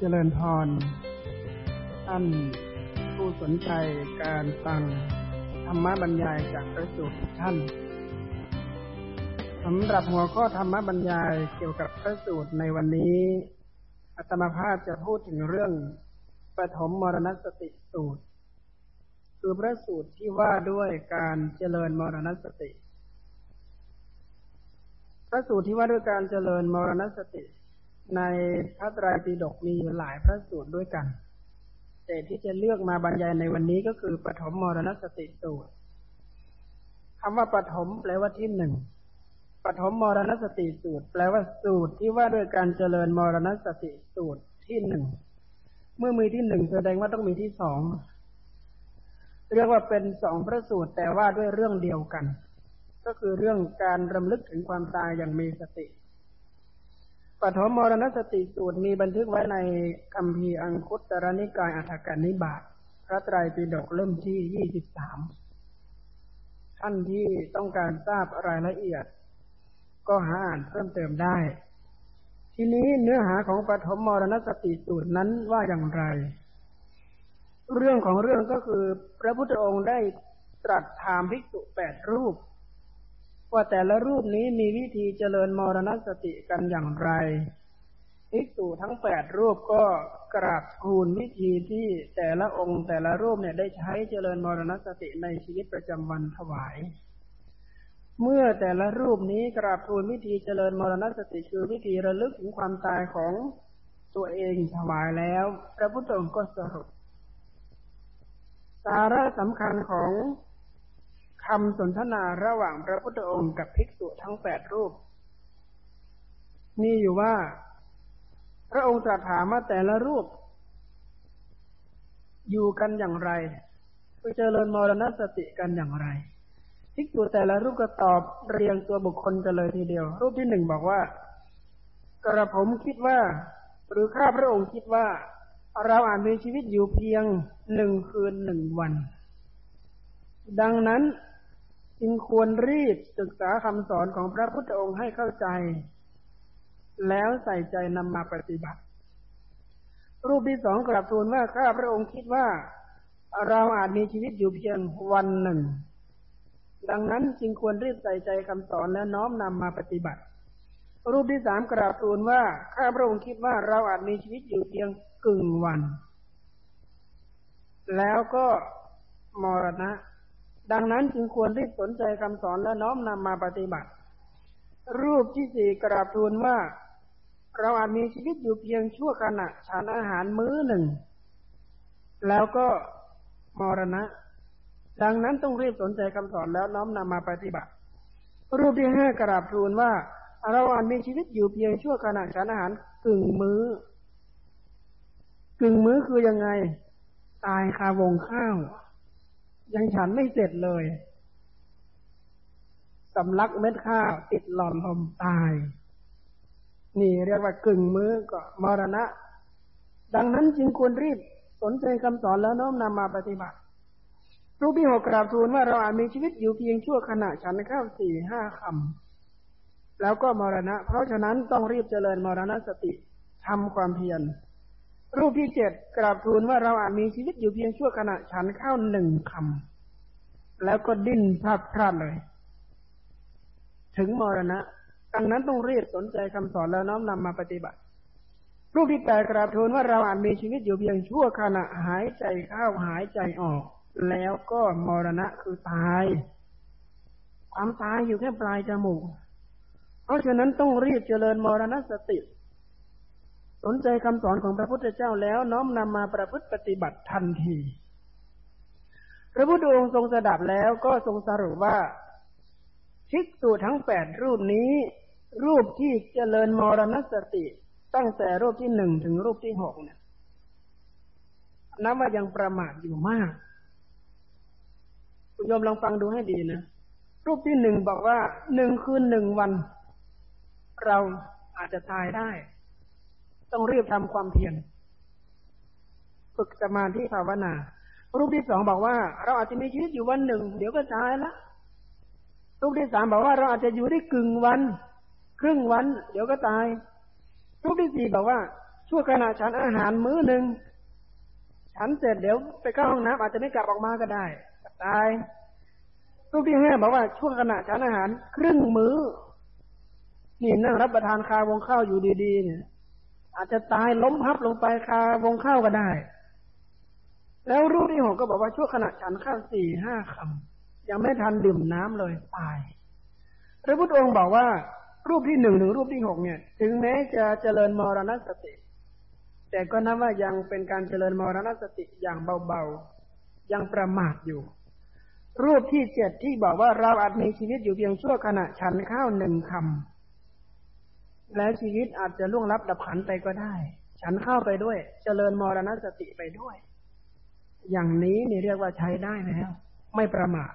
เจริญพร ท่านผู้สนใจการฟังธรรมบรรยายจากพระสูตรท่านสำหรับหัวข้อธรรมบรรยายเกี่ยวกับพระสูตรในวันนี้อาตมาภาพจะพูดถึงเรื่องปฐมมรณสติสูตร คือพระสูตรที่ว่าด้วยการเจริญมรณสติ พระสูตรที่ว่าด้วยการเจริญมรณสติ ในพระไตรปิฎกมีหลายพระสูตรด้วยกัน แต่ที่จะเลือกมาบรรยายในวันนี้ก็คือปฐมมรณสติสูตรคำว่าปฐมแปลว่าที่หนึ่งปฐมมรณสติสูตร แปลว่าสูตรที่ว่าด้วยการเจริญมรณสติสูตรที่หนึ่งเมื่อมีที่หนึ่งแสดงว่าต้องมีที่สองเรียกว่าเป็นสองพระสูตรแต่ว่าด้วยเรื่องเดียวกัน ก็คือเรื่องการรำลึกถึงความตายอย่างมีสติ ปฐมมรณสติสูตรมีบันทึกไว้ในคำพีอังคุตรนิกายอัฏฐกานิบาตพระไตรปิฎกเล่มที่ยี่สิบสามท่านที่ต้องการทราบรายละเอียด ก็หาอ่านเพิ่มเติมได้ ทีนี้เนื้อหาของปฐมมรณสติสูตรนั้นว่าอย่างไร เรื่องของเรื่องก็คือ พระพุทธองค์ได้ตรัสถามภิกษุแปดรูป ว่าแต่ละรูปนี้มีวิธีเจริญมรณสติกันอย่างไรภิกษุทั้งแปดรูปก็กราบทูลวิธีที่แต่ละองค์แต่ละรูปเนี่ยได้ใช้เจริญมรณสติในชีวิตประจำวันถวาย เมื่อแต่ละรูปนี้กราบทูลวิธีเจริญมรณสติคือวิธีระลึกถึงความตายของตัวเองถวายแล้ว พระพุทธองค์ก็สรุปสาระสำคัญของ คำสนทนาระหว่างพระพุทธองค์กับภิกษุทั้งแปดรูปมีอยู่ว่า พระองค์ตรัสถามว่าแต่ละรูป อยู่กันอย่างไรไปเจริญมรณสติกันอย่างไรภิกษุแต่ละรูปก็ตอบเรียงตัวบุคคลกันเลยทีเดียว รูปที่หนึ่งบอกว่ากระผมคิดว่า หรือข้าพระองค์คิดว่า เราอาจมีชีวิตอยู่เพียงหนึ่งคืนหนึ่งวัน ดังนั้น จึงควรรีบศึกษาคำสอนของพระพุทธองค์ให้เข้าใจ แล้วใส่ใจนำมาปฏิบัติ รูปที่สองกลับทูลว่าข้าพระองค์คิดว่า เราอาจมีชีวิตอยู่เพียงวันหนึ่ง ดังนั้นจึงควรรีบใส่ใจคำสอนและน้อมนำมาปฏิบัติ รูปที่สามกราบทูลว่าข้าพระองค์คิดว่าเราอาจมีชีวิตอยู่เพียงกึ่งวัน แล้วก็มรณะ ดังนั้นจึงควรรีบสนใจคำสอนและน้อมนำมาปฏิบัติ รูปที่สี่กราบทูลว่า เราอาจมีชีวิตอยู่เพียงชั่วขณะฉันอาหารมื้อหนึ่ง แล้วก็มรณะ ดังนั้นต้องรีบสนใจคำสอนแล้วน้อมนำมาปฏิบัติ รูปที่ห้ากราบทูลว่า เราอาจมีชีวิตอยู่เพียงชั่วขณะฉันอาหารกึ่งมือ้อ กึ่งมื้อคือยังไง ตายคาวงข้าว ยังฉันไม่เสร็จเลยสำลักเม็ดข้าวติดหลอนลมตาย นี่เรียกว่ากึ่งมือก็มรณะ ดังนั้นจึงควรรีบสนใจคำสอนแล้วน้อมนำมาปฏิบัติรูปที่หกกราบทูลว่าเราอาจมีชีวิตอยู่เพียงชั่วขณะฉันข้าวสี่ห้าคำแล้วก็มรณะ เพราะฉะนั้นต้องรีบเจริญมรณะสติทำความเพียร รูปที่เจ็ดกราบทูลว่าเราอาจมีชีวิตอยู่เพียงชั่วขณะฉันข้าวหนึ่งคำแล้วก็ดิ้นพลาดพลาดเลย ถึงมรณะดังนั้นต้องรีบสนใจคำสอนแล้วน้อมนำมาปฏิบัติ รูปที่แปดกราบทูลว่าเราอาจมีชีวิตอยู่เพียงชั่วขณะหายใจเข้าหายใจออก แล้วก็มรณะคือตาย ความตายอยู่แค่ปลายจมูกเพราะฉะนั้นต้องรีบเจริญมรณสติ สนใจคำสอนของพระพุทธเจ้าแล้วน้อมนำมาประพฤติปฏิบัติทันที พระพุทธองค์ทรงสดับแล้วก็ทรงสรุปว่าภิกษุทั้งแปดรูปนี้ รูปที่เจริญมรณสติ ตั้งแต่รูปที่หนึ่งถึงรูปที่หกเนี่ยนับว่ายังประมาทอยู่มากคุณโยมลองฟังดูให้ดีนะ รูปที่หนึ่งบอกว่าหนึ่งคืนหนึ่งวัน เราอาจจะตายได้ ต้องรีบทำความเพียรฝึกสมาธิภาวนา รูปที่สองบอกว่า เราอาจจะมีชีวิตอยู่วันหนึ่ง เดี๋ยวก็ตายละรูปที่สามบอกว่าเราอาจจะอยู่ได้กึ่งวัน ครึ่งวัน เดี๋ยวก็ตาย รูปที่สี่บอกว่าช่วงขณะฉันอาหารมื้อหนึ่งฉันเสร็จเดี๋ยวไปเข้าห้องน้ำอาจจะไม่กลับออกมาก็ได้ตาย รูปที่ห้าบอกว่าช่วงขณะฉันอาหาร ครึ่งมื้อนี่นั่งรับประทานคาวงข้าวอยู่ดีๆเนี่ย อาจจะตายล้มพับลงไปคาวงข้าวก็ได้ แล้วรูปที่หกก็บอกว่าช่วงขณะฉันข้าวสี่ห้าคำยังไม่ทันดื่มน้ำเลยตาย พระพุทธองค์บอกว่า รูปที่หนึ่งถึงรูปที่หกเนี่ย ถึงแม้จะเจริญมรณสติ แต่ก็นับว่ายังเป็นการเจริญมรณสติอย่างเบาๆ ยังประมาทอยู่ รูปที่เจ็ดที่บอกว่าเราอาจมีชีวิตอยู่เพียงชั่วขณะฉันข้าวหนึ่งคำ และชีวิตอาจจะล่วงลับดับขันไปก็ได้ ฉันเข้าไปด้วย เจริญมรณสติไปด้วย อย่างนี้นี่เรียกว่าใช้ได้แล้ว ไม่ประมาท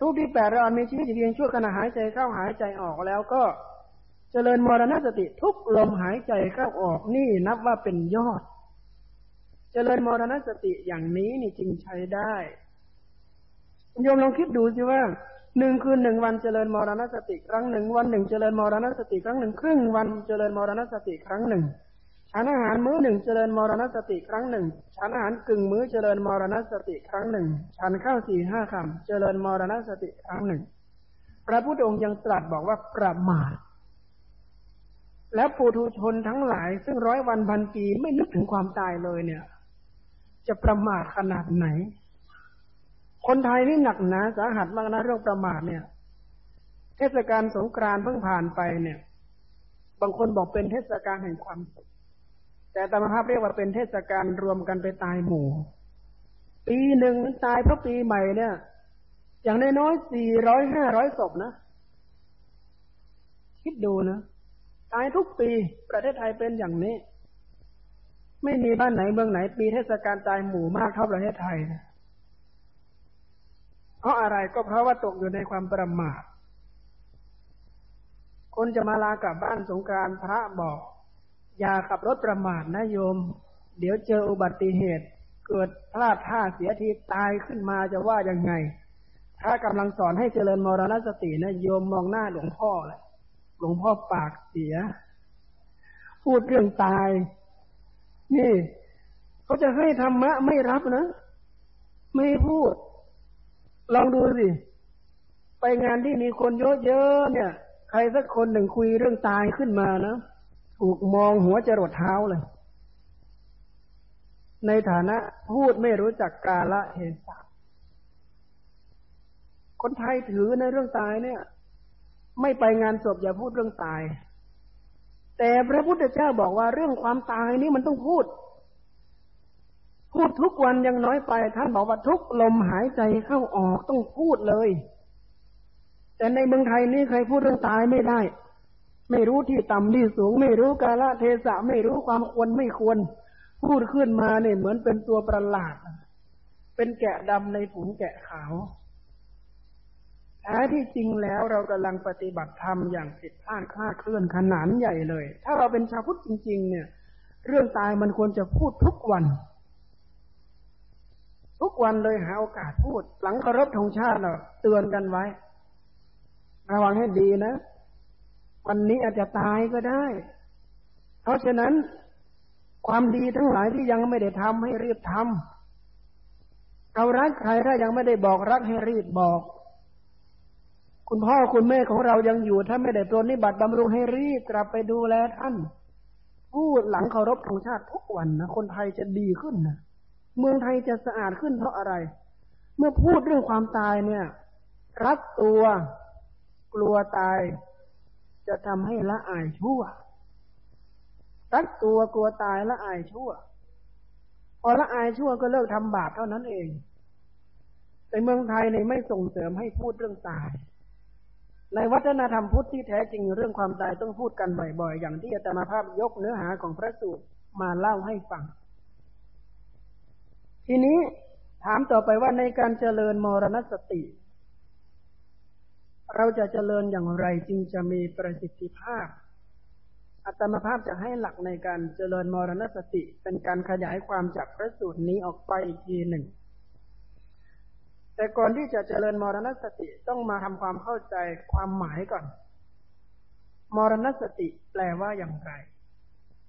รูปที่แปดเราอาจมีชีวิตเพียงชั่วขณะหายใจเข้าหายใจออกแล้วก็เจริญมรณสติทุกลมหายใจเข้าออกนี่นับว่าเป็นยอดเจริญมรณสติอย่างนี้นี่จึงใช้ได้โยมลองคิดดูสิว่า หนึ่งคืนหนึ่งวันเจริญมรณสติครั้งหนึ่งวันหนึ่งเจริญมรณสติครั้งหนึ่งครึ่งวันเจริญมรณสติครั้งหนึ่งฉันอาหารมื้อหนึ่งเจริญมรณสติครั้งหนึ่งฉันอาหารกึ่งมื้อเจริญมรณสติครั้งหนึ่งฉันข้าวสี่ห้าคำเจริญมรณสติครั้งหนึ่งพระพุทธองค์ยังตรัสบอกว่าประมาทและปุถุชนทั้งหลาย ซึ่งร้อยวันพันปีไม่นึกถึงความตายเลยเนี่ย จะประมาทขนาดไหน คนไทยนี่หนักหนาสาหัสมากนะเรื่องประมาทเนี่ย เทศกาลสงกรานต์เพิ่งผ่านไปเนี่ย บางคนบอกเป็นเทศกาลแห่งความสุขแต่ธรรมภาพเรียกว่าเป็นเทศกาลรวมกันไปตายหมู่ ปีหนึ่งตายเพราะปีใหม่เนี่ย อย่างน้อยๆสี่ร้อยห้าร้อยศพนะคิดดูนะตายทุกปีประเทศไทยเป็นอย่างนี้ ไม่มีบ้านไหนเมืองไหน ปีเทศกาลตายหมู่มากเท่าประเทศไทยนะ เพราะอะไรก็เพราะว่าตกอยู่ในความประมาท คนจะมาลากลับบ้านสงการพระบอก อย่าขับรถประมาทนะโยม เดี๋ยวเจออุบัติเหตุ เกิดพลาดท่าเสียทีตายขึ้นมาจะว่ายังไง ถ้ากำลังสอนให้เจริญมรณสตินะโยมมองหน้าหลวงพ่อเลยหลวงพ่อปากเสีย พูดเรื่องตาย นี่ เขาจะให้ธรรมะไม่รับนะ ไม่พูด ลองดูสิ ไปงานที่มีคนเยอะๆเนี่ย ใครสักคนหนึ่งคุยเรื่องตายขึ้นมานะถูกมองหัวจรดเท้าเลย ในฐานะพูดไม่รู้จักกาละเหตุคนไทยถือในเรื่องตายเนี่ย ไม่ไปงานศพอย่าพูดเรื่องตาย แต่พระพุทธเจ้าบอกว่าเรื่องความตายนี่มันต้องพูด พูดทุกวันยังน้อยไป ท่านบอกว่าทุกลมหายใจเข้าออกต้องพูดเลย แต่ในเมืองไทยนี่ใครพูดเรื่องตายไม่ได้ ไม่รู้ที่ต่ำที่สูง ไม่รู้กาลเทศะไม่รู้ความควรไม่ควร พูดขึ้นมาเนี่ยเหมือนเป็นตัวประหลาด เป็นแกะดำในฝูงแกะขาวแท้ที่จริงแล้วเรากำลังปฏิบัติธรรมอย่างผิดพลาดคลาดเคลื่อนขนาดใหญ่เลย ถ้าเราเป็นชาวพุทธจริง ๆ เนี่ย เรื่องตายมันควรจะพูดทุกวัน ทุกวันเลยหาโอกาสพูด หลังเคารพธงชาติเราเตือนกันไว้ ระวังให้ดีนะ วันนี้อาจจะตายก็ได้ เพราะฉะนั้น ความดีทั้งหลายที่ยังไม่ได้ทำให้รีบทำเรารักใครถ้ายังไม่ได้บอกรักให้รีบบอก คุณพ่อคุณแม่ของเรายังอยู่ ถ้าไม่ได้ปรนนิบัติบำรุงให้รีบกลับไปดูแลท่านพูดหลังเคารพธงชาติทุกวันนะคนไทยจะดีขึ้นนะ เมืองไทยจะสะอาดขึ้นเพราะอะไร เมื่อพูดเรื่องความตายเนี่ย รักตัวกลัวตาย จะทำให้ละอายชั่ว รักตัวกลัวตายละอายชั่ว พอละอายชั่วก็เลิกทำบาปเท่านั้นเอง แต่เมืองไทยในไม่ส่งเสริมให้พูดเรื่องตาย ในวัฒนธรรมพุทธที่แท้จริงเรื่องความตายต้องพูดกันบ่อยๆ อย่างที่อาตมาภาพยกเนื้อหาของพระสูตรมาเล่าให้ฟัง ทีนี้ถามต่อไปว่าในการเจริญมรณสติ เราจะเจริญอย่างไรจึงจะมีประสิทธิภาพ อัตมภาพจะให้หลักในการเจริญมรณสติ เป็นการขยายความจากพระสูตรนี้ออกไปอีกทีหนึ่ง แต่ก่อนที่จะเจริญมรณสติต้องมาทำความเข้าใจความหมายก่อน มรณสติแปลว่าอย่างไร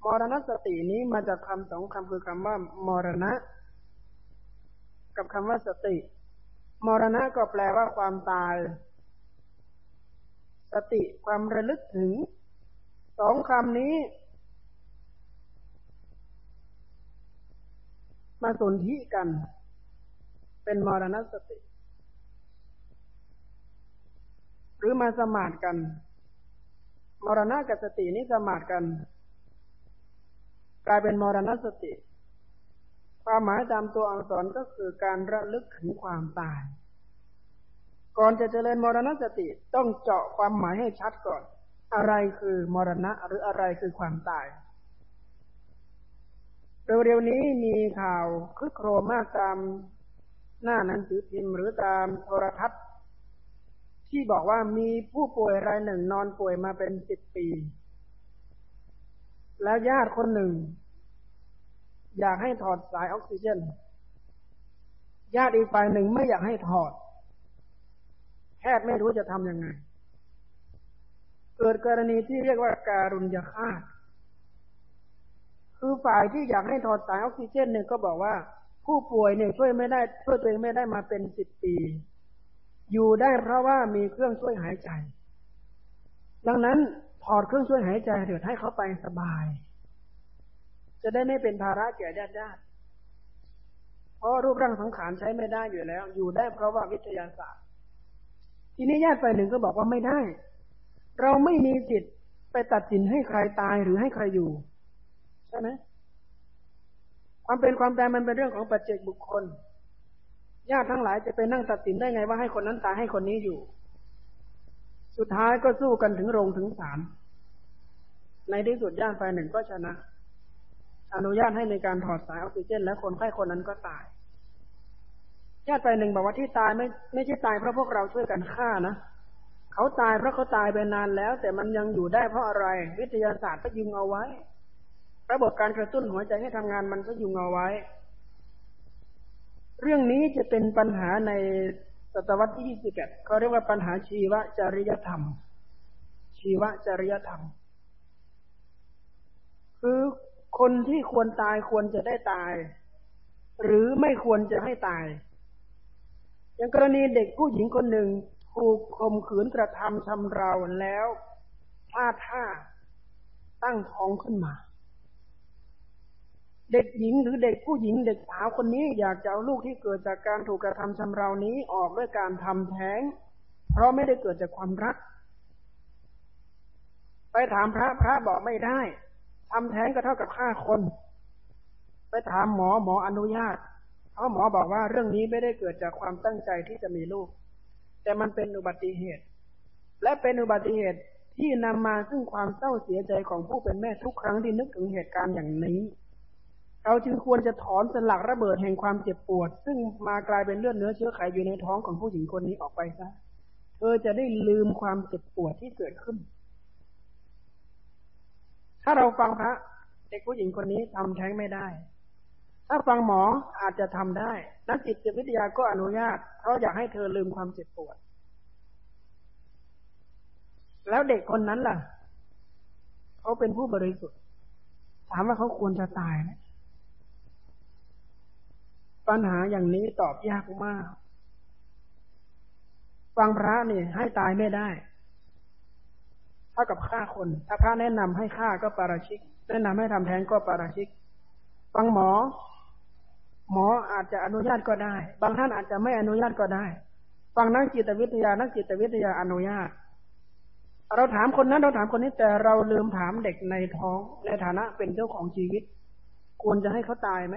มรณสตินี้มาจากคำสองคำคือคำว่ามรณะ กับคำว่าสติ มรณะก็แปลว่าความตาย สติความระลึกถึง สองคำนี้ มาสนธิกัน เป็นมรณะสติ หรือมาสมาดกัน มรณะกับสตินี้สมาดกัน กลายเป็นมรณะสติ ความหมายตามตัวอักษรก็คือการระลึกถึงความตาย ก่อนจะเจริญมรณสติต้องเจาะความหมายให้ชัดก่อน อะไรคือมรณะหรืออะไรคือความตาย เร็วๆนี้มีข่าวคลึกโครมมากตามหน้าหนังสือพิมพ์หรือตามโทรทัศน์ ที่บอกว่ามีผู้ป่วยรายหนึ่งนอนป่วยมาเป็นสิบปี แล้วญาติคนหนึ่ง อยากให้ถอดสายออกซิเจน ญาติอีกฝ่ายหนึ่งไม่อยากให้ถอด แพทย์ไม่รู้จะทำยังไง เกิดกรณีที่เรียกว่าการุญยฆาต คือฝ่ายที่อยากให้ถอดสายออกซิเจนเนี่ยก็บอกว่า ผู้ป่วยเนี่ยช่วยไม่ได้ช่วยตัวเองไม่ได้มาเป็นสิบปี อยู่ได้เพราะว่ามีเครื่องช่วยหายใจ ดังนั้นถอดเครื่องช่วยหายใจเถิดให้เขาไปสบาย จะได้ไม่เป็นภาระแก่ญาติญาติเพราะรูปร่างสังขารใช้ไม่ได้อยู่แล้ว อยู่ได้เพราะว่าวิทยาศาสตร์ ทีนี้ญาติฝ่ายหนึ่งก็บอกว่าไม่ได้ เราไม่มีสิทธิ์ไปตัดสินให้ใครตายหรือให้ใครอยู่ ใช่ไหมความเป็นความตายมันเป็นเรื่องของปัจเจกบุคคลญาติทั้งหลายจะไปนั่งตัดสินได้ไงว่าให้คนนั้นตายให้คนนี้อยู่ สุดท้ายก็สู้กันถึงโรงถึงศาลในที่สุดญาติฝ่ายหนึ่งก็ชนะ อนุญาตให้ในการถอดสายออกซิเจน และคนไข้คนนั้นก็ตายญาติฝ่ายหนึ่งบอกว่าที่ตายไม่ไม่ใช่ตายเพราะพวกเราช่วยกันฆ่านะเขาตายเพราะเขาตายไปนานแล้ว แต่มันยังอยู่ได้เพราะอะไร วิทยาศาสตร์ก็ยุงเอาไว้ ระบบการกระตุ้นหัวใจให้ทำงานมันก็ยุงเอาไว้ เรื่องนี้จะเป็นปัญหาในศตวรรษที่ยี่สิบเอ็ดเขาเรียกว่าปัญหาชีวจริยธรรม ชีวจริยธรรม คือ คนที่ควรตายควรจะได้ตาย หรือไม่ควรจะให้ตาย อย่างกรณีเด็กผู้หญิงคนหนึ่งถูกข่มขืนกระทำชำเราแล้วพลาดท่าตั้งท้องขึ้นมา เด็กหญิงหรือเด็กผู้หญิงเด็กสาวคนนี้อยากจะเอาลูกที่เกิดจากการถูกกระทำชำเรานี้ออกด้วยการทำแท้ง เพราะไม่ได้เกิดจากความรัก ไปถามพระพระบอกไม่ได้ ทำแท้งก็เท่ากับฆ่าคน ไปถามหมอหมออนุญาต เพราะหมอบอกว่าเรื่องนี้ไม่ได้เกิดจากความตั้งใจที่จะมีลูก แต่มันเป็นอุบัติเหตุ และเป็นอุบัติเหตุที่นำมาซึ่งความเศร้าเสียใจของผู้เป็นแม่ทุกครั้งที่นึกถึงเหตุการณ์อย่างนี้ เราจึงควรจะถอนสลักระเบิดแห่งความเจ็บปวด ซึ่งมากลายเป็นเลือดเนื้อเชื้อไขอยู่ในท้องของผู้หญิงคนนี้ออกไปซะ เธอจะได้ลืมความเจ็บปวดที่เกิดขึ้น ถ้าเราฟังพระเด็กผู้หญิงคนนี้ทำแท้งไม่ได้ ถ้าฟังหมออาจจะทำได้ นักจิตวิทยาก็อนุญาต เพราะอยากให้เธอลืมความเจ็บปวด แล้วเด็กคนนั้นล่ะ เขาเป็นผู้บริสุทธิ์ ถามว่าเขาควรจะตายไหมปัญหาอย่างนี้ตอบยากมาก ฟังพระนี่ให้ตายไม่ได้ เท่ากับฆ่าคน ถ้าพระแนะนำให้ฆ่าก็ปาราชิก แนะนำให้ทำแท้งก็ปาราชิกฟังหมอ หมออาจจะอนุญาตก็ได้ บางท่านอาจจะไม่อนุญาตก็ได้ฟังนักจิตวิทยา นักจิตวิทยาอนุญาต เราถามคนนั้นเราถามคนนี้แต่เราลืมถามเด็กในท้องในฐานะเป็นเจ้าของชีวิต ควรจะให้เขาตายไหม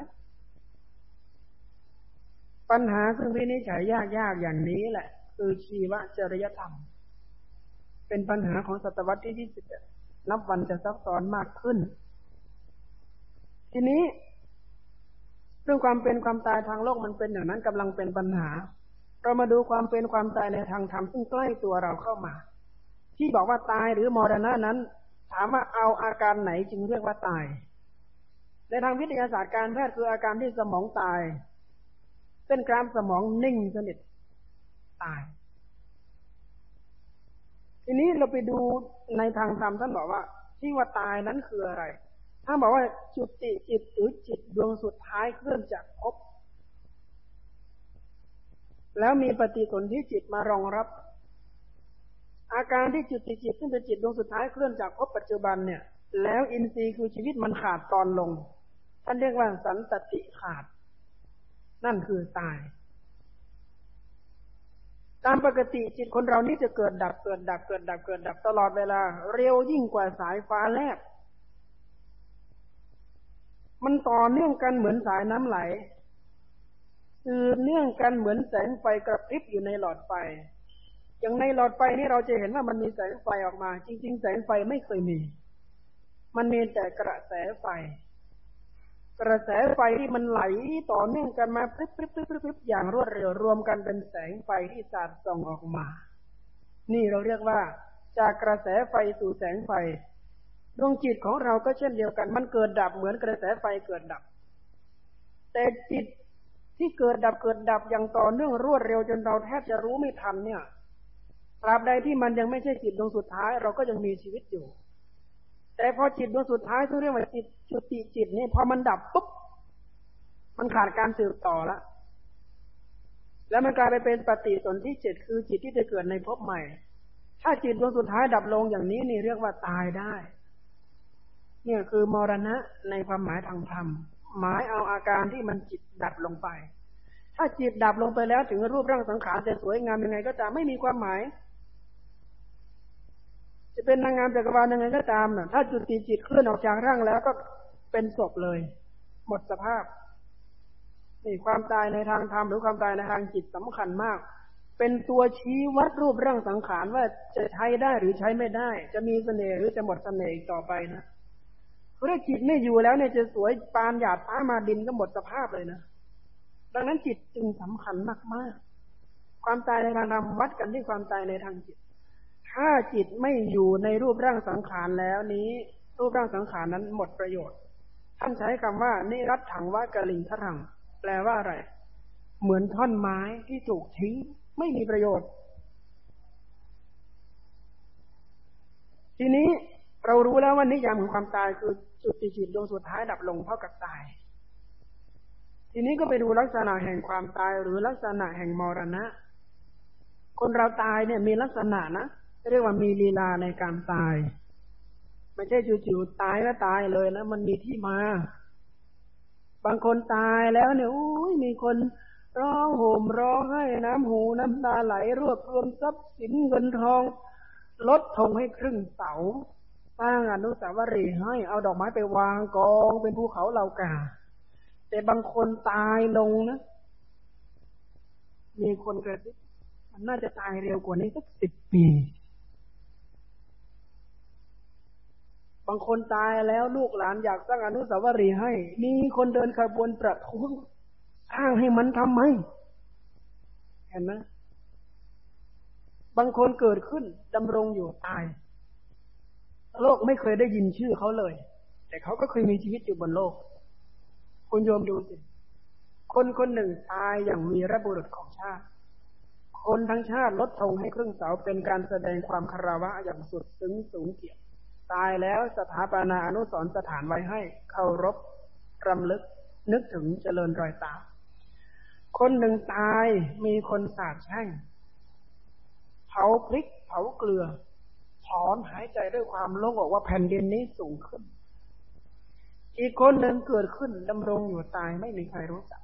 ปัญหาซึ่งวินิจฉัยยากๆอย่างนี้แหละ คือชีวจริยธรรม เป็นปัญหาของศตวรรษที่ยี่สิบนับวันจะซับซ้อนมากขึ้น ทีนี้ เรื่องความเป็นความตายทางโลกมันเป็นอย่างนั้นกำลังเป็นปัญหา เรามาดูความเป็นความตายในทางธรรมซึ่งใกล้ตัวเราเข้ามา ที่บอกว่าตายหรือมรณะนั้น ถามว่าเอาอาการไหนจึงเรียกว่าตาย ในทางวิทยาศาสตร์การแพทย์คืออาการที่สมองตาย เส้นกรามสมองนิ่งสนิทตาย ทีนี้เราไปดูในทางธรรมท่านบอกว่า ที่ว่าตายนั้นคืออะไรถ้าบอกว่าจุติจิตหรือจิตดวงสุดท้ายเคลื่อนจากภพแล้วมีปฏิสนธิจิตมารองรับ อาการที่จุติจิตซึ่งเป็นจิตดวงสุดท้ายเคลื่อนจากภพปัจจุบันเนี่ย แล้วอินทรีย์คือชีวิตมันขาดตอนลง ท่านเรียกว่าสันตติขาด นั่นคือตาย ตามปกติจิตคนเรานี่จะเกิดดับเกิดดับเกิดดับเกิดดับตลอดเวลา เร็วยิ่งกว่าสายฟ้าแลบ มันต่อเนื่องกันเหมือนสายน้ำไหลสืบเนื่องกันเหมือนแสงไฟกระพริบอยู่ในหลอดไฟ อย่างในหลอดไฟนี่เราจะเห็นว่ามันมีแสงไฟออกมา จริง ๆ แสงไฟไม่เคยมี มันมีแต่กระแสไฟ กระแสไฟที่มันไหลต่อเนื่องกันมาพริบพริบพริบพริบอย่างรวดเร็วรวมกันเป็นแสงไฟที่สาดส่องออกมา นี่เราเรียกว่า จากกระแสไฟสู่แสงไฟดวงจิตของเราก็เช่นเดียวกัน มันเกิดดับเหมือนกระแสไฟเกิดดับ แต่จิตที่เกิดดับเกิดดับอย่างต่อเนื่องรวดเร็วจนเราแทบจะรู้ไม่ทันเนี่ยตราบใดที่มันยังไม่ใช่จิตดวงสุดท้าย เราก็ยังมีชีวิตอยู่ แต่พอจิตดวงสุดท้ายที่เรียกว่าจิตจุติจิตนี่พอมันดับปุ๊บมันขาดการสืบต่อละแล้วมันกลายไปเป็นปฏิสนธิจิตคือจิตที่จะเกิดในภพใหม่ ถ้าจิตดวงสุดท้ายดับลงอย่างนี้นี่เรียกว่าตายได้ เนี่ยคือมรณะในความหมายทางธรรม หมายเอาอาการที่มันจิตดับลงไป ถ้าจิตดับลงไปแล้วถึงรูปร่างสังขารจะสวยงามยังไง ก็ตามไม่มีความหมาย จะเป็นนางงามจักรวาลยังไงก็ตามนะถ้าจุติจิตเคลื่อนออกจากร่างแล้วก็เป็นศพเลย หมดสภาพนี่ความตายในทางธรรมหรือความตายในทางจิตสำคัญมาก เป็นตัวชี้วัดรูปร่างสังขารว่าจะใช้ได้หรือใช้ไม่ได้ จะมีเสน่ห์หรือจะหมดเสน่ห์ต่อไปนะเพรื่อจิตไม่อยู่แล้วเนี่ยจะสวยปานหยาดฟ้ามาดินก็หมดสภาพเลยนะดังนั้นจิตจึงสำคัญมากๆ ความตายในทางธรรมวัดกันที่ความตายในทางจิต ถ้าจิตไม่อยู่ในรูปร่างสังขารแล้วนี้ รูปร่างสังขารนั้นหมดประโยชน์ ท่านใช้คำว่า นิรัตถังวากลิงทรัง แปลว่าอะไร เหมือนท่อนไม้ที่ถูกทิ้ง ไม่มีประโยชน์ ทีนี้เรารู้แล้วว่านิยามของความตายคือจุดติจิตดวงสุดท้ายดับลงเท่ากับตาย ทีนี้ก็ไปดูลักษณะแห่งความตายหรือลักษณะแห่งมรณะ คนเราตายเนี่ยมีลักษณะนะ เรียกว่ามีลีลาในการตาย ไม่ใช่จู่ๆตายแล้วตายเลยนะ มันมีที่มา บางคนตายแล้วเนี่ยอุ้ยมีคนร้องโหมร้องให้น้ำหูน้ำตาไหลรวบรวมทรัพย์สินเงินทอง ลดทงให้ครึ่งเสาสร้างอนุสาวรีย์ให้เอาดอกไม้ไปวางกองเป็นภูเขาเหล่ากา แต่บางคนตายลงนะ มีคนกระซิบมันน่าจะตายเร็วกว่านี้สักสิบปี บางคนตายแล้วลูกหลานอยากสร้างอนุสาวรีย์ให้ มีคนเดินขบวนประท้วงสร้างให้มันทำไหมเห็นไหมบางคนเกิดขึ้นดำรงอยู่ตาย โลกไม่เคยได้ยินชื่อเขาเลย แต่เขาก็เคยมีชีวิตอยู่บนโลก คุณโยมดูสิ คนคนหนึ่งตายอย่างมีระบุรุษของชาติ คนทั้งชาติลดธงให้ครึ่งเสาเป็นการแสดงความคารวะอย่างสุดซึ้งสูงเกียรติ ตายแล้วสถาปนาอนุสรสถานไว้ให้เคารพรำลึกนึกถึงเจริญรอยตามคนหนึ่งตายมีคนสาดแช่ง เผาพริกเผาเกลือ ถอนหายใจด้วยความโล่งอกว่าแผ่นดินนี้สูงขึ้น อีกคนหนึ่งเกิดขึ้นดำรงอยู่ตายไม่มีใครรู้จัก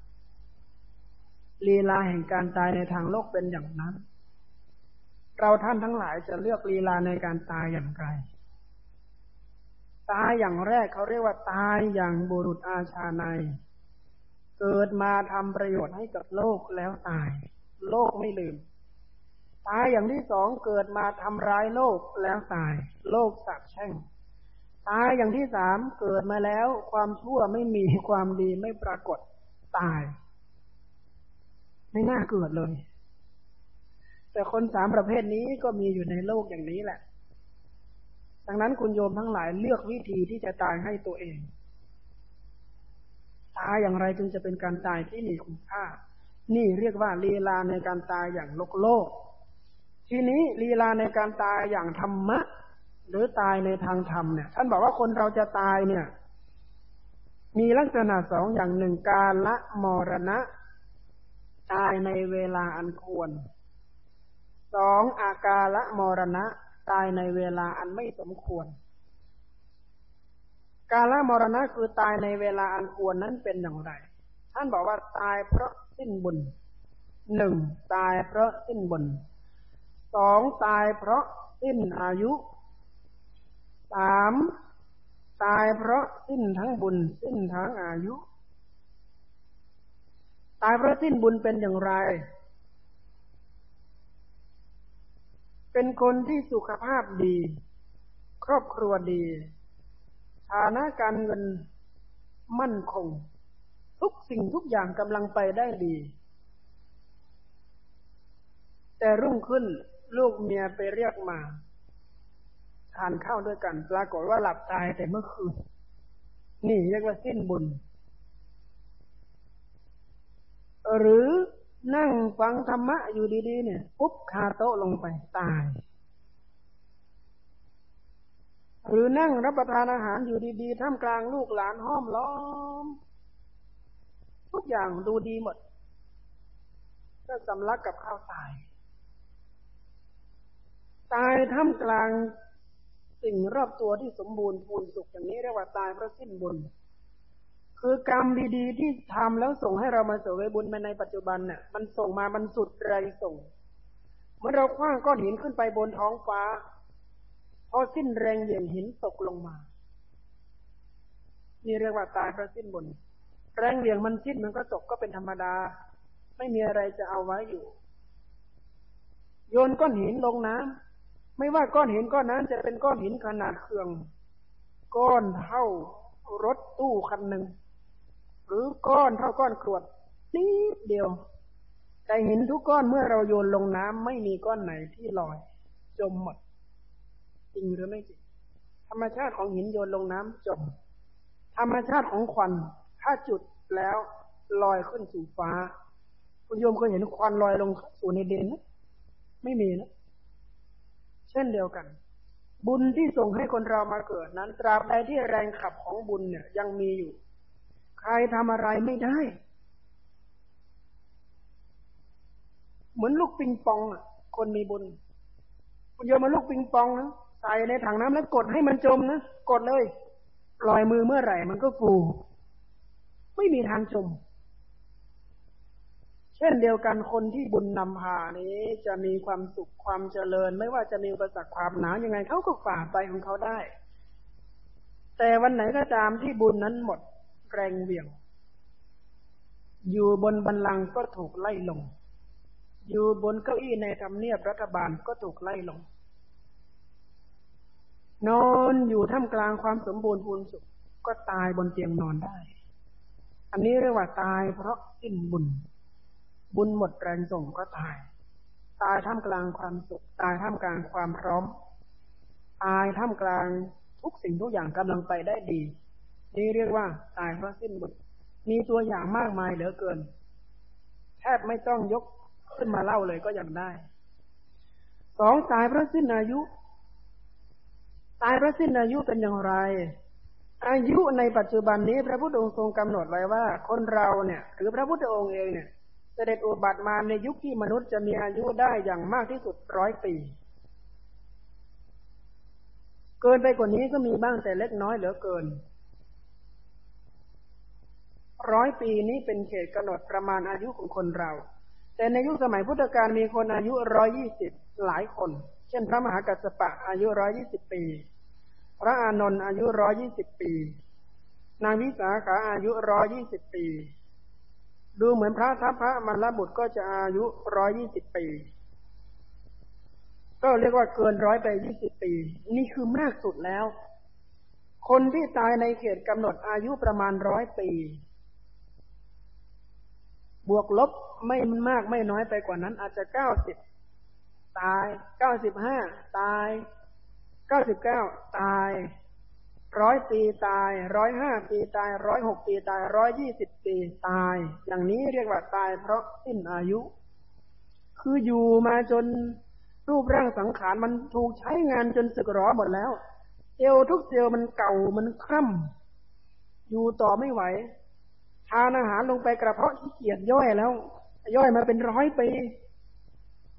ลีลาแห่งการตายในทางโลกเป็นอย่างนั้น เราท่านทั้งหลายจะเลือกลีลาในการตายอย่างไร ตายอย่างแรกเขาเรียกว่าตายอย่างบุรุษอาชาในเกิดมาทำประโยชน์ให้กับโลกแล้วตาย โลกไม่ลืม ตายอย่างที่สองเกิดมาทำร้ายโลกแล้วตาย โลกสับแช่ง ตายอย่างที่สามเกิดมาแล้วความชั่วไม่มีความดีไม่ปรากฏตาย ไม่น่าเกิดเลย แต่คนสามประเภทนี้ก็มีอยู่ในโลกอย่างนี้แหละ ดังนั้นคุณโยมทั้งหลายเลือกวิธีที่จะตายให้ตัวเอง ตายอย่างไรจึงจะเป็นการตายที่มีคุณค่า นี่เรียกว่าลีลาในการตายอย่างโลกโลก ทีนี้ลีลาในการตายอย่างธรรมะ หรือตายในทางธรรมเนี่ย ท่านบอกว่าคนเราจะตายเนี่ย มีลักษณะสองอย่างหนึ่งการละมรณะ ตายในเวลาอันควรสองอาการละมรณะ ตายในเวลาอันไม่สมควร การละมรณะคือตายในเวลาอันควรนั้นเป็นอย่างไร ท่านบอกว่าตายเพราะสิ้นบุญหนึ่งตายเพราะสิ้นบุญสองตายเพราะสิ้นอายุสามตายเพราะสิ้นทั้งบุญ สิ้นทั้งอายุ ตายเพราะสิ้นบุญเป็นอย่างไร เป็นคนที่สุขภาพดี ครอบครัวดี ฐานะการเงินมั่นคง ทุกสิ่งทุกอย่างกำลังไปได้ดี แต่รุ่งขึ้นลูกเมียไปเรียกมา ทานข้าวด้วยกัน ปรากฏว่าหลับตายแต่เมื่อคืน นี่เรียกว่าสิ้นบุญ หรือ นั่งฟังธรรมะอยู่ดีๆ เนี่ยปุ๊บคาโต๊ะลงไปตาย หรือนั่งรับประทานอาหารอยู่ดีๆท่ามกลางลูกหลานห้อมล้อม ทุกอย่างดูดีหมดก็สำลักกับข้าวตาย ตายท่ามกลางสิ่งรอบตัวที่สมบูรณ์พูนสุขอย่างนี้เรียกว่าตายเพราะสิ้นบุญ คือกรรมดีๆ ที่ทำแล้วส่งให้เรามาเสวยบุญมาในปัจจุบันเนี่ยมันส่งมามันสุดแรงส่ง เมื่อเราคว้างก้อนหินขึ้นไปบนท้องฟ้า พอสิ้นแรงเหวี่ยงหินตกลงมานี่เรียกว่าตายเพราะสิ้นบุญแรงเหวี่ยงมันสิ้นมันก็ตกก็เป็นธรรมดา ไม่มีอะไรจะเอาไว้อยู่ โยนก้อนหินลงน้ำไม่ว่าก้อนหินก้อนนั้นจะเป็นก้อนหินขนาดเครื่อง ก้อนเท่ารถตู้คันหนึ่ง หรือก้อนเท่าก้อนกรวดนิดเดียว แต่หินทุกก้อนเมื่อเราโยนลงน้ำไม่มีก้อนไหนที่ลอย จมหมด จริงหรือไม่จริงธรรมชาติของหินโยนลงน้ำจม ธรรมชาติของควันถ้าจุดแล้วลอยขึ้นสู่ฟ้า คุณโยมเคยเห็นควันลอยลงสู่ในเดนไหมไม่มีนะ เช่นเดียวกัน บุญที่ส่งให้คนเรามาเกิดนั้น ตราบใดที่แรงขับของบุญเนี่ยยังมีอยู่ ใครทำอะไรไม่ได้ เหมือนลูกปิงปองอะ คนมีบุญคุณโยมมาลูกปิงปองนะใส่ในถังน้ำแล้วกดให้มันจมนะกดเลยลอยมือเมื่อไหร่ มันก็ฟูไม่มีทางจม เช่นเดียวกันคนที่บุญนำพานี้จะมีความสุขความเจริญ ไม่ว่าจะมีอุปสรรคความหนาวยังไงเขาก็ฝ่าไปของเขาได้ แต่วันไหนก็ตามที่บุญนั้นหมด แรงเวี่ยง อยู่บนบันลังก็ถูกไล่ลง อยู่บนเก้าอี้ในทำเนียบรัฐบาลก็ถูกไล่ลง นอนอยู่ท่ามกลางความสมบูรณ์พูนสุขก็ตายบนเตียงนอนได้ อันนี้เรียกว่าตายเพราะสิ้นบุญ บุญหมดแรงส่งก็ตาย ตายท่ามกลางความสุข ตายท่ามกลางความพร้อม ตายท่ามกลางทุกสิ่งทุกอย่างกำลังไปได้ดี นี่เรียกว่าตายเพราะสิ้นบุญมีตัวอย่างมากมายเหลือเกิน แทบไม่ต้องยกขึ้นมาเล่าเลยก็ยังได้สองตายเพราะสิ้นอายุ ตายเพราะสิ้นอายุเป็นอย่างไร อายุในปัจจุบันนี้ พระพุทธองค์ทรงกำหนดไว้ว่า คนเราเนี่ยหรือพระพุทธองค์เองเนี่ยเสด็จอุบัติมาในยุคที่มนุษย์จะมีอายุได้อย่างมากที่สุดร้อยปี เกินไปกว่านี้ก็มีบ้างแต่เล็กน้อยเหลือเกิน ร้อยปีนี้เป็นเขตกำหนดประมาณอายุของคนเรา แต่ในยุคสมัยพุทธกาลมีคนอายุร้อยี่สิบหลายคน เช่น พระมหากัสสปะอายุร้อยี่สิบปี พระอานนท์อายุร้อยี่สิบปี นางวิสาขาอายุร้อยี่สิบปี ดูเหมือนพระทัพพระมันละบุตรก็จะอายุร้อยยี่สิบปี ก็เรียกว่าเกินร้อยไปยี่สิบปี นี่คือมากสุดแล้ว คนที่ตายในเขตกำหนดอายุประมาณร้อยปี บวกลบไม่มากไม่น้อยไปกว่านั้น อาจจะเก้าสิบตายเก้าสิบห้าตายเก้าสิบเก้าตายร้อยปีตายร้อยห้าปีตายร้อยหกปีตายร้อยยี่สิบปีตาย อย่างนี้เรียกว่าตายเพราะสิ้นอายุ คืออยู่มาจนรูปร่างสังขารมันถูกใช้งานจนสึกหรอหมดแล้วเอวทุกเซลล์มันเก่ามันคร่ำอยู่ต่อไม่ไหว ทานอาหารลงไปกระเพาะขี้เกียจย่อยแล้ว ย่อยมาเป็นร้อยปี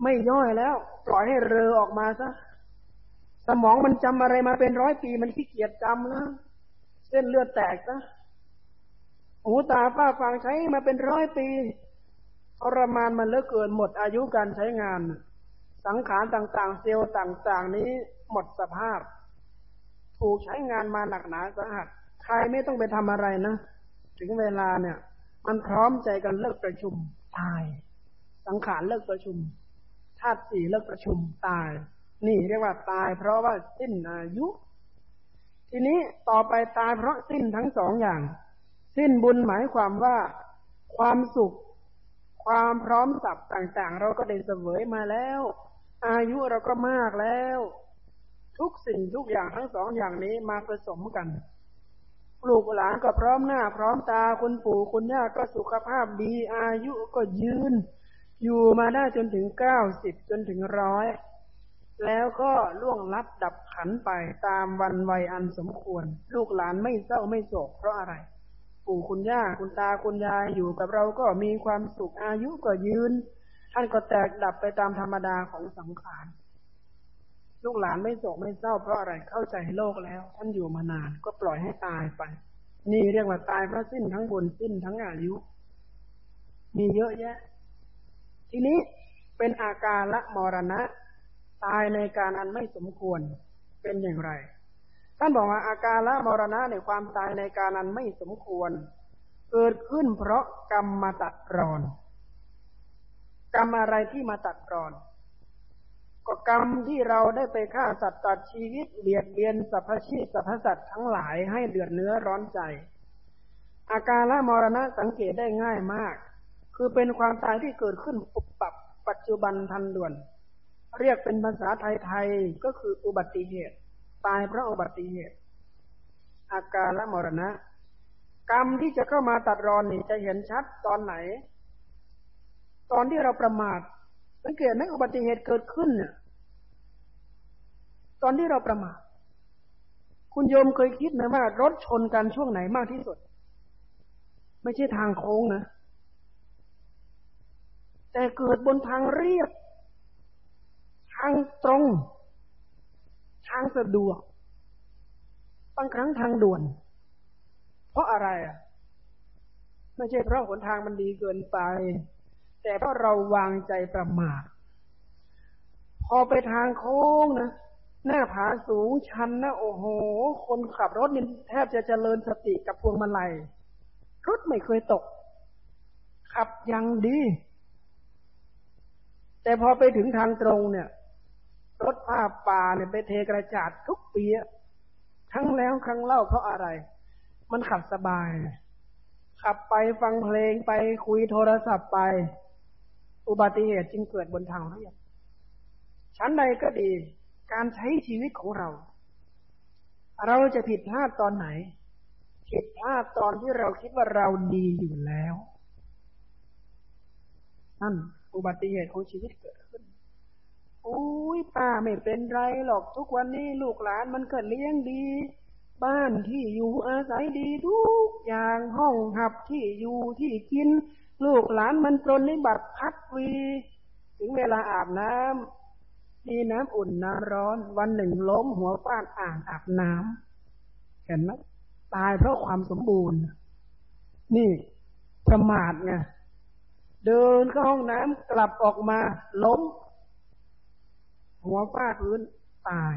ไม่ย่อยแล้ว ปล่อยให้เรอออกมาซะสมองมันจำอะไรมาเป็นร้อยปีมันขี้เกียจจำแล้วเส้นเลือดแตกซะหูตาฝ้าฟางใช้มาเป็นร้อยปีทรมานมันเลิกเกินหมดอายุการใช้งาน สังขารต่างๆ เซลล์ต่างๆ นี้หมดสภาพ ถูกใช้งานมาหนักหนาสาหัส ใครไม่ต้องไปทำอะไรนะ ถึงเวลาเนี่ย มันพร้อมใจกันเลิกประชุมตาย สังขารเลิกประชุมธาตุสี่เลิกประชุมตาย นี่เรียกว่าตาย เพราะว่าสิ้นอายุ ทีนี้ต่อไปตายเพราะสิ้นทั้งสองอย่าง สิ้นบุญหมายความว่าความสุข ความพร้อมสับต่างๆ เราก็ได้เสวยมาแล้ว อายุเราก็มากแล้ว ทุกสิ่งทุกอย่างทั้งสองอย่างนี้มาผสมกัน ลูกหลานก็พร้อมหน้า พร้อมตาคุณปู่คุณย่าก็สุขภาพดีอายุก็ยืน อยู่มาได้จนถึงเก้าสิบจนถึงร้อยแล้วก็ล่วงลับดับขันไปตามวันวัยอันสมควร ลูกหลานไม่เศร้าไม่โศกเพราะอะไร ปู่คุณย่าคุณตาคุณยายอยู่กับเราก็มีความสุขอายุก็ยืน ท่านก็แตกดับไปตามธรรมดาของสังขาร ลูกหลานไม่โศกไม่เศร้าเพราะอะไรเข้าใจโลกแล้ว ท่านอยู่มานานก็ปล่อยให้ตายไป นี่เรียกว่าตายเพราะสิ้นทั้งบุญสิ้นทั้งอายุ มีเยอะแยะ ทีนี้เป็นอาการละมรณะ ตายในการอันไม่สมควรเป็นอย่างไร ท่านบอกว่าอาการละมรณะในความตายในการนั้นไม่สมควร เกิดขึ้นเพราะกรรมมาตัดรอน กรรมอะไรที่มาตัดรอน ก็กรรมที่เราได้ไปฆ่าสัตว์ตัดชีวิตเบียดเบียนสรรพชีพสรรพสัตว์ทั้งหลายให้เดือดเนื้อร้อนใจ อาการละมรณะสังเกตได้ง่ายมาก คือเป็นความตายที่เกิดขึ้นปุบปับปัจจุบันทันด่วน เรียกเป็นภาษาไทยๆก็คืออุบัติเหตุ ตายเพราะอุบัติเหตุ อาการและมรณะ กรรมที่จะเข้ามาตัดรอนนี่จะเห็นชัดตอนไหน ตอนที่เราประมาท สังเกตไหมอุบัติเหตุเกิดขึ้นเนี่ยตอนที่เราประมาทคุณโยมเคยคิดไหมว่ารถชนกันช่วงไหนมากที่สุด ไม่ใช่ทางโค้งนะแต่เกิดบนทางเรียบ ทางตรง ทางสะดวกบางครั้งทางด่วน เพราะอะไรอะ ไม่ใช่เพราะหนทางมันดีเกินไป แต่เพราะเราวางใจประมาทพอไปทางโค้งนะหน้าผาสูงชันนะโอ้โห คนขับรถนี่แทบจะเจริญสติกับพวงมาลัยรถไม่เคยตก ขับยังดี แต่พอไปถึงทางตรงเนี่ย รถผ้าป่าเนี่ยไปเทกระจาดทุกปีครั้งแล้วครั้งเล่าเพราะอะไร มันขับสบาย ขับไปฟังเพลงไปคุยโทรศัพท์ไป อุบัติเหตุจึงเกิดบนทางเรียบชั้นใดก็ดี การใช้ชีวิตของเรา เราจะผิดพลาดตอนไหน ผิดพลาดตอนที่เราคิดว่าเราดีอยู่แล้วนั่นอุบัติเหตุของชีวิตเกิดขึ้นอุ้ยป้าไม่เป็นไรหรอกทุกวันนี้ลูกหลานมันเก็เลี้ยงดี บ้านที่อยู่อาศัยดีทุกอย่างห้องหับที่อยู่ที่กิน ลูกหลานมันปรนนิบัติพัดวี ถึงเวลาอาบน้ำมีน้ำอุ่นน้ำร้อน วันหนึ่งล้มหัวฟาดอ่างอาบน้ำเห็นไหมตายเพราะความสมบูรณ์ นี่ประมาทไงเดินเข้าห้องน้ำกลับออกมา ล้ม หัวฟาดพื้นตาย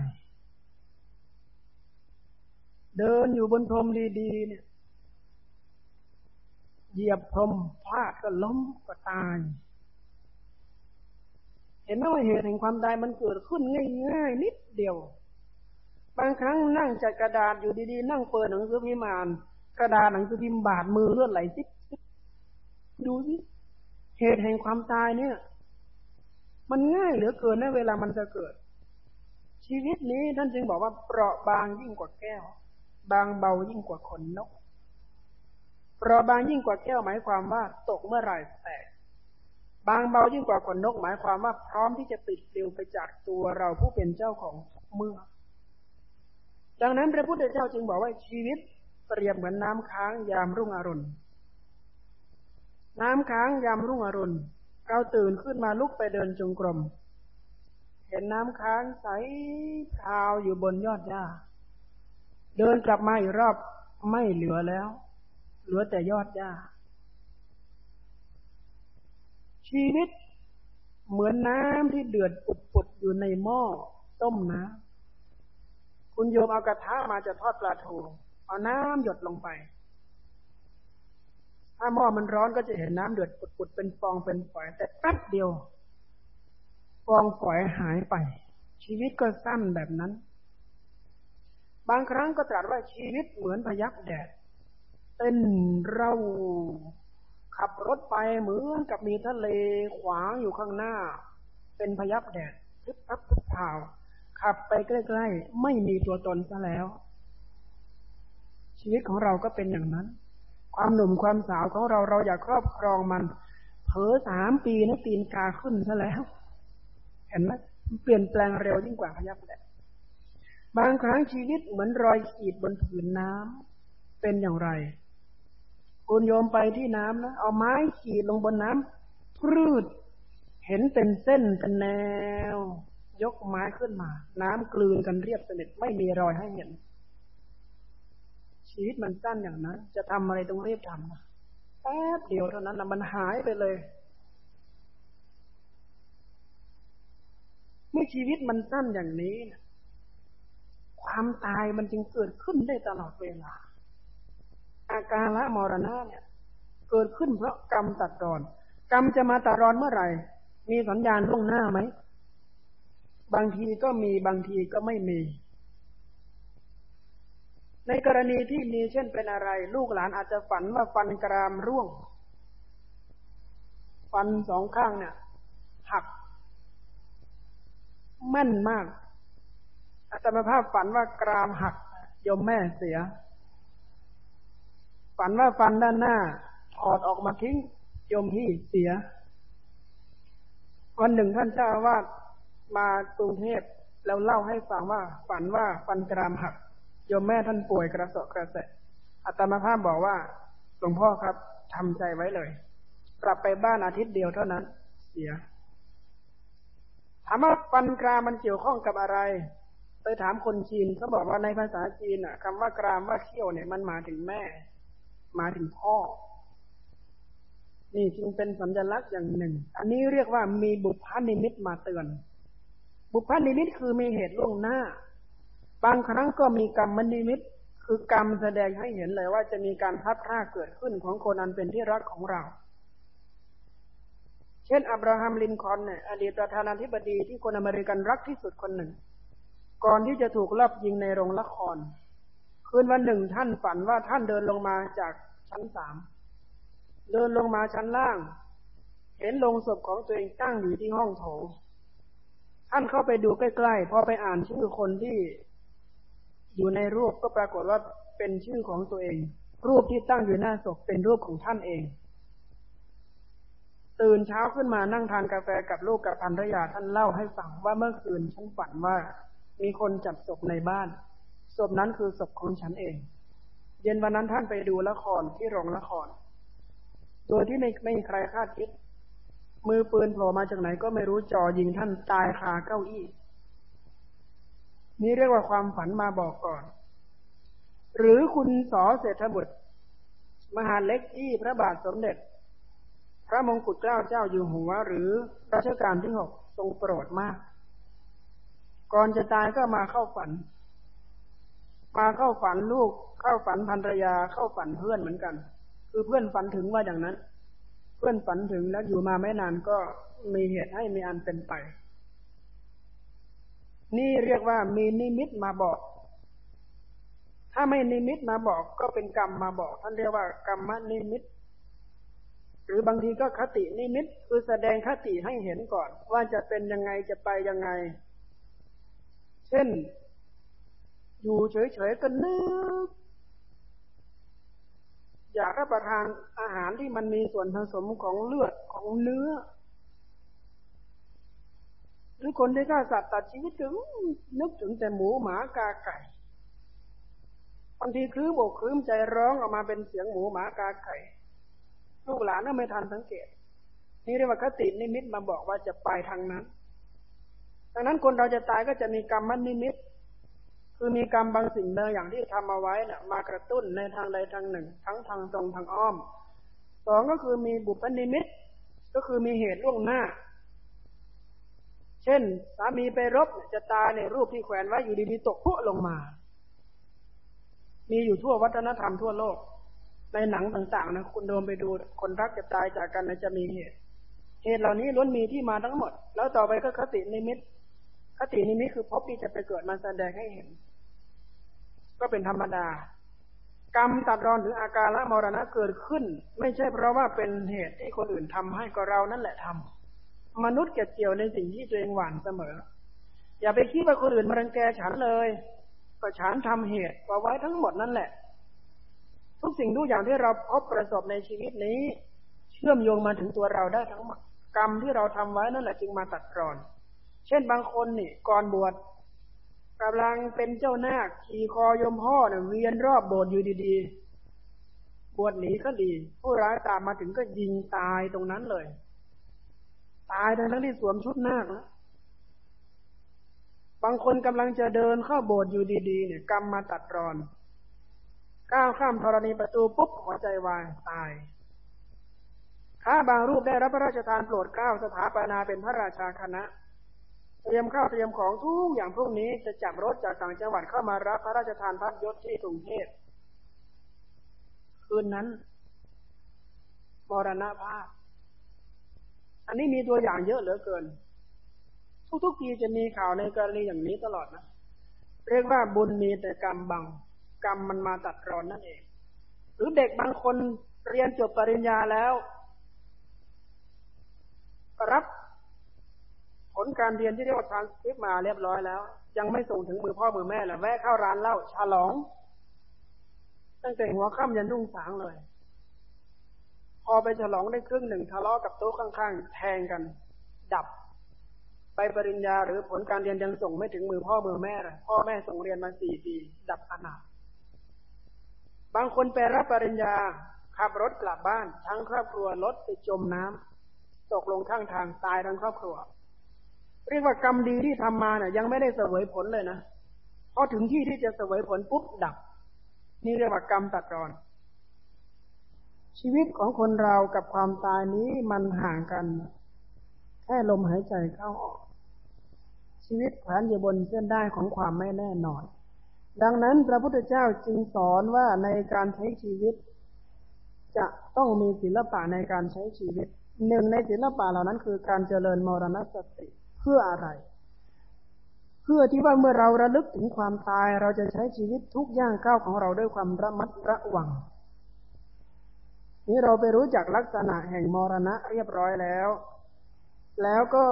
เดินอยู่บนพรมดีๆเนี่ย เหยียบพรมพลาดก็ล้มก็ตาย เห็นไหมว่าเหตุแห่งความตายมันเกิดขึ้นง่ายๆนิดเดียว บางครั้งนั่งจัดกระดาษอยู่ดีๆ นั่งเปิดหนังสือพิมพ์กระดาษหนังสือพิมพ์บาดมือเลือดไหลซิบดูสิเหตุแห่งความตายเนี่ย มันง่ายเหลือเกินนะเวลามันจะเกิด ชีวิตนี้ท่านจึงบอกว่าเปราะบางยิ่งกว่าแก้ว บางเบายิ่งกว่าขนนก เราบางยิ่งกว่าแก้วหมายความว่าตกเมื่อไหร่แตก บางเบายิ่งกว่าขนนกหมายความว่าพร้อมที่จะติดเร็วไปจากตัวเราผู้เป็นเจ้าของเมื่อ ดังนั้นพระพุทธเจ้าจึงบอกว่าชีวิตเปรียบเหมือนน้ำค้างยามรุ่งอรุณ น้ำค้างยามรุ่งอรุณ เราตื่นขึ้นมาลุกไปเดินจงกรม เห็นน้ำค้างใสขาวอยู่บนยอดหญ้า เดินกลับมาอีกรอบไม่เหลือแล้ว เหลือแต่ยอดหญ้า ชีวิตเหมือนน้ำที่เดือดปุดๆอยู่ในหม้อต้มน้ำคุณโยมเอากระทะมาจะทอดปลาทูเอาน้ำหยดลงไป ถ้าหม้อมันร้อนก็จะเห็นน้ำเดือดปุดๆเป็นฟองเป็นฝอย แต่แป๊บเดียว ฟองฝอยหายไป ชีวิตก็สั้นแบบนั้น บางครั้งก็ตรัสว่าชีวิตเหมือนพยับแดด เต้นเราขับรถไปเหมือนกับมีทะเลขวางอยู่ข้างหน้า เป็นพยับแดดทึบพับทึบผ่าวขับไปใกล้ๆ ไม่มีตัวตนซะแล้ว ชีวิตของเราก็เป็นอย่างนั้น ความหนุ่มความสาวของเราเราอยากครอบครองมัน เผลอสามปีนะตีนกาขึ้นซะแล้ว เห็นไหมเปลี่ยนแปลงเร็วยิ่งกว่าพยับแดดบางครั้งชีวิตเหมือนรอยขีดบนผืนน้ำเป็นอย่างไร คุณโยมไปที่น้ำนะ เอาไม้ขีดลงบนน้ำพืด เห็นเป็นเส้นเป็นแนว ยกไม้ขึ้นมา น้ำกลืนกันเรียบสนิทไม่มีรอยให้เห็น ชีวิตมันสั้นอย่างนั้น จะทำอะไรต้องรีบทำนะแป๊บเดียวเท่านั้นนะมันหายไปเลย เมื่อชีวิตมันสั้นอย่างนี้ ความตายมันจึงเกิดขึ้นได้ตลอดเวลา อาการละมรณะเนี่ยเกิดขึ้นเพราะกรรมตัดรอน กรรมจะมาตัดรอนเมื่อไหร่ มีสัญญาณล่วงหน้าไหม บางทีก็มีบางทีก็ไม่มี ในกรณีที่มีเช่นเป็นอะไร ลูกหลานอาจจะฝันว่าฟันกรามร่วง ฟันสองข้างเนี่ยหักแม่นมากอาจารย์ภาพฝันว่ากรามหักยมแม่เสีย ฝันว่าฟันด้านหน้าถอดออกมาทิ้งโยมพี่เสีย วันหนึ่งท่านเจ้าอาวาดมากรุงเทพแล้วเล่าให้ฟังว่า ฝันว่าฟันกรามหักโยมแม่ท่านป่วยกระสอบกระแสอาตมาภาพบอกว่าหลวงพ่อครับทำใจไว้เลย กลับไปบ้านอาทิตย์เดียวเท่านั้น เสีย ถามว่าฟันกรามมันเกี่ยวข้องกับอะไร ไปถามคนจีนเขาบอกว่าในภาษาจีนอะคำว่ากรามว่าเขี้ยวเนี่ยมันมาถึงแม่ มาถึงพ่อ นี่จึงเป็นสัญลักษณ์อย่างหนึ่ง อันนี้เรียกว่ามีบุพนิมิตมาเตือน บุพนิมิตคือมีเหตุล่วงหน้า บางครั้งก็มีกรรมนิมิต คือกรรมแสดงให้เห็นเลยว่าจะมีการพลัดพรากเกิดขึ้นของคนอันเป็นที่รักของเรา เช่น อับราฮัมลินคอล์นเนี่ยอดีตประธานาธิบดีที่คนอเมริกันรักที่สุดคนหนึ่ง ก่อนที่จะถูกลอบยิงในโรงละคร คืนวันหนึ่งท่านฝันว่าท่านเดินลงมาจากชั้นสามเดินลงมาชั้นล่าง เห็นลงศพของตัวเองตั้งอยู่ที่ห้องโถงท่านเข้าไปดูใกล้ๆพอไปอ่านชื่อคนที่อยู่ในรูปก็ปรากฏว่าเป็นชื่อของตัวเอง รูปที่ตั้งอยู่หน้าศพเป็นรูปของท่านเอง ตื่นเช้าขึ้นมานั่งทานกาแฟกับลูกกับภรรยาท่านเล่าให้ฟังว่าเมื่อคืนฉันฝันว่า มีคนจับศพในบ้าน ศพนั้นคือศพของฉันเอง เย็นวันนั้นท่านไปดูละครที่โรงละคร โดยที่ไม่ไม่มีใครคาดคิด มือปืนโผล่มาจากไหนก็ไม่รู้จ่อยิงท่านตายคาเก้าอี้ นี่เรียกว่าความฝันมาบอกก่อน หรือคุณสอเศรษฐบุตร มหาเล็กที่พระบาทสมเด็จ พระมงกุฎเกล้าเจ้าอยู่หัว หรือรัชกาลที่หกทรงโปรดมาก ก่อนจะตายก็มาเข้าฝัน มาเข้าฝันลูก เข้าฝันภรรยาเข้าฝันเพื่อนเหมือนกัน คือเพื่อนฝันถึงว่าอย่างนั้น เพื่อนฝันถึงแล้วอยู่มาไม่นานก็มีเหตุให้มีอันเป็นไป นี่เรียกว่ามีนิมิตมาบอก ถ้าไม่นิมิตมาบอกก็เป็นกรรมมาบอก ท่านเรียกว่ากรรมนิมิต หรือบางทีก็คตินิมิต คือแสดงคติให้เห็นก่อน ว่าจะเป็นยังไงจะไปยังไง เช่น อยู่เฉยๆก็นึกอยากรับประทานอาหารที่มันมีส่วนผสมของเลือดของเนื้อ หรือคนที่ฆ่าสัตว์ตัดชีวิตถึง นึกถึงแต่หมูหมากาไก่ไปางทีคือบกคืมใจร้องออกมาเป็นเสียงหมูหมากาไข่ลูกหลานน่าไม่ทันสังเกต นี่เรียกว่าคตินิมิตมาบอกว่าจะไปทางนั้น ดังนั้นคนเราจะตายก็จะมีกรรมมันนิมิต คือมีกรรมบางสิ่งบางอย่างที่ทำเอาไว้นะ่ะ มากระตุ้นในทางใดทางหนึ่ง ทั้งทางตรงทางอ้อมสองก็คือมีบุพนิมิต ก็คือมีเหตุล่วงหน้า เช่น สามีไปรบจะตายในรูปที่แขวนไว้อยู่ดีๆตกพุลงมา มีอยู่ทั่ววัฒนธรรมทั่วโลก ในหนังต่างๆนะคุณโดมไปดูคนรักจะตายจากกันนะจะมีเหตุ เหตุเหล่านี้ล้วนมีที่มาทั้งหมด แล้วต่อไปก็คตินิมิตคตินิมิตคือพบที่จะไปเกิดมาแสดงให้เห็น ก็เป็นธรรมดา กรรมตัดรอนหรืออาการละมรณะเกิดขึ้น ไม่ใช่เพราะว่าเป็นเหตุที่คนอื่นทำให้ก็เรานั่นแหละทำมนุษย์เก็บเกี่ยวในสิ่งที่ตัวเองหวานเสมอ อย่าไปคิดว่าคนอื่นมารังแกฉันเลยก็ฉันทำเหตุเอาไว้ทั้งหมดนั่นแหละ ทุกสิ่งทุกอย่างที่เราพบประสบในชีวิตนี้ เชื่อมโยงมาถึงตัวเราได้ทั้งหมดกรรมที่เราทำไว้นั่นแหละจึงมาตัดรอน เช่นบางคนนี่ก่อนบวช กำลังเป็นเจ้านาคขี่คอยมพ่อเนี่ยเวียนรอบโบสถ์อยู่ดีๆบวชหนีก็ดี ผู้ร้ายตามมาถึงก็ยิงตายตรงนั้นเลย ตายทั้งที่สวมชุดนาคแล้วบางคนกำลังจะเดินเข้าโบสถ์อยู่ดีๆ เนี่ยกรรมมาตัดรอน ก้าวข้ามธรณีประตูปุ๊บหัวใจวายตายข้าบางรูปได้รับพระราชทานโปรดเกล้าสถาปนาเป็นพระราชาคณะ เตรียมข้าวเตรียมของทุกอย่างพวกนี้จะจับรถจากต่างจังหวัดเข้ามารับพระราชทานพัดยศที่กรุงเทพคืนนั้นมรณภาพ อันนี้มีตัวอย่างเยอะเหลือเกิน ทุกๆทีจะมีข่าวในกรณีอย่างนี้ตลอดนะ เรียกว่าบุญมีแต่กรรมบัง กรรมมันมาตัดรอนนั่นเอง หรือเด็กบางคนเรียนจบปริญญาแล้ว รับ ผลการเรียนที่เรียกว่าทานสคริปมาเรียบร้อยแล้ว ยังไม่ส่งถึงมือพ่อมือแม่เลยแวะเข้าร้านเหล้าฉลอง ตั้งแต่หัวค่ำยันรุ่งสางเลย พอไปฉลองได้ครึ่งหนึ่งทะเลาะกับโต๊ะข้างๆ แทงกัน ดับ ไปปริญญาหรือผลการเรียนยังส่งไม่ถึงมือพ่อมือแม่เลยพ่อแม่ส่งเรียนมาสี่ปี ดับขนาดบางคนไปรับปริญญาขับรถกลับบ้าน ทั้งครอบครัวรถไปจมน้ำตกลงข้างทางตายทั้งครอบครัว เรียกว่ากรรมดีที่ทำมาเนี่ยยังไม่ได้เสวยผลเลยนะพอถึงที่ที่จะเสวยผลปุ๊บดับ นี่เรียกว่ากรรมตัดรอน ชีวิตของคนเรากับความตายนี้มันห่างกัน แค่ลมหายใจเข้าออก ชีวิตแขวนอยู่บนเส้นได้ของความไม่แน่นอน ดังนั้นพระพุทธเจ้าจึงสอนว่าในการใช้ชีวิต จะต้องมีศิลปะในการใช้ชีวิตหนึ่งในศิลปะเหล่านั้นคือการเจริญมรณสติ พื่ออะไร เพื่อที่ว่าเมื่อเราระลึกถึงความตายเราจะใช้ชีวิตทุกย่างก้าวของเราด้วยความระมัดระวัง นี้เราไปรู้จักลักษณะแห่งมรณะเรียบร้อยแล้ว แล้วก็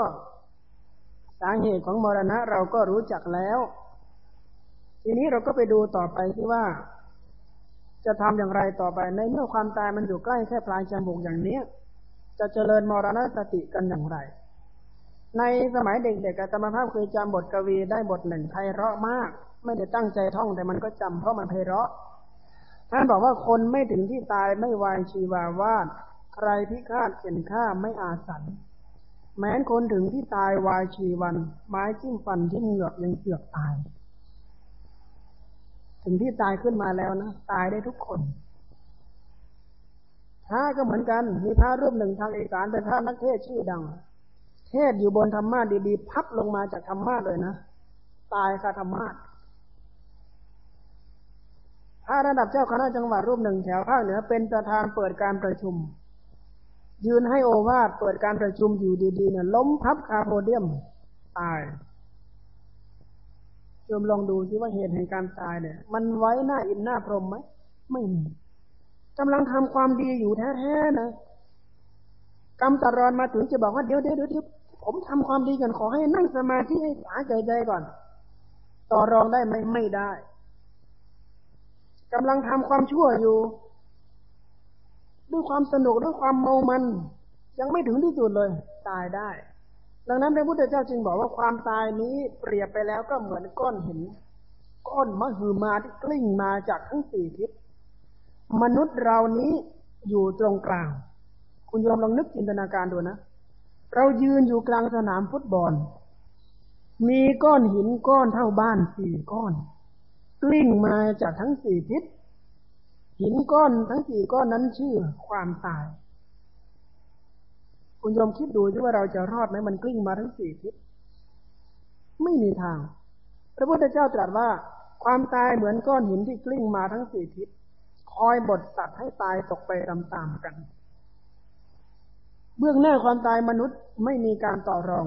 สาเหตุของมรณะเราก็รู้จักแล้ว ทีนี้เราก็ไปดูต่อไปที่ว่า จะทำอย่างไรต่อไปในเมื่อความตายมันอยู่ใกล้แค่ปลายจมูกอย่างเนี้ยจะเจริญมรณะสติกันอย่างไร ในสมัยเด็กๆอาตมาภาพเคยจำบทกวีได้บทหนึ่งไพเราะมาก ไม่ได้ตั้งใจท่องแต่มันก็จำเพราะมันไพเราะท่านบอกว่าคนไม่ถึงที่ตายไม่วายชีวาวาดใครพิฆาตเข็นฆ่าไม่อาสันแม้นคนถึงที่ตายวายชีวัน ไม้จิ้มฟันที่เหงือกยังเสือกตาย ถึงที่ตายขึ้นมาแล้วนะตายได้ทุกคนพระก็เหมือนกัน มีพระรูปหนึ่งทางเอกสารเป็นพระนักเทศชื่อดัง เทศอยู่บนธรรมะดีๆ พับลงมาจากธรรมะเลยนะ ตายคาธรรมะพระระดับเจ้าคณะจังหวัดรูปหนึ่งแถวภาคเหนือเป็นประธานเปิดการประชุม ยืนให้โอวาทเปิดการประชุมอยู่ดีๆเนี่ยล้มพับคาโพเดียม ตายโยมลองดูสิว่าเหตุแห่งการตายเนี่ย มันไว้หน้าอินหน้าพรหมไหมไม่มีกำลังทำความดีอยู่แท้ๆนะกรรมตรอนมาถึงจะบอกว่าเดี๋ยวเดี๋ยวเดี๋ยว ผมทำความดีกันขอให้นั่งสมาธิให้สาใจใจก่อน ต่อรองได้ไหมไม่ได้กำลังทำความชั่วอยู่ ด้วยความสนุกด้วยความเมามัน ยังไม่ถึงที่สุดเลย ตายได้ ดังนั้นพระพุทธเจ้าจึงบอกว่าความตายนี้เปรียบไปแล้วก็เหมือนก้อนหินก้อนมหึมาที่กลิ้งมาจากทั้งสี่ทิศมนุษย์เรานี้อยู่ตรงกลาง คุณยอมลองนึกจินตนาการดูนะ เรายืนอยู่กลางสนามฟุตบอล มีก้อนหินก้อนเท่าบ้านสี่ก้อน กลิ้งมาจากทั้งสี่ทิศ หินก้อนทั้งสี่ก้อนนั้นชื่อความตาย คุณยอมคิดดูด้ว่าเราจะรอดไหมมันกลิ้งมาทั้งสี่ทิศ ไม่มีทาง พระพุทธเจ้าตรัสว่า ความตายเหมือนก้อนหินที่กลิ้งมาทั้งสี่ทิศ คอยบดสัตว์ให้ตายตกไปตามๆกัน เบื้องหน้าความตายมนุษย์ไม่มีการต่อรอง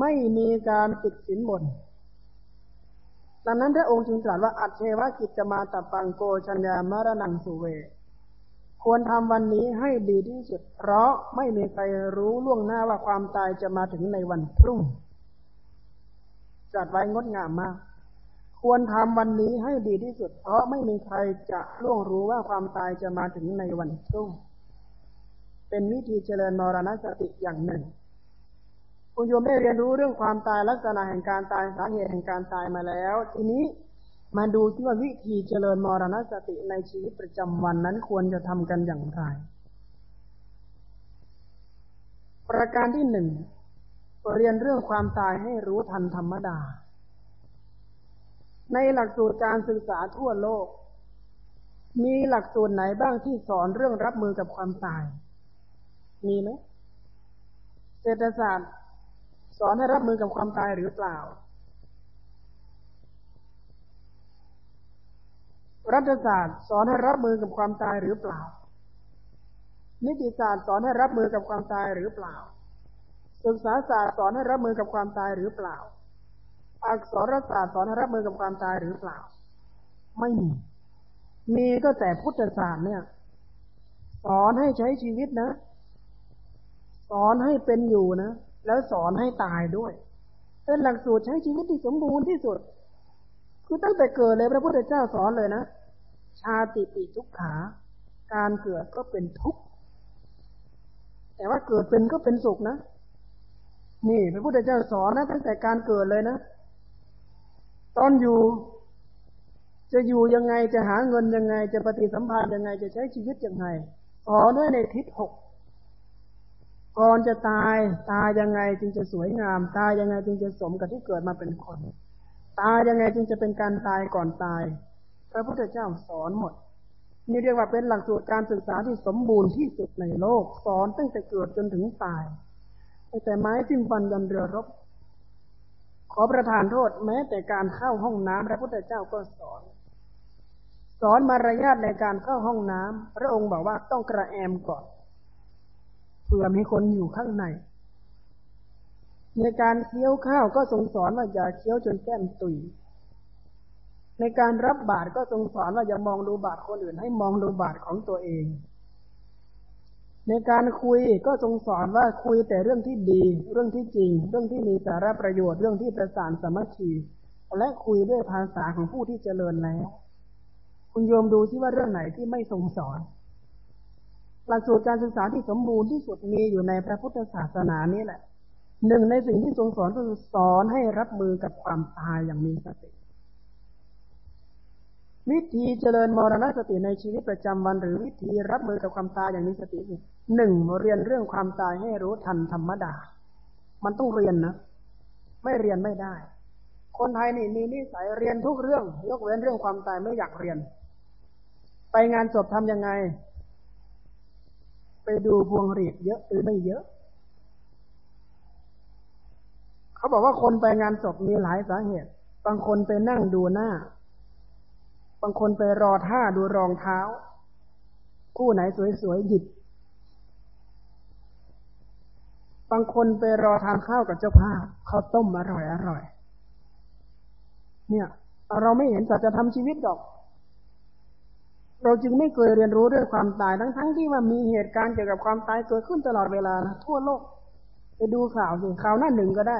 ไม่มีการติดสินบนดังนั้นพระองค์จึงตรัสว่าอัจเทวกิจจะมาตับปังโกชัญญามารนังสุเว ควรทำวันนี้ให้ดีที่สุด เพราะไม่มีใครรู้ล่วงหน้าว่าความตายจะมาถึงในวันพรุ่ง จัดไว้งดงามมาก ควรทำวันนี้ให้ดีที่สุด เพราะไม่มีใครจะล่วงรู้ว่าความตายจะมาถึงในวันพรุ่ง เป็นวิธีเจริญมรณสติอย่างหนึ่ง คุณโยมได้เรียนรู้เรื่องความตายลักษณะแห่งการตายสาเหตุแห่งการตายมาแล้ว ทีนี้มาดูที่ว่าวิธีเจริญมรณสติในชีวิตประจำวันนั้นควรจะทำกันอย่างไร ประการที่หนึ่งเรียนเรื่องความตายให้รู้ทันธรรมดา ในหลักสูตรการศึกษาทั่วโลก มีหลักสูตรไหนบ้างที่สอนเรื่องรับมือกับความตาย มีไหมเศรษฐศาสตร์ สอนให้รับมือกับความตายหรือเปล่า รัฐศาสตร์สอนให้รับมือกับความตายหรือเปล่า นิติศาสตร์สอนให้รับมือกับความตายหรือเปล่า ศึกษาศาสตร์สอนให้รับมือกับความตายหรือเปล่า อักษรศาสตร์สอนให้รับมือกับความตายหรือเปล่า ไม่มี มีก็แต่พุทธศาสตร์เนี่ย สอนให้ใช้ชีวิตนะ สอนให้เป็นอยู่นะ แล้วสอนให้ตายด้วยเป็นหลักสูตรใช้ชีวิตที่สมบูรณ์ที่สุด คือตั้งแต่เกิดเลยพระพุทธเจ้าสอนเลยนะ ชาติติทุกขา การเกิดก็เป็นทุกข์แต่ว่าเกิดเป็นก็เป็นสุขนะ นี่พระพุทธเจ้าสอนนะตั้งแต่การเกิดเลยนะ ตอนอยู่ จะอยู่ยังไงจะหาเงินยังไง จะปฏิสัมพันธ์ยังไง จะใช้ชีวิตยังไงสอด้วยในทิศหกก่อนจะตายตายยังไงจึงจะสวยงาม ตายยังไงจึงจะสมกับที่เกิดมาเป็นคน ตายยังไงจึงจะเป็นการตายก่อนตาย พระพุทธเจ้าสอนหมด นี่เรียกว่าเป็นหลักสูตรการศึกษาที่สมบูรณ์ที่สุดในโลก สอนตั้งแต่เกิดจนถึงตายแต่ไม้จิ้มฟันกันเรือรบ อประทานโทษแม้แต่การเข้าห้องน้ำพระพุทธเจ้าก็สอน สอนมารยาทในการเข้าห้องน้ำพระองค์บอกว่าต้องกระแอมก่อนเพื่อมีคนอยู่ข้างใน ในการเคี้ยวข้าวก็ทรงสอนว่าอย่าเคี้ยวจนแก้มตุยในการรับบาตรก็ทรงสอนว่าอย่ามองดูบาตรคนอื่นให้มองดูบาตรของตัวเอง ในการคุยก็ทรงสอนว่าคุยแต่เรื่องที่ดี เรื่องที่จริง เรื่องที่มีสาระประโยชน์เรื่องที่ประสานสมัคคีและคุยด้วยภาษาของผู้ที่เจริญแล้ว คุณโยมดูที่ว่าเรื่องไหนที่ไม่ทรงสอนหลักสูตรการศึกษาที่สมบูรณ์ที่สุดมีอยู่ในพระพุทธศาสนานี้แหละหนึ่งในสิ่งที่ทรงสอนก็คือสอนให้รับมือกับความตายอย่างมีสติ วิธีเจริญมรณสติในชีวิตประจำวัน หรือวิธีรับมือกับความตายอย่างมีสติหนึ่งเรียนเรื่องความตายให้รู้ทันธรรมดา มันต้องเรียนนะ ไม่เรียนไม่ได้ คนไทยนี่มีนิสัยเรียนทุกเรื่อง ยกเว้นเรื่องความตายไม่อยากเรียน ไปงานศพทำยังไง ไปดูพวงหรีดเยอะหรือไม่เยอะ เขาบอกว่าคนไปงานศพมีหลายสาเหตุ บางคนไปนั่งดูหน้า บางคนไปรอท่าดูรองเท้า คู่ไหนสวยๆหยิบบางคนไปรอทานข้าวกับเจ้าภาพเขาต้มอร่อยอร่อย เนี่ย เราไม่เห็นสัจธรรมชีวิตดอก เราจึงไม่เคยเรียนรู้เรื่องความตายทั้งทั้งที่ว่ามีเหตุการณ์เกี่ยวกับความตายเกิดขึ้นตลอดเวลานะทั่วโลก ไปดูข่าวสิข่าวหน้าหนึ่งก็ได้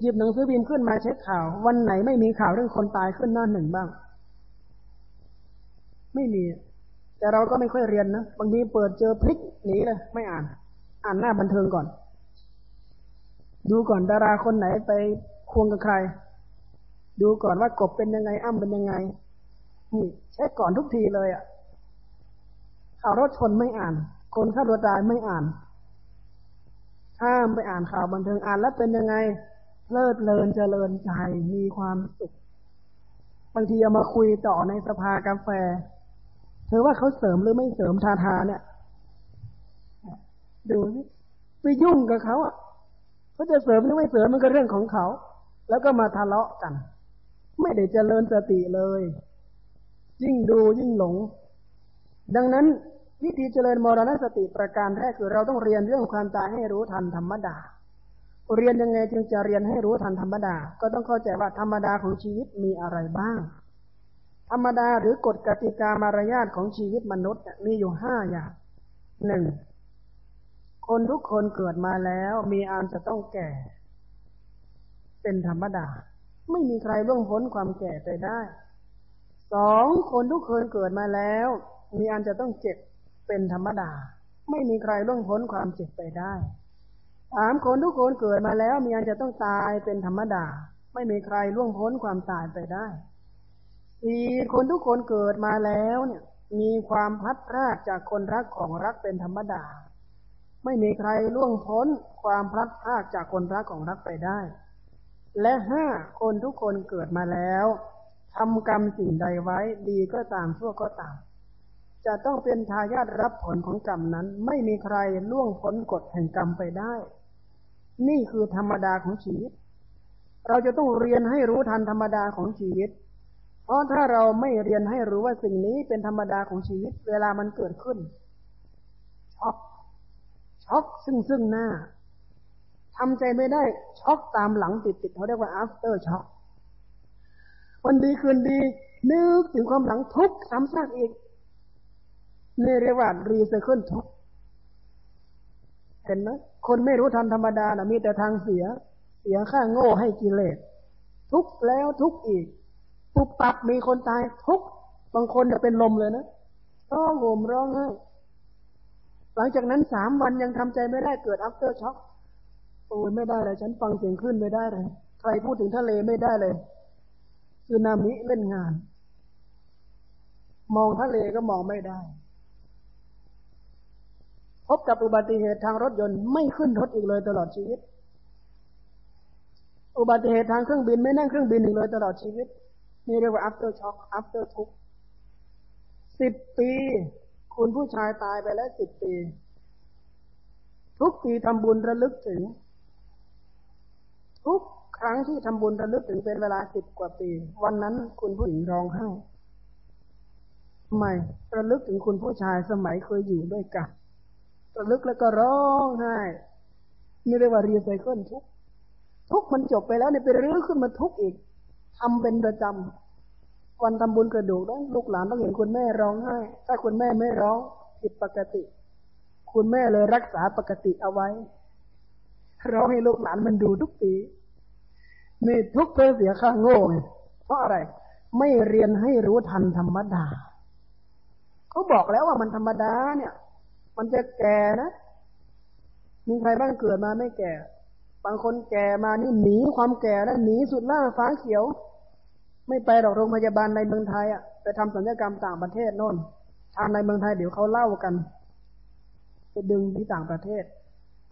หยิบหนังสือพิมพ์ขึ้นมาเช็คข่าว วันไหนไม่มีข่าวเรื่องคนตายขึ้นหน้าหนึ่งบ้าง ไม่มี แต่เราก็ไม่ค่อยเรียนนะ บางทีเปิดเจอพลิกหนีเลย ไม่อ่าน อ่านหน้าบันเทิงก่อน ดูก่อนดาราคนไหนไปควงกับใคร ดูก่อนว่ากบเป็นยังไง อ้ำเป็นยังไง นี่เช็คก่อนทุกทีเลยอะข่าวรถชนไม่อ่าน คนฆ่าตัวตายไม่อ่าน ห้ามไปอ่านข่าวบันเทิงอ่านแล้วเป็นยังไง เพลิดเพลินเจริญใจมีความสุขบางทีเอามาคุยต่อในสภากาแฟ เธอว่าเขาเสริมหรือไม่เสริมทาทาเนี่ยดูนี่ไปยุ่งกับเขาอะเขาจะเสริมหรือไม่เสริมมันก็เรื่องของเขา แล้วก็มาทะเลาะกัน ไม่ได้เจริญสติเลย ยิ่งดูยิ่งหลง ดังนั้นวิธีเจริญมรณสติประการแรกคือเราต้องเรียนเรื่องความตายให้รู้ทันธรรมดา เรียนยังไงจึงจะเรียนให้รู้ทันธรรมดา ก็ต้องเข้าใจว่าธรรมดาของชีวิตมีอะไรบ้าง ธรรมดาหรือกฎกติกามารยาทของชีวิตมนุษย์มีอยู่ห้าอย่างหนึ่งคนทุกคนเกิดมาแล้วมีอันจะต้องแก่ เป็นธรรมดา ไม่มีใครล่วงพ้นความแก่ไปได้สองคนทุกคนเกิดมาแล้ว มีอันจะต้องเจ็บเป็นธรรมดา ไม่มีใครล่วงพ้นความเจ็บไปได้สามคนทุกคนเกิดมาแล้ว มีอันจะต้องตายเป็นธรรมดา ไม่มีใครล่วงพ้นความตายไปได้ สี่คนทุกคนเกิดมาแล้วเนี่ย มีความพัดพรากจากคนรักของรักเป็นธรรมดา ไม่มีใครล่วงพ้นความพลัดพรากจากคนรักของรักไปได้ และห้าคนทุกคนเกิดมาแล้วทำกรรมสิ่งใดไว้ดีก็ตามชั่วก็ตาม จะต้องเป็นทายาทรับผลของกรรมนั้น ไม่มีใครล่วงพ้นกฎแห่งกรรมไปได้ นี่คือธรรมดาของชีวิต เราจะต้องเรียนให้รู้ทันธรรมดาของชีวิต ราะถ้าเราไม่เรียนให้รู้ว่าสิ่งนี้เป็นธรรมดาของชีวิต เวลามันเกิดขึ้นช็อกช็อกซึ่งซึ่งหน้าทำใจไม่ได้ช็อกตามหลังติดติดเขาเรียกว่า after shock วันดีคืนดี นึกถึงความหลังทุกข์ซ้ำซากอีกนี่เรียกว่ารีไซเคิลทุกเห็นไหมคนไม่รู้ทันธรรมดานะมีแต่ทางเสีย เสียค่าโง่ให้กิเลสทุกข์แล้วทุกข์อีก ปุบปับมีคนตายทุกข์บางคนจะเป็นลมเลยนะร้องโหมร้องไห้หลังจากนั้นสามวันยังทำใจไม่ได้เกิดอาฟเตอร์ช็อกโอ้ยไม่ได้เลยฉันฟังเสียงคลื่นไม่ได้เลยใครพูดถึงทะเลไม่ได้เลยสึนามิเล่นงาน มองทะเลก็มองไม่ได้ พบกับอุบัติเหตุทางรถยนต์ไม่ขึ้นรถอีกเลยตลอดชีวิต อุบัติเหตุทางเครื่องบินไม่นั่งเครื่องบินอีกเลยตลอดชีวิต นี่เรียกว่า after shock after ทุกสิบปี คุณผู้ชายตายไปแล้วสิบปี ทุกปีทำบุญระลึกถึง ทุกครั้งที่ทำบุญระลึกถึงเป็นเวลาสิบกว่าปี วันนั้นคุณผู้หญิงร้องไห้ทำไมระลึกถึงคุณผู้ชายสมัยเคยอยู่ด้วยกันระลึกแล้วก็ร้องไห้นี่เรียกว่ารีไซเคิลทุกทุกมันจบไปแล้วเนี่ยไปรื้อขึ้นมาทุกอีก ทำเป็นประจำวันทำบุญกระดูกต้องลูกหลานต้องเห็นคุณแม่ร้องไห้ ถ้าคุณแม่ไม่ร้องผิดปกติ คุณแม่เลยรักษาปกติเอาไว้ร้องให้ลูกหลานมันดูทุกปีนี่ทุกเพื่อเสียค่าโง่เพราะอะไร ไม่เรียนให้รู้ทันธรรมดาเขาบอกแล้วว่ามันธรรมดาเนี่ย มันจะแก่นะ มีใครบ้างเกิดมาไม่แก่ บางคนแก่มานี่หนีความแก่แล้วหนีสุดล่าฟ้าเขียว ไม่ไปหรอกโรงพยาบาลในเมืองไทยอะไปทำสัญญกรรมต่างประเทศโน่นทางในเมืองไทยเดี๋ยวเขาเล่ากันไปดึงที่ต่างประเทศ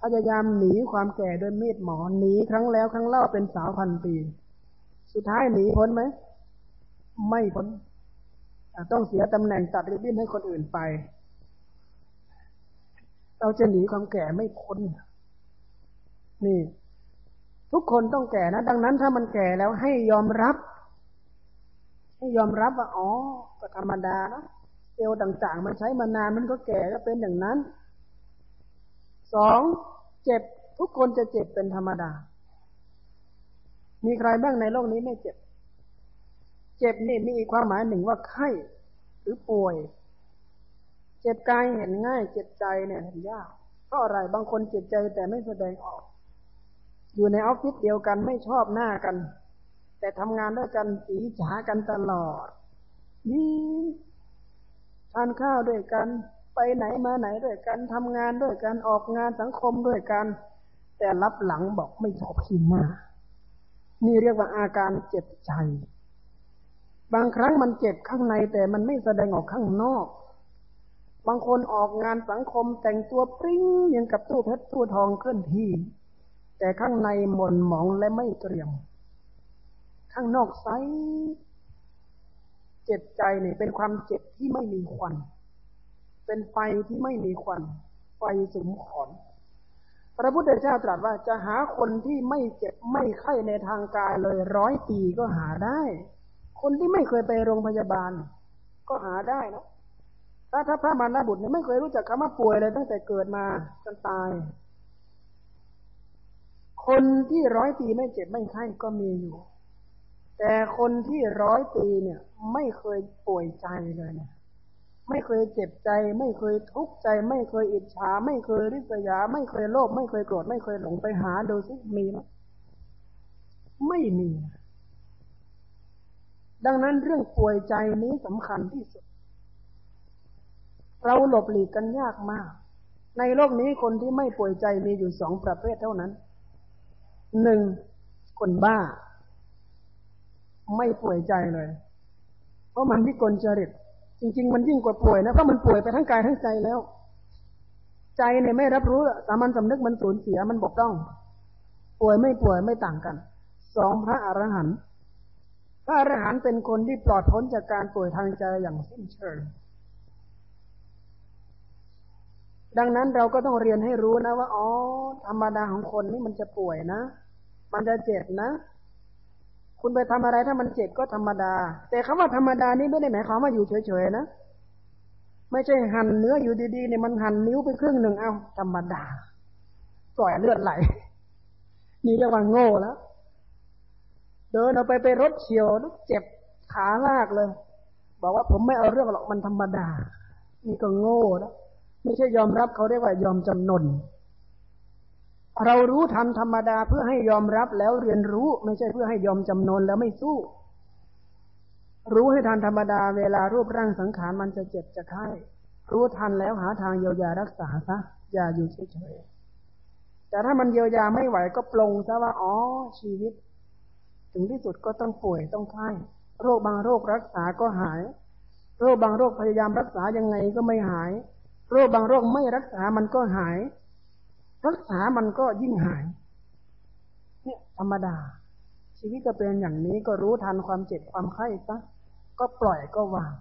พยายามหนีความแก่ด้วยมีดหมอหนีครั้งแล้วครั้งเล่าเป็นสาวพันปี สุดท้ายหนีพ้นไหมไม่พ้นต้องเสียตำแหน่งตัดริบบิ้นให้คนอื่นไป เราจะหนีความแก่ไม่พ้น นี่ ทุกคนต้องแก่นะ ดังนั้นถ้ามันแก่แล้วให้ยอมรับ ให้ยอมรับว่าอ๋อก็ธรรมดานะเซลล์ต่างๆ มันใช้มานานมันก็แก่ก็เป็นอย่างนั้นสองเจ็บทุกคนจะเจ็บเป็นธรรมดา มีใครบ้างในโลกนี้ไม่เจ็บ เจ็บนี่มีความหมายหนึ่งว่าไข้หรือป่วย เจ็บกายเห็นง่าย เจ็บใจเนี่ยเห็นยากเพราะอะไรบางคนเจ็บใจแต่ไม่แสดงออก อยู่ในออฟฟิศเดียวกันไม่ชอบหน้ากัน แต่ทำงานด้วยกันสีฉากันตลอดนี่ทานข้าวด้วยกัน ไปไหนมาไหนด้วยกันทำงานด้วยกันออกงานสังคมด้วยกัน แต่รับหลังบอกไม่ชอบขี้หน้านี่เรียกว่าอาการเจ็บใจ บางครั้งมันเจ็บข้างในแต่มันไม่แสดงออกข้างนอก บางคนออกงานสังคมแต่งตัวปริ้งยังกับตู้เพชรตู้ทองเคลื่อนที่ แต่ข้างในหม่นหมองและไม่เตรียม ข้างนอกใสเจ็บใจเนี่ยเป็นความเจ็บที่ไม่มีควัน เป็นไฟที่ไม่มีควัน ไฟสุมขอน พระพุทธเจ้าตรัสว่าจะหาคนที่ไม่เจ็บไม่ไข้ในทางกายเลยร้อยปีก็หาได้ คนที่ไม่เคยไปโรงพยาบาล ก็หาได้นะถ้าถ้าพระมารดาบุตรเนี่ยไม่เคยรู้จักคำว่าป่วยเลยตั้งแต่เกิดมาจนตาย คนที่ร้อยปีไม่เจ็บไม่ไข้ก็มีอยู่ แต่คนที่ร้อยปีเนี่ย ไม่เคยป่วยใจเลยเนี่ยไม่เคยเจ็บใจ ไม่เคยทุกข์ใจ ไม่เคยอิจฉา ไม่เคยริษยา ไม่เคยโลภไม่เคยโกรธไม่เคยหลงไปหาดูสิมีไหมไม่มี ดังนั้นเรื่องป่วยใจนี้สำคัญที่สุด เราหลบหลีกกันยากมาก ในโลกนี้คนที่ไม่ป่วยใจมีอยู่สองประเภทเท่านั้น หนึ่งคนบ้า ไม่ป่วยใจเลย เพราะมันวิกลจริต จริง ๆ มันยิ่งกว่าป่วยนะเพราะมันป่วยไปทั้งกายทั้งใจแล้ว ใจเนี่ยไม่รับรู้สามัญสำนึกมันสูญเสียมันบกต้อง ป่วยไม่ป่วยไม่ต่างกันสองพระอรหันต์พระอรหันต์เป็นคนที่ปลอดพ้นจากการป่วยทางใจอย่างสิ้นเชิง ดังนั้นเราก็ต้องเรียนให้รู้นะว่าอ๋อธรรมดาของคนนี่มันจะป่วยนะ มันจะเจ็บนะ คุณไปทำอะไรถ้ามันเจ็บก็ธรรมดา แต่คำว่าธรรมดานี่ไม่ได้หมายความว่าอยู่เฉยๆนะไม่ใช่หั่นเนื้ออยู่ดีๆเนี่ยมันหั่นนิ้วไปครึ่งหนึ่งเอาธรรมดาปล่อยเลือดไหล นี่เรียกว่าโง่แล้วเดินเอาไปไปรถเฉียวเจ็บขาลากเลย บอกว่าผมไม่เอาเรื่องหรอกมันธรรมดา นี่ก็โง่แล้ว ไม่ใช่ยอมรับเขาเรียกว่ายอมจำนน เรารู้ทันธรรมดาเพื่อให้ยอมรับแล้วเรียนรู้ ไม่ใช่เพื่อให้ยอมจำนนแล้วไม่สู้ รู้ให้ทันธรรมดาเวลารูปร่างสังขารมันจะเจ็บจะไข้รู้ทันแล้วหาทางเยียวยารักษาซะอย่าอยู่เฉยๆแต่ถ้ามันเยียวยาไม่ไหวก็ปลงซะว่าอ๋อชีวิต ถึงที่สุดก็ต้องป่วยต้องไข้โรคบางโรครักษาก็หาย โรคบางโรคพยายามรักษายังไงก็ไม่หาย โรคบางโรคไม่รักษามันก็หาย รักษามันก็ยิ่งหาย เนี่ยธรรมดา ชีวิตก็เป็นอย่างนี้ก็รู้ทันความเจ็บความไข้ซะก็ปล่อยก็วาง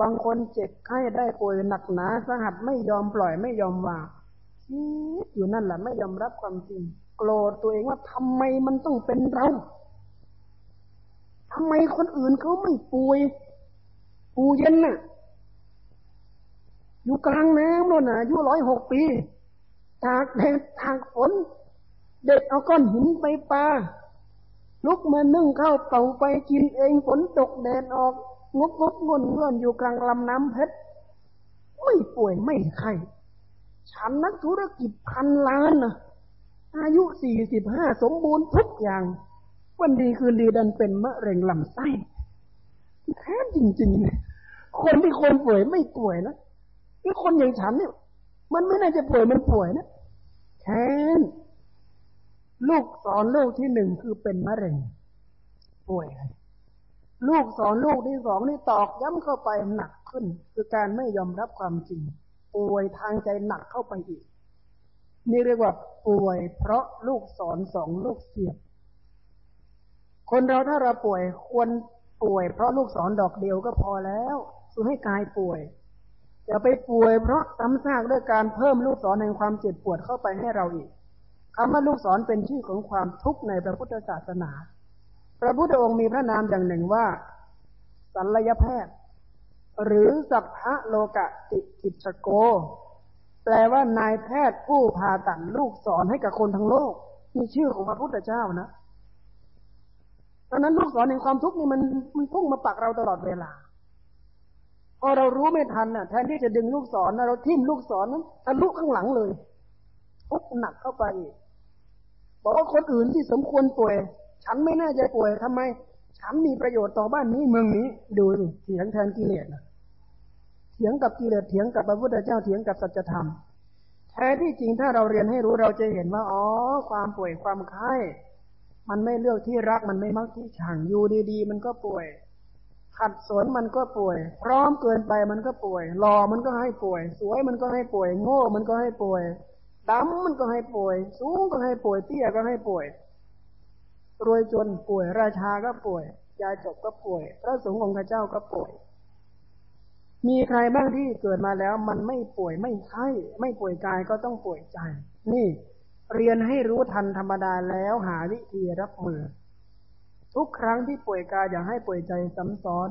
บางคนเจ็บไข้ได้ป่วยหนักหนาสหัสไม่ยอมปล่อยไม่ยอมวางคิดอยู่นั่นแหละไม่ยอมรับความจริง โกรธตัวเองว่าทำไมมันต้องเป็นเราทำไมคนอื่นเขาไม่ป่วย ปูเย็นน่ะ อยู่กลางน้ำแล้วนะอายุร้อยหกปี ตากแดดตากฝน เด็กเอาก้อนหินไปปาลุกมานึ่งข้าวเป่าไปกินเองฝนตกแดดออกงกงกงนเงื่อนอยู่กลางลำน้ำเพชรไม่ป่วยไม่ไข้ฉันนักธุรกิจพันล้านนะอายุสี่สิบห้าสมบูรณ์ทุกอย่าง วันดีคืนดีดันเป็นมะเร็งลำไส้แท้จริงๆเนี่ยคนที่คนป่วยไม่ป่วยนะ นี่คนอย่างฉันเนี่ย มันไม่น่าจะป่วยมันป่วยนะแทนลูกสอนลูกที่หนึ่งคือเป็นมะเร็ง ป่วยลูกสอนลูกที่สองนี่ตอกย้ำเข้าไปหนักขึ้น คือการไม่ยอมรับความจริง ป่วยทางใจหนักเข้าไปอีก นี่เรียกว่าป่วย เพราะลูกสอนสองลูกเสียบ คนเราถ้าเราป่วยควรป่วย เพราะลูกสอนดอกเดียวก็พอแล้วคือให้กายป่วย อย่าไปป่วยเพราะซ้ำซากด้วยการเพิ่มลูกศรแห่งความเจ็บปวดเข้าไปให้เราอีกคำว่าลูกศรเป็นชื่อของความทุกข์ในพระพุทธศาสนา พระพุทธองค์มีพระนามอย่างหนึ่งว่าสัลยแพทย์ หรือสัพพะโลกะติกิจโก แปลว่านายแพทย์ผู้ผ่าตัดลูกศรให้กับคนทั้งโลกมีชื่อของพระพุทธเจ้านะดังนั้นลูกศรแห่งความทุกข์นี่มันมันพุ่งมาปักเราตลอดเวลา พอเรารู้ไม่ทันน่ะ แทนที่จะดึงลูกศรนะเราทิ่มลูกศรนั้นทะลุข้างหลังเลยทุกหนักเข้าไปบอกว่าคนอื่นที่สมควรป่วย ฉันไม่น่าจะป่วยทำไม ฉันมีประโยชน์ต่อบ้านนี้เมืองนี้ ดูสิเถียงแทนกิเลสนะเถียงกับกิเลสเถียงกับพระพุทธเจ้าเถียงกับสัจธรรมแท้ที่จริงถ้าเราเรียนให้รู้เราจะเห็นว่าอ๋อ ความป่วยความไข้มันไม่เลือกที่รักมันไม่มักที่ชังอยู่ดีๆ มันก็ป่วย ขัดสนมันก็ป่วย พร้อมเกินไปมันก็ป่วย หล่อมันก็ให้ป่วย สวยมันก็ให้ป่วย โง่มันก็ให้ป่วยดำมันก็ให้ป่วย สูงก็ให้ป่วย เตี้ยก็ให้ป่วย รวยจนป่วย ราชาก็ป่วย ยาจบก็ป่วย พระสงฆ์องค์เจ้าก็ป่วย มีใครบ้างที่เกิดมาแล้ว มันไม่ป่วยไม่ไข้ไม่ป่วยกายก็ต้องป่วยใจ นี่ เรียนให้รู้ทันธรรมดาแล้วหาวิธีรับมือ ทุกครั้งที่ป่วยกายอย่าให้ป่วยใจซ้ำซ้อน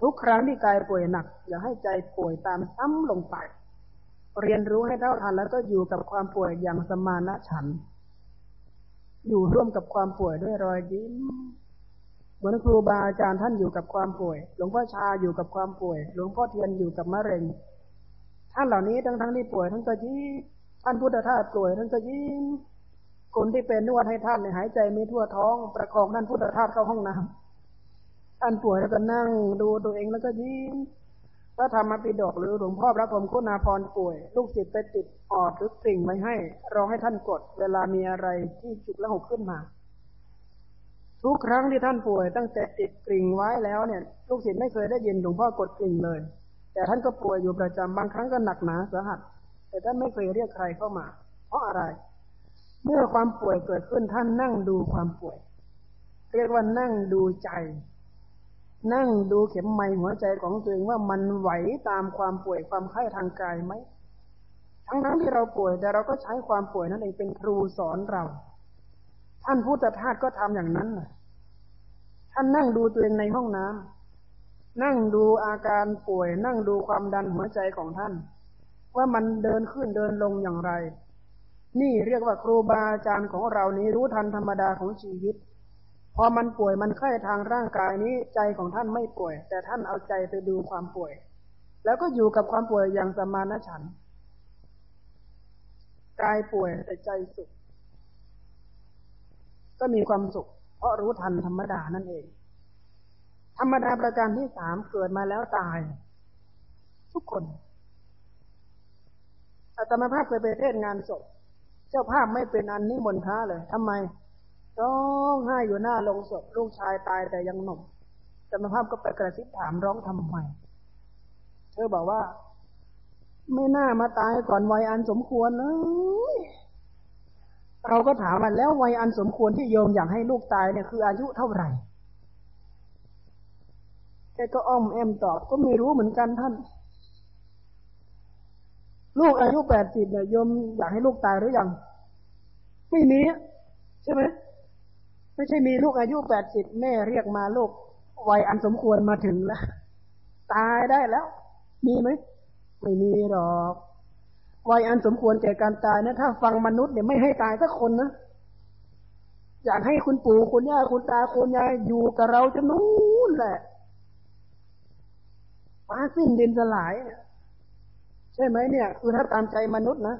ทุกครั้งที่กายป่วยหนัก อย่าให้ใจป่วยตามซ้ำลงไป เรียนรู้ให้เท่าทันแล้วก็อยู่กับความป่วยอย่างสมานะฉัน อยู่ร่วมกับความป่วยด้วยรอยยิ้มเหมือนครูบาอาจารย์ท่านอยู่กับความป่วย หลวงพ่อชาอยู่กับความป่วย หลวงพ่อเทียนอยู่กับมะเร็ง ท่านเหล่านี้ทั้งทั้งที่ป่วยทั้งก็ยิ้มท่านพุทธทาสป่วยท่านก็ยิ้ม คนที่เป็นนวดให้ท่านในหายใจไม่ทั่วท้อง ประคองท่านพุทธทาสเข้าห้องน้ำท่านป่วยแล้วก็นั่งดูตัวเองแล้วก็ยิ้มพระธรรมปิฎกหรือหลวงพ่อพระพรหมคุณาพรป่วย ลูกศิษย์ไปติดออดหรือกริ่งไว้ให้ รอให้ท่านกด เวลามีอะไรที่จุกและหกขึ้นมา ทุกครั้งที่ท่านป่วย ตั้งแต่ติดกริ่งไว้แล้วเนี่ย ลูกศิษย์ไม่เคยได้ยินหลวงพ่อกดกริ่งเลย แต่ท่านก็ป่วยอยู่ประจำบางครั้งก็หนักหนาสาหัส แต่ท่านไม่เคยเรียกใครเข้ามา เพราะอะไร เมื่อความป่วยเกิดขึ้นท่านนั่งดูความป่วย เรียกว่านั่งดูใจ นั่งดูเข็มไม้หัวใจของตัวเองว่ามันไหวตามความป่วยความไข้ทางกายไหมทั้งทั้งที่เราป่วยแต่เราก็ใช้ความป่วยนั่นเองเป็นครูสอนเรา ท่านพุทธทาสก็ทำอย่างนั้นท่านนั่งดูตัวเองในห้องน้ำนั่งดูอาการป่วย นั่งดูความดันหัวใจของท่าน ว่ามันเดินขึ้นเดินลงอย่างไร นี่เรียกว่าครูบาอาจารย์ของเรานี้รู้ทันธรรมดาของชีวิต พอมันป่วยมันไข้ทางร่างกายนี้ใจของท่านไม่ป่วย แต่ท่านเอาใจไปดูความป่วย แล้วก็อยู่กับความป่วยอย่างสมานฉันกายป่วยแต่ใจสุข ก็มีความสุข เพราะรู้ทันธรรมดานั่นเอง ธรรมดาประการที่สามเกิดมาแล้วตาย ทุกคนอาตมาภาพเคยไปเทศงานศพ เจ้าภาพไม่เป็นอันนี้มนท้าเลยทำไมร้องไห้อยู่หน้าลงศพลูกชายตายแต่ยังหนุ่มอาตมาภาพก็ไปกระซิบถามร้องทำไมเธอบอกว่า ไม่น่ามาตายก่อนวัยอันสมควรเลยเราก็ถามว่าแล้ววัยอันสมควรที่โยมอยากให้ลูกตายเนี่ยคืออายุเท่าไหร่แกก็อ้อมแอมตอบก็ไม่รู้เหมือนกันท่าน ลูกอายุแปดสิบเนี่ยยมอยากให้ลูกตายหรือยังไม่มีใช่ไหมไม่ใช่มีลูกอายุแปดสิบแม่เรียกมาลูกวัยอันสมควรมาถึงแล้ว ตายได้แล้ว มีไหมไม่มีหรอกวัยอันสมควรแก่การตายนะ ถ้า ฟังมนุษย์เนี่ยไม่ให้ตายสักคนนะอยากให้คุณปู่คุณย่าคุณตาคุณยายอยู่กับเราจะนู้นแหละฟ้าสิ้นดินสลาย ใช่ไหมเนี่ย คือถ้าตามใจมนุษย์นะ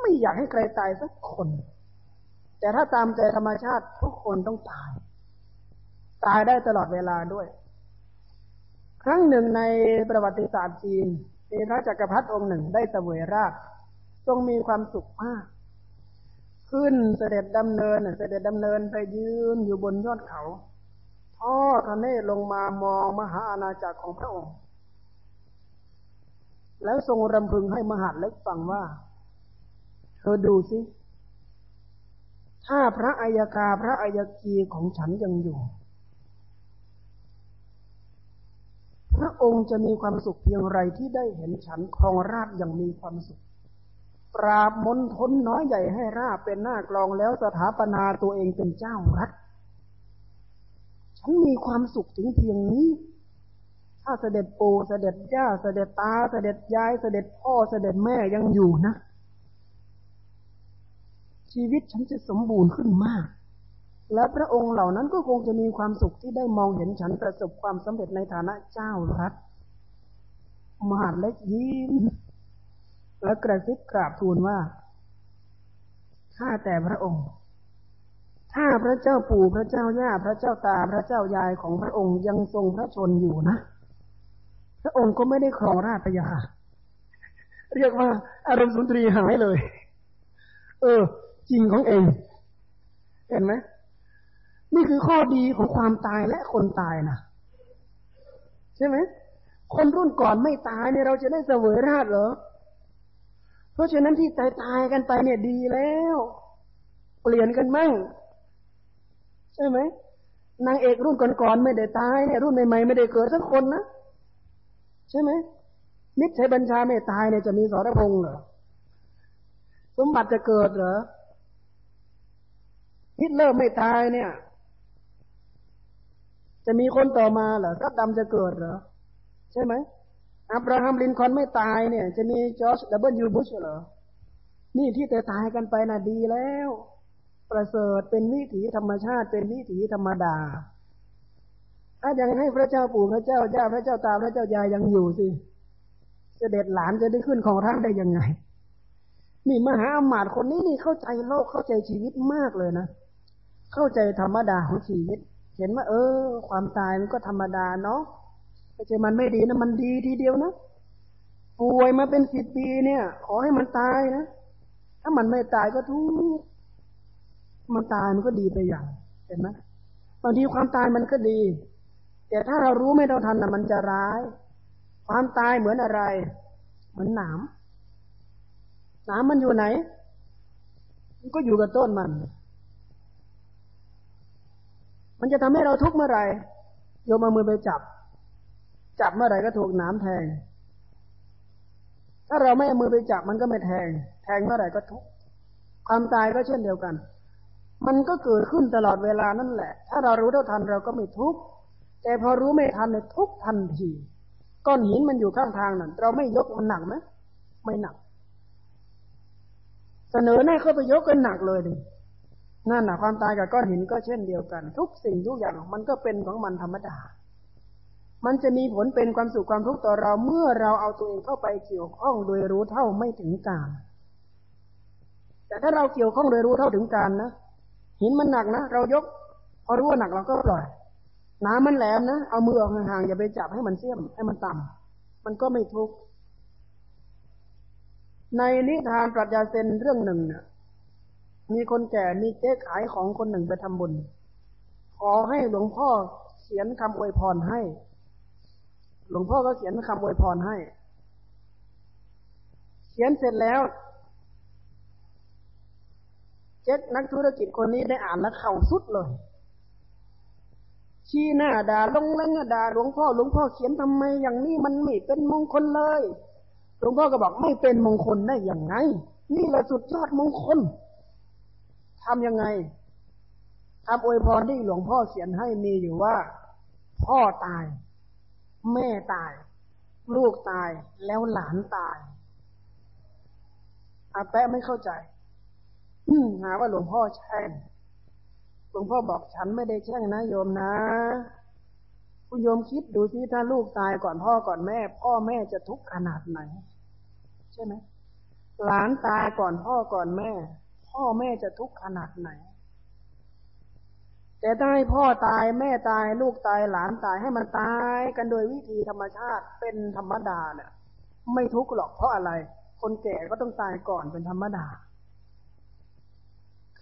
ไม่อยากให้ใครตายสักคน แต่ถ้าตามใจธรรมชาติทุกคนต้องตาย ตายได้ตลอดเวลาด้วย ครั้งหนึ่งในประวัติศาสตร์จีนมีพระจักรพรรดิองค์หนึ่งได้เสวยราชทรงมีความสุขมาก ขึ้นเสด็จดำเนินเสด็จดำเนินไปยืนอยู่บนยอดเขาทอดพระเนตรลงมามองมหาอาณาจักรของพระองค์ แล้วทรงรำพึงให้มหาดเล็กฟังว่า เธอดูสิ ถ้าพระอัยกาพระอัยกีของฉันยังอยู่ พระองค์จะมีความสุขเพียงไรที่ได้เห็นฉันครองราชอย่างมีความสุข ปราบมนทนน้อยใหญ่ให้ราบเป็นหน้ากลองแล้วสถาปนาตัวเองเป็นเจ้ารัฐ ฉันมีความสุขถึงเพียงนี้ ถ้าเสด็จปู่เสด็จย่าเสด็จตา เสด็จยายเสด็จพ่อเสด็จแม่ยังอยู่นะ ชีวิตฉันจะสมบูรณ์ขึ้นมาก และพระองค์เหล่านั้นก็คงจะมีความสุขที่ได้มองเห็นฉันประสบความสำเร็จในฐานะเจ้ารัฐมหาเล็กยิ้มและกระซิบกราบทูลว่าข้าแต่พระองค์ถ้าพระเจ้าปู่พระเจ้าย่าพระเจ้าตาพระเจ้ายายของพระองค์ยังทรงพระชนอยู่นะ พระองค์ก็ไม่ได้ครองราชพยาเรียกว่า อารมณ์สุนทรีหายเลย เออ จริงของเอง เห็นไหมนี่คือข้อดีของความตายและคนตายนะใช่ไหมคนรุ่นก่อนไม่ตายเนี่ยเราจะได้เสวยราชเหรอ เพราะฉะนั้นที่ตายตายกันไปเนี่ยดีแล้ว เปลี่ยนกันมั่ง ใช่ไหมนางเอกรุ่นก่อนๆไม่ได้ตายเนี่ยรุ่นใหม่ๆไม่ได้เกิดสักคนนะ ใช่ไหมมิตรชัยบัญชาไม่ตายเนี่ยจะมีสรพงษ์เหรอสมบัติจะเกิดเหรอฮิตเลอร์ไม่ตายเนี่ย จะมีคนต่อมาเหรอรัดดำจะเกิดเหรอใช่ไหมอับราฮัมลินคอล์นไม่ตายเนี่ย จะมีจอร์จดับเบิลยูบุชเหรอนี่ที่แต่ตายกันไปน่ะดีแล้ว ประเสริฐเป็นวิถีธรรมชาติเป็นวิถีธรรมดา ถ้ายังให้พระเจ้าปู่พระเจ้าเจ้าพระเจ้าตาพระเจ้ายายยังอยู่สิเสด็จหลานจะได้ขึ้นครองราชย์ได้ยังไง นี่มหาอำมาตย์คนนี้นี่เข้าใจโลกเข้าใจชีวิตมากเลยนะเข้าใจธรรมดาของชีวิต เห็นว่า เออ ความตายมันก็ธรรมดาเนาะไม่ใช่มันไม่ดีนะมันดีทีเดียวนะป่วยมาเป็นสิบปีเนี่ย ขอให้มันตายนะถ้ามันไม่ตายก็ทุกมันตายมันก็ดีไปอย่าง เห็นไหมบางทีความตายมันก็ดี แต่ถ้าเรารู้ไม่เท่าทันนะมันจะร้าย ความตายเหมือนอะไร เหมือนหนามหนามมันอยู่ไหน มันก็อยู่กับต้นมัน มันจะทำให้เราทุกข์เมื่อไหร่โยมามือไปจับ จับเมื่อไหร่ก็ถูกหน้ำแทง ถ้าเราไม่เอามือไปจับมันก็ไม่แทง แทงเมื่อไหร่ก็ทุกความตายก็เช่นเดียวกัน มันก็เกิดขึ้นตลอดเวลานั่นแหละ ถ้าเรารู้เท่าทันเราก็ไม่ทุกข์ แต่พอรู้ไม่ทันเนี่ยทุกทันทีก้อนหินมันอยู่ข้างทางนั่นเราไม่ยกมันหนักไหมไม่หนัก เสนอหน้าเข้าไปยกกันหนักเลยดินั่นแหะความตายกับก้อนหินก็เช่นเดียวกัน ทุกสิ่งทุกอย่างมันก็เป็นของมันธรรมดา มันจะมีผลเป็นความสุขความทุกข์ต่อเราเมื่อเราเอาตัวเองเข้าไปเกี่ยวข้องโดยรู้เท่าไม่ถึงการ แต่ถ้าเราเกี่ยวข้องโดยรู้เท่าถึงการนะหินมันหนักนะเรายก พอรู้ว่าหนักเราก็ปล่อย น้ำมันแหลมนะ เอามือออกห่างๆอย่าไปจับให้มันเสี้ยมให้มันต่ำมันก็ไม่ทุกข์ในนิทานปรัชญาเซนเรื่องหนึ่งเนี่ยมีคนแก่มีเจ๊ขายของคนหนึ่งไปทำบุญ ขอให้หลวงพ่อเขียนคำอวยพรให้ หลวงพ่อก็เขียนคำอวยพรให้ เขียนเสร็จแล้ว เจ๊นักธุรกิจคนนี้ได้อ่านแล้วเข่าสุดเลย ชี้หน้าด่าลงแล้วด่าหลวงพ่อหลวงพ่อเขียนทำไมอย่างนี้มันไม่เป็นมงคลเลย หลวงพ่อก็บอกไม่เป็นมงคลได้อย่างไง นี่แหละสุดยอดมงคลทำยังไงคำอวยพรที่หลวงพ่อเขียนให้มีอยู่ว่า พ่อตาย แม่ตาย ลูกตายแล้วหลานตายอาแปะไม่เข้าใจหาว่าหลวงพ่อแช่ง หลวงพ่อบอกฉันไม่ได้แช่งนะโยมนะคุณโยมคิดดูที่ถ้าลูกตายก่อนพ่อก่อนแม่ พ่อแม่จะทุกข์ขนาดไหน ใช่ไหมหลานตายก่อนพ่อก่อนแม่ พ่อแม่จะทุกข์ขนาดไหน แต่ถ้าให้พ่อตายแม่ตายลูกตายหลานตายให้มันตายกันโดยวิธีธรรมชาติเป็นธรรมดาเนี่ยไม่ทุกข์หรอกเพราะอะไร คนแก่ก็ต้องตายก่อนเป็นธรรมดา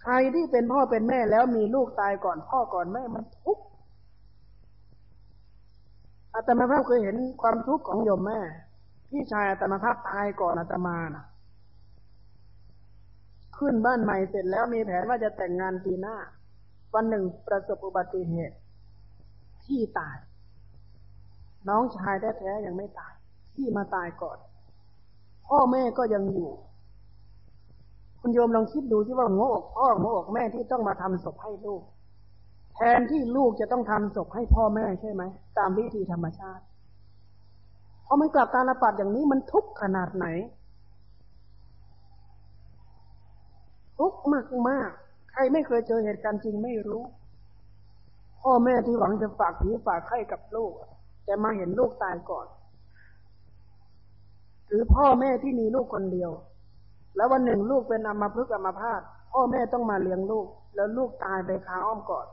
ใครที่เป็นพ่อเป็นแม่แล้วมีลูกตายก่อนพ่อก่อนแม่มันทุกข์อาตมาภาพเคยเห็นความทุกข์ของโยมแม่ พี่ชายอาตมาภาพตายก่อนอาตมานะขึ้นบ้านใหม่เสร็จแล้วมีแผนว่าจะแต่งงานปีหน้า วันหนึ่งประสบอุบัติเหตุที่ตาย น้องชายแท้ๆยังไม่ตายที่มาตายก่อน พ่อแม่ก็ยังอยู่ คุณโยมลองคิดดูที่ว่าหัวอกพ่อหัวอกแม่ที่ต้องมาทำศพให้ลูก แทนที่ลูกจะต้องทำศพให้พ่อแม่ใช่ไหม ตามวิธีธรรมชาติพอมันกลับตาลปัดอย่างนี้มันทุกข์ขนาดไหน ทุกข์มากมากใครไม่เคยเจอเหตุการณ์จริงไม่รู้ พ่อแม่ที่หวังจะฝากผีฝากไข่กับลูก แต่มาเห็นลูกตายก่อน หรือพ่อแม่ที่มีลูกคนเดียว แล้ววันหนึ่งลูกเป็นอัมพฤกษ์อัมพาตพ่อแม่ต้องมาเลี้ยงลูก แล้วลูกตายไปคาอ้อมกอด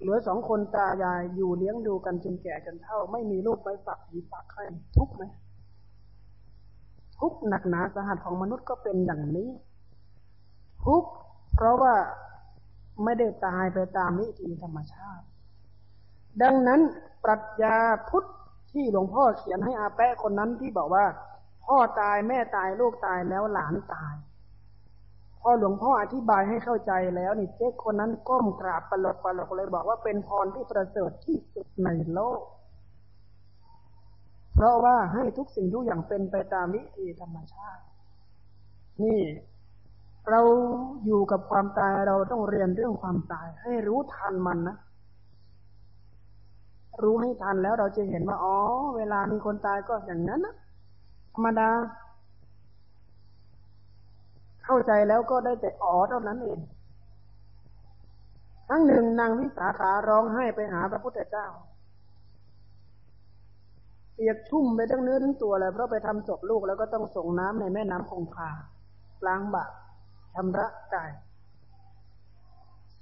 เหลือสองคนตายายอยู่เลี้ยงดูกันจนแก่จนเฒ่า ไม่มีลูกไปฝากผีฝากไข่ทุกไหมทุกหนักหนาสาหัสของมนุษย์ก็เป็นอย่างนี้ทุกเพราะว่าไม่ได้ตายไปตามนิติธรรมชาติ ดังนั้นปรัชญาพุทธที่หลวงพ่อเขียนให้อาแปะคนนั้นที่บอกว่า พ่อตายแม่ตายลูกตายแล้วหลานตาย พอหลวงพ่ออธิบายให้เข้าใจแล้วนี่เจ๊คนนั้นก้มกราบปลกปลกเลยบอกว่าเป็นพรที่ประเสริฐที่สุดในโลก เพราะว่าให้ทุกสิ่งทุกอย่างเป็นไปตามวิธีธรรมชาติ นี่เราอยู่กับความตายเราต้องเรียนเรื่องความตาย ให้รู้ทันมันนะรู้ให้ทันแล้วเราจะเห็นว่าอ๋อ เวลามีคนตายก็อย่างนั้นนะ รรมดา เข้าใจแล้วก็ได้แต่อ๋อเท่านั้นเองครั้งหนึ่งนางวิสาขาร้องไห้ไปหาพระพุทธเจ้า เปียกชุ่มไปทั้งเนื้อทั้งตัวเลยเพราะไปทำศพลูกแล้วก็ต้องส่งน้ำในแม่น้ำคงคาล้างบาปชำระกาย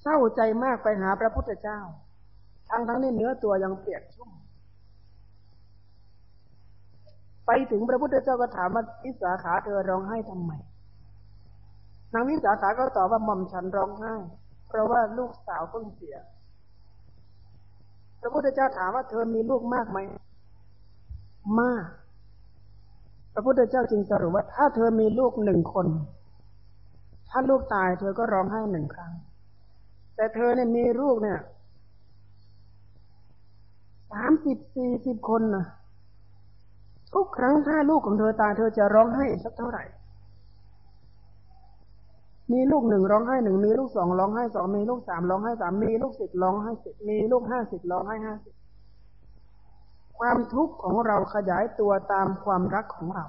เศร้าใจมากไปหาพระพุทธเจ้า ทั้งทั้งนี้เนื้อตัวยังเปียกชุ่ม ไปถึงพระพุทธเจ้าก็ถามว่าวิสาขาเธอร้องไห้ทำไมนางวิสาขาก็ตอบว่าหม่อมฉันร้องไห้ เพราะว่าลูกสาวเพิ่งเสีย พระพุทธเจ้าถามว่าเธอมีลูกมากไหมมาก พระพุทธเจ้าจึงสรุปว่าถ้าเธอมีลูกหนึ่งคน ถ้าลูกตายเธอก็ร้องไห้หนึ่งครั้ง แต่เธอเนี่ยมีลูกเนี่ยสามสิบสี่สิบคนนะ ทุกครั้งถ้าลูกของเธอตายเธอจะร้องไห้สักเท่าไหร่ มีลูกหนึ่งร้องไห้หนึ่งมีลูกสองร้องไห้สองมีลูกสามร้องไห้สามมีลูกสิบร้องไห้สิบมีลูกห้าสิบร้องไห้ห้าสิบความทุกข์ของเราขยายตัวตามความรักของเรา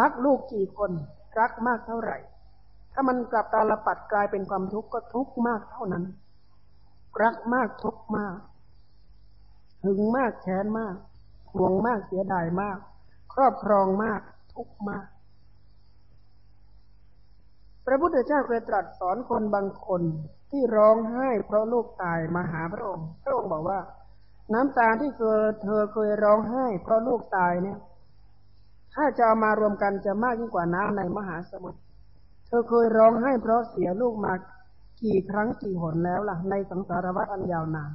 รักลูกกี่คน รักมากเท่าไหร่ ถ้ามันกลับตาลปัดกลายเป็นความทุกข์ก็ทุกข์มากเท่านั้น รักมากทุกข์มาก หึงมากแค้นมาก ห่วงมากเสียดายมาก ครอบครองมาก ทุกข์มาก พระพุทธเจ้าเคยตรัสสอนคนบางคนที่ร้องไห้เพราะลูกตายมาหาพระองค์ พระองค์บอกว่า น้ำตาที่เคยเธอเคยร้องไห้ เพราะลูกตายเนี่ย ถ้าจะเอามารวมกันจะมากยิ่งกว่าน้ำในมหาสมุทร เธอเคยร้องไห้เพราะเสียลูกมากี่ครั้งกี่หนแล้วล่ะในสังสารวัฏอันยาวนาน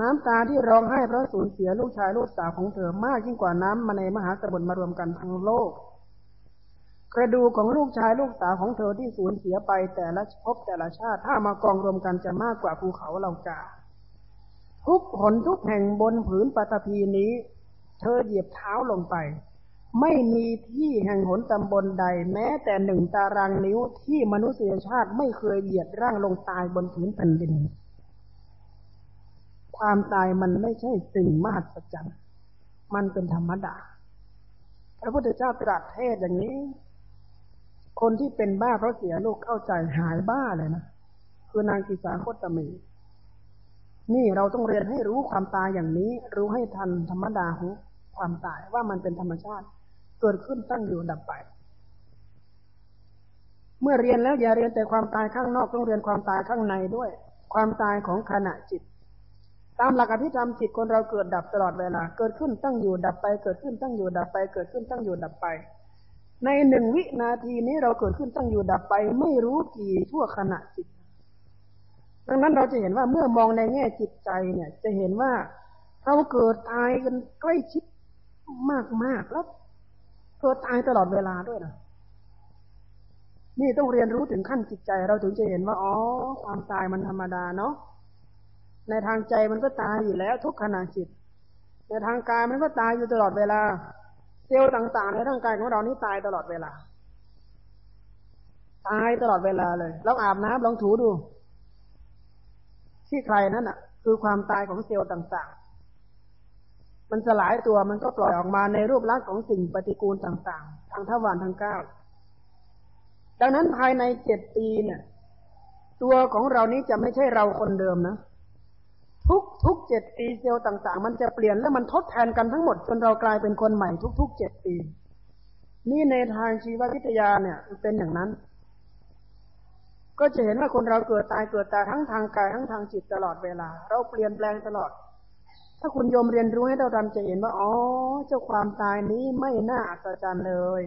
น้ำตาที่ร้องไห้เพราะสูญเสียลูกชายลูกสาวของเธอมากยิ่งกว่าน้ำมาในมหาสมุทรมารวมกันทั้งโลก กระดูของลูกชายลูกสาวของเธอที่สูญเสียไปแต่ละภพแต่ละชาติถ้ามากองรวมกันจะมากกว่าภูเขาเหล่ากาทุกหนทุกแห่งบนผืนปฐพีนี้ เธอเหยียบเท้าลงไป ไม่มีที่แห่งหนตำบลใด แม้แต่หนึ่งตารางนิ้วที่มนุษยชาติไม่เคยเหยียดร่างลงตายบนผืนแผ่นดิน ความตายมันไม่ใช่สิ่งมหัศจรรย์มันเป็นธรรมดา พระพุทธเจ้าตรัสเทศอย่างนี้ คนที่เป็นบ้าเพราะเสียลูกเข้าใจหายบ้าเลยนะ คือนางกิสาโคตมี นี่เราต้องเรียนให้รู้ความตายอย่างนี้ รู้ให้ทันธรรมดาของความตายว่ามันเป็นธรรมชาติ เกิดขึ้นตั้งอยู่ดับไป เมื่อเรียนแล้วอย่าเรียนแต่ความตายข้างนอกต้องเรียนความตายข้างในด้วย ความตายของขณะจิต ตามหลักอภิธรรมจิตคนเราเกิดดับตลอดเวลา เกิดขึ้นตั้งอยู่ดับไป เกิดขึ้นตั้งอยู่ดับไป เกิดขึ้นตั้งอยู่ดับไป ในหนึ่งวินาทีนี้เราเกิดขึ้นตั้งอยู่ดับไป ไม่รู้กี่ชั่วขณะจิต ดังนั้นเราจะเห็นว่าเมื่อมองในแง่จิตใจเนี่ย จะเห็นว่าเราเกิดตายกันใกล้ชิดมากๆแล้วเกิดตายตลอดเวลาด้วยนะนี่ต้องเรียนรู้ถึงขั้นจิตใจเราถึงจะเห็นว่าอ๋อความตายมันธรรมดาเนาะ ในทางใจมันก็ตายอยู่แล้วทุกขณะจิต ในทางกายมันก็ตายอยู่ตลอดเวลา เซลล์ต่างๆ ในร่างกายของเรานี่ตายตลอดเวลา ตายตลอดเวลาเลยลองอาบน้ำลองถูดู ที่ใครนั่นอะ คือความตายของเซลล์ต่างๆ มันสลายตัวมันก็ปล่อยออกมาในรูปลักษณ์ของสิ่งปฏิกูลต่างๆ ทางทวารทางก้าวดังนั้นภายในเจ็ดปีเนี่ย ตัวของเรานี้จะไม่ใช่เราคนเดิมนะ ทุกทุกเจ็ดปีเซลล์ต่าง ๆ มันจะเปลี่ยนแล้วมันทดแทนกันทั้งหมดจนเรากลายเป็นคนใหม่ทุกๆเจ็ดปี นี่ในทางชีววิทยาเนี่ยเป็นอย่างนั้น ก็จะเห็นว่าคนเราเกิดตายเกิดตายทั้งทางกายทั้งทางจิตตลอดเวลา เราเปลี่ยนแปลงตลอด ถ้าคุณโยมเรียนรู้ให้เราทำจะเห็นว่าอ๋อเจ้าความตายนี้ไม่น่าอัศจรรย์เลย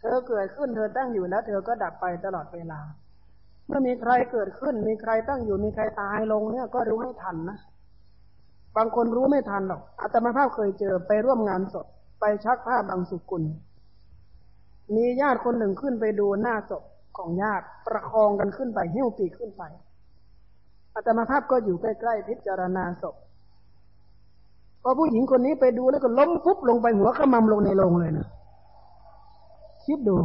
เธอเกิดขึ้นเธอตั้งอยู่แล้ว เธอก็ดับไปตลอดเวลา เมื่อมีใครเกิดขึ้น มีใครตั้งอยู่มีใครตายลงเนี่ยก็รู้ให้ทันนะบางคนรู้ไม่ทันหรอกอาตมาภาพเคยเจอไปร่วมงานศพไปชักผ้าบางสุกุล มีญาติคนหนึ่งขึ้นไปดูหน้าศพของญาติประคองกันขึ้นไปหิ้วปีกขึ้นไปอาตมาภาพก็อยู่ใกล้ๆพิจารณาศพพอผู้หญิงคนนี้ไปดูแล้วก็ล้มปุ๊บลงไปหัวขมำลงในโรงเลยนะคิดดู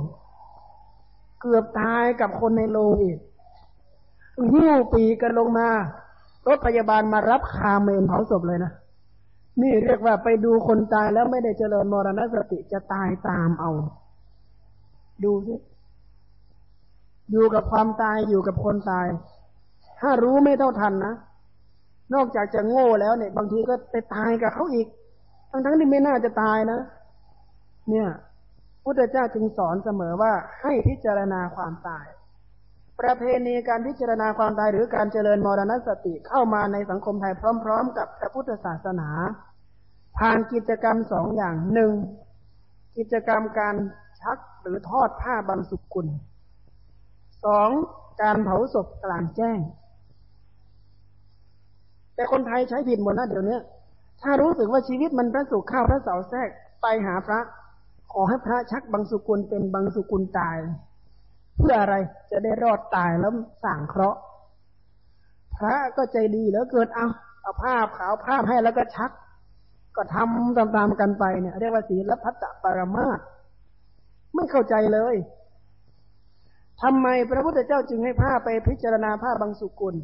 เกือบตายกับคนในโรงอีก หิ้วปีกันลงมารถพยาบาลมารับคาเมนเผาศพเลยนะนี่เรียกว่าไปดูคนตายแล้วไม่ได้เจริญมรณสติจะตายตามเอา ดูสิอยู่กับความตายอยู่กับคนตาย ถ้ารู้ไม่เท่าทันนะนอกจากจะโง่แล้วเนี่ย บางทีก็ไปตายกับเขาอีก ทั้งทั้งที่ไม่น่าจะตายนะ เนี่ยพุทธเจ้าจึงสอนเสมอว่าให้พิจารณาความตาย ประเพณีการพิจารณาความตายหรือการเจริญมรณสติเข้ามาในสังคมไทยพร้อม ๆ กับพระพุทธศาสนา ผ่านกิจกรรมสองอย่างหนึ่งกิจกรรมการชักหรือทอดผ้าบางสุกุลสองการเผาศพกลางแจ้ง แต่คนไทยใช้ผิดหมดนะเดี๋ยวนี้ถ้ารู้สึกว่าชีวิตมันพระสุขข้าวพระเสาแทรกไปหาพระ ขอให้พระชักบางสุกุลเป็นบางสุกุลตาย เพื่ออะไรจะได้รอดตายแล้วสั่งเคราะห์ พระก็ใจดีแล้วเกิดเอาเอาภาพขาวภาพให้แล้วก็ชัก ก็ทำตามๆกันไปเนี่ย เรียกว่าศีลพัตตปรมาตไม่เข้าใจเลยทำไมพระพุทธเจ้าจึงให้ผ้าไปพิจารณาผ้าบางสุกุล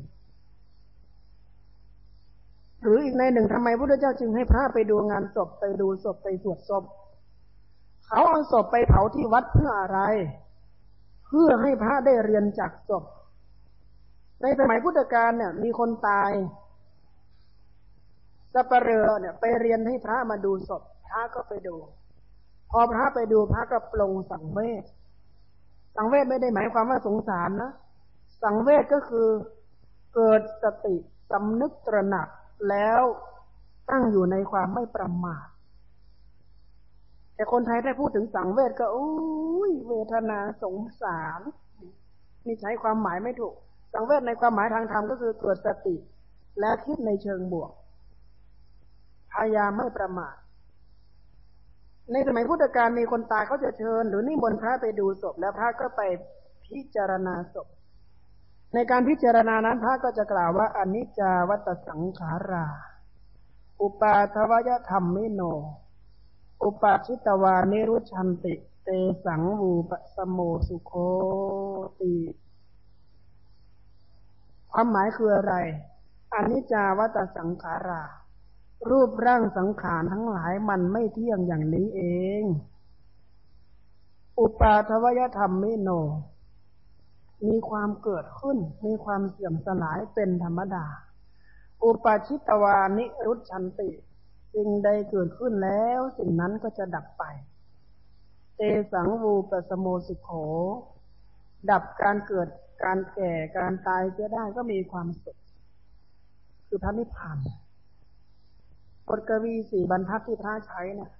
หรืออีกในหนึ่งทำไมพระพุทธเจ้าจึงให้พระไปดูงานศพไปดูศพไปสวดศพเขาเอาศพไปเผาที่วัดเพื่ออะไร เพื่อให้พระได้เรียนจากศพ ในสมัยพุทธกาลเนี่ย มีคนตายสัปเหร่อเนี่ย ไปเรียนให้พระมาดูศพ พระก็ไปดู พอพระไปดูพระก็ปลงสังเวชสังเวชไม่ได้หมายความว่าสงสารนะ สังเวชก็คือเกิดสติสำนึกตระหนักแล้วตั้งอยู่ในความไม่ประมาท แต่คนไทยถ้พูดถึงสังเวชก็อุ้ยเวทนาสงสารนี่ใช้ความหมายไม่ถูก สังเวชในความหมายทางธรรมก็คือเกิดสติ และคิดในเชิงบวก พยายามไม่ประมาทในสมัยพุทธกาลมีคนตายเขาจะเชิญ หรือนิมนต์พระไปดูศพ แล้วพระก็ไปพิจารณาศพ ในการพิจารณานั้นพระก็จะกล่าวว่าอนิจจาวัตสังขารา อุปาทวยธรรมไมิโน อุปาชิตวานิรุชันติ เตสังวูปสโมสุโคติความหมายคืออะไร อนิจจาวัตสังขารา รูปร่างสังขารทั้งหลายมันไม่เที่ยงอย่างนี้เอง อุปาทวยธรรมมิโน มีความเกิดขึ้น มีความเสื่อมสลายเป็นธรรมดา อุปาชิตวานิรุชันติ สิ่งใดเกิดขึ้นแล้ว สิ่งนั้นก็จะดับไป เตสังวูปสโมสุโข ดับการเกิดการแก่การตายจะได้ก็มีความสุข คือพระนิพพานบทกวีสี่บรรทัดที่พระใช้เนี่ย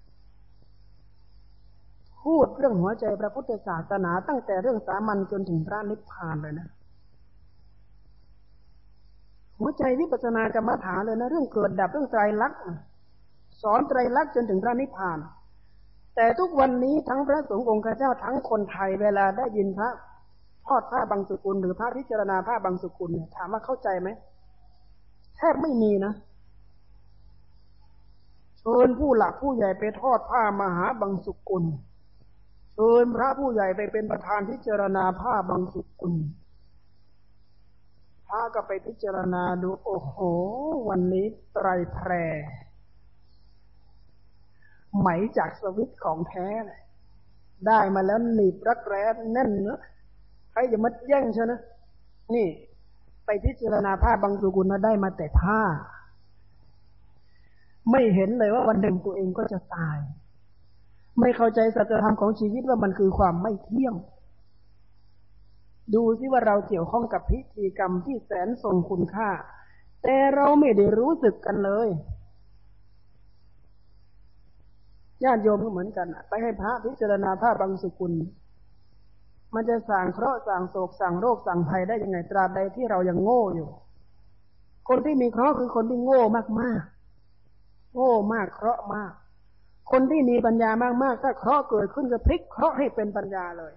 พูดเรื่องหัวใจพระพุทธศาสนาตั้งแต่เรื่องสามัญจนถึงพระนิพพานเลยนะ หัวใจวิปัสสนากรรมฐานเลยนะ เรื่องเกิดดับเรื่องไตรลักษ สอนไตรลักษณ์จนถึงพระนิพพาน แต่ทุกวันนี้ทั้งพระสงฆ์องค์เจ้าทั้งคนไทยเวลาได้ยินพระทอดผ้าบางสุกุลหรือพระพิจารณาผ้าบางสุกุลเนี่ยถามว่าเข้าใจไหมแทบไม่มีนะเชิญผู้หลักผู้ใหญ่ไปทอดผ้ามหาบังสุกุลเชิญพระผู้ใหญ่ไปเป็นประธานพิจารณาผ้าบังสุกุลพระก็ไปพิจารณาดูโอ้โห วันนี้ไตรแพร ไหมจากสวิตของแท้เลยได้มาแล้วหนีบรักแร้แน่นเนื้อใครจะมัดแย่งใช่ไหมนี่ไปพิจารณาผ้าบางสุกุลนะได้มาแต่ผ้า ไม่เห็นเลยว่าวันหนึ่งตัวเองก็จะตาย ไม่เข้าใจสัจธรรมของชีวิตว่ามันคือความไม่เที่ยง ดูซิว่าเราเกี่ยวข้องกับพิธีกรรมที่แสนทรงคุณค่า แต่เราไม่ได้รู้สึกกันเลย ญาติโยมก็เหมือนกัน ไปให้พระพิจารณาพระบางสุกุล มันจะสั่งเคราะห์สั่งโศกสั่งโรคสั่งภัยได้ยังไงตราบใดที่เรายังโง่อยู่ คนที่มีเคราะห์คือคนที่โง่มากๆ โง่มากเคราะห์มาก คนที่มีปัญญามากๆ ถ้าเคราะห์เกิดขึ้นก็พลิกเคราะห์ให้เป็นปัญญาเลย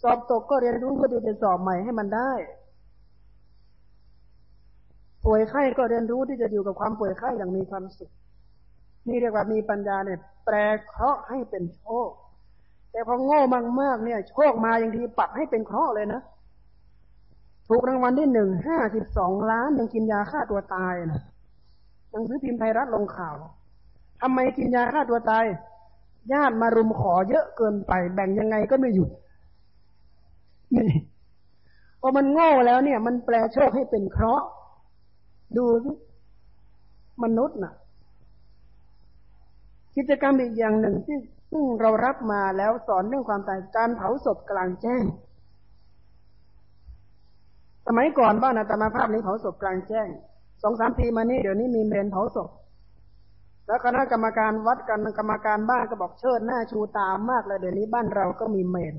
สอบตกก็เรียนรู้ก็ดีจะสอบใหม่ให้มันได้ป่วยไข้ก็เรียนรู้ที่จะอยู่กับความป่วยไข้อย่างมีความสุข นี่เรียกว่ามีปัญญาเนี่ย แปลเคราะห์ให้เป็นโชค แต่พอโง่มากๆเนี่ย โชคมาอย่างทีปรับให้เป็นเคราะห์เลยนะถูกรางวัลที่หนึ่งห้าสิบสองล้านยังกินยาฆ่าตัวตายนะหนังสือพิมพ์ไทยรัฐลงข่าวทำไมกินยาฆ่าตัวตายญาติมารุมขอเยอะเกินไป แบ่งยังไงก็ไม่หยุดนี่พอมันโง่แล้วเนี่ย มันแปลโชคให้เป็นเคราะห์ดูสิมนุษย์นะ่ะ กิจกรรมอีกอย่างหนึ่งที่ซึ่งเรารับมาแล้วสอนเรื่องความตายการเผาศพกลางแจ้ง สมัยก่อนบ้านอาตมาภาพนี้เผาศพกลางแจ้งสองสามปีมานี้เดี๋ยวนี้มีเมนเผาศพแล้วคณะกรรมการวัดกันกรรมการบ้านก็บอกเชิดหน้าชูตามมากเลยเดี๋ยวนี้บ้านเราก็มีเมน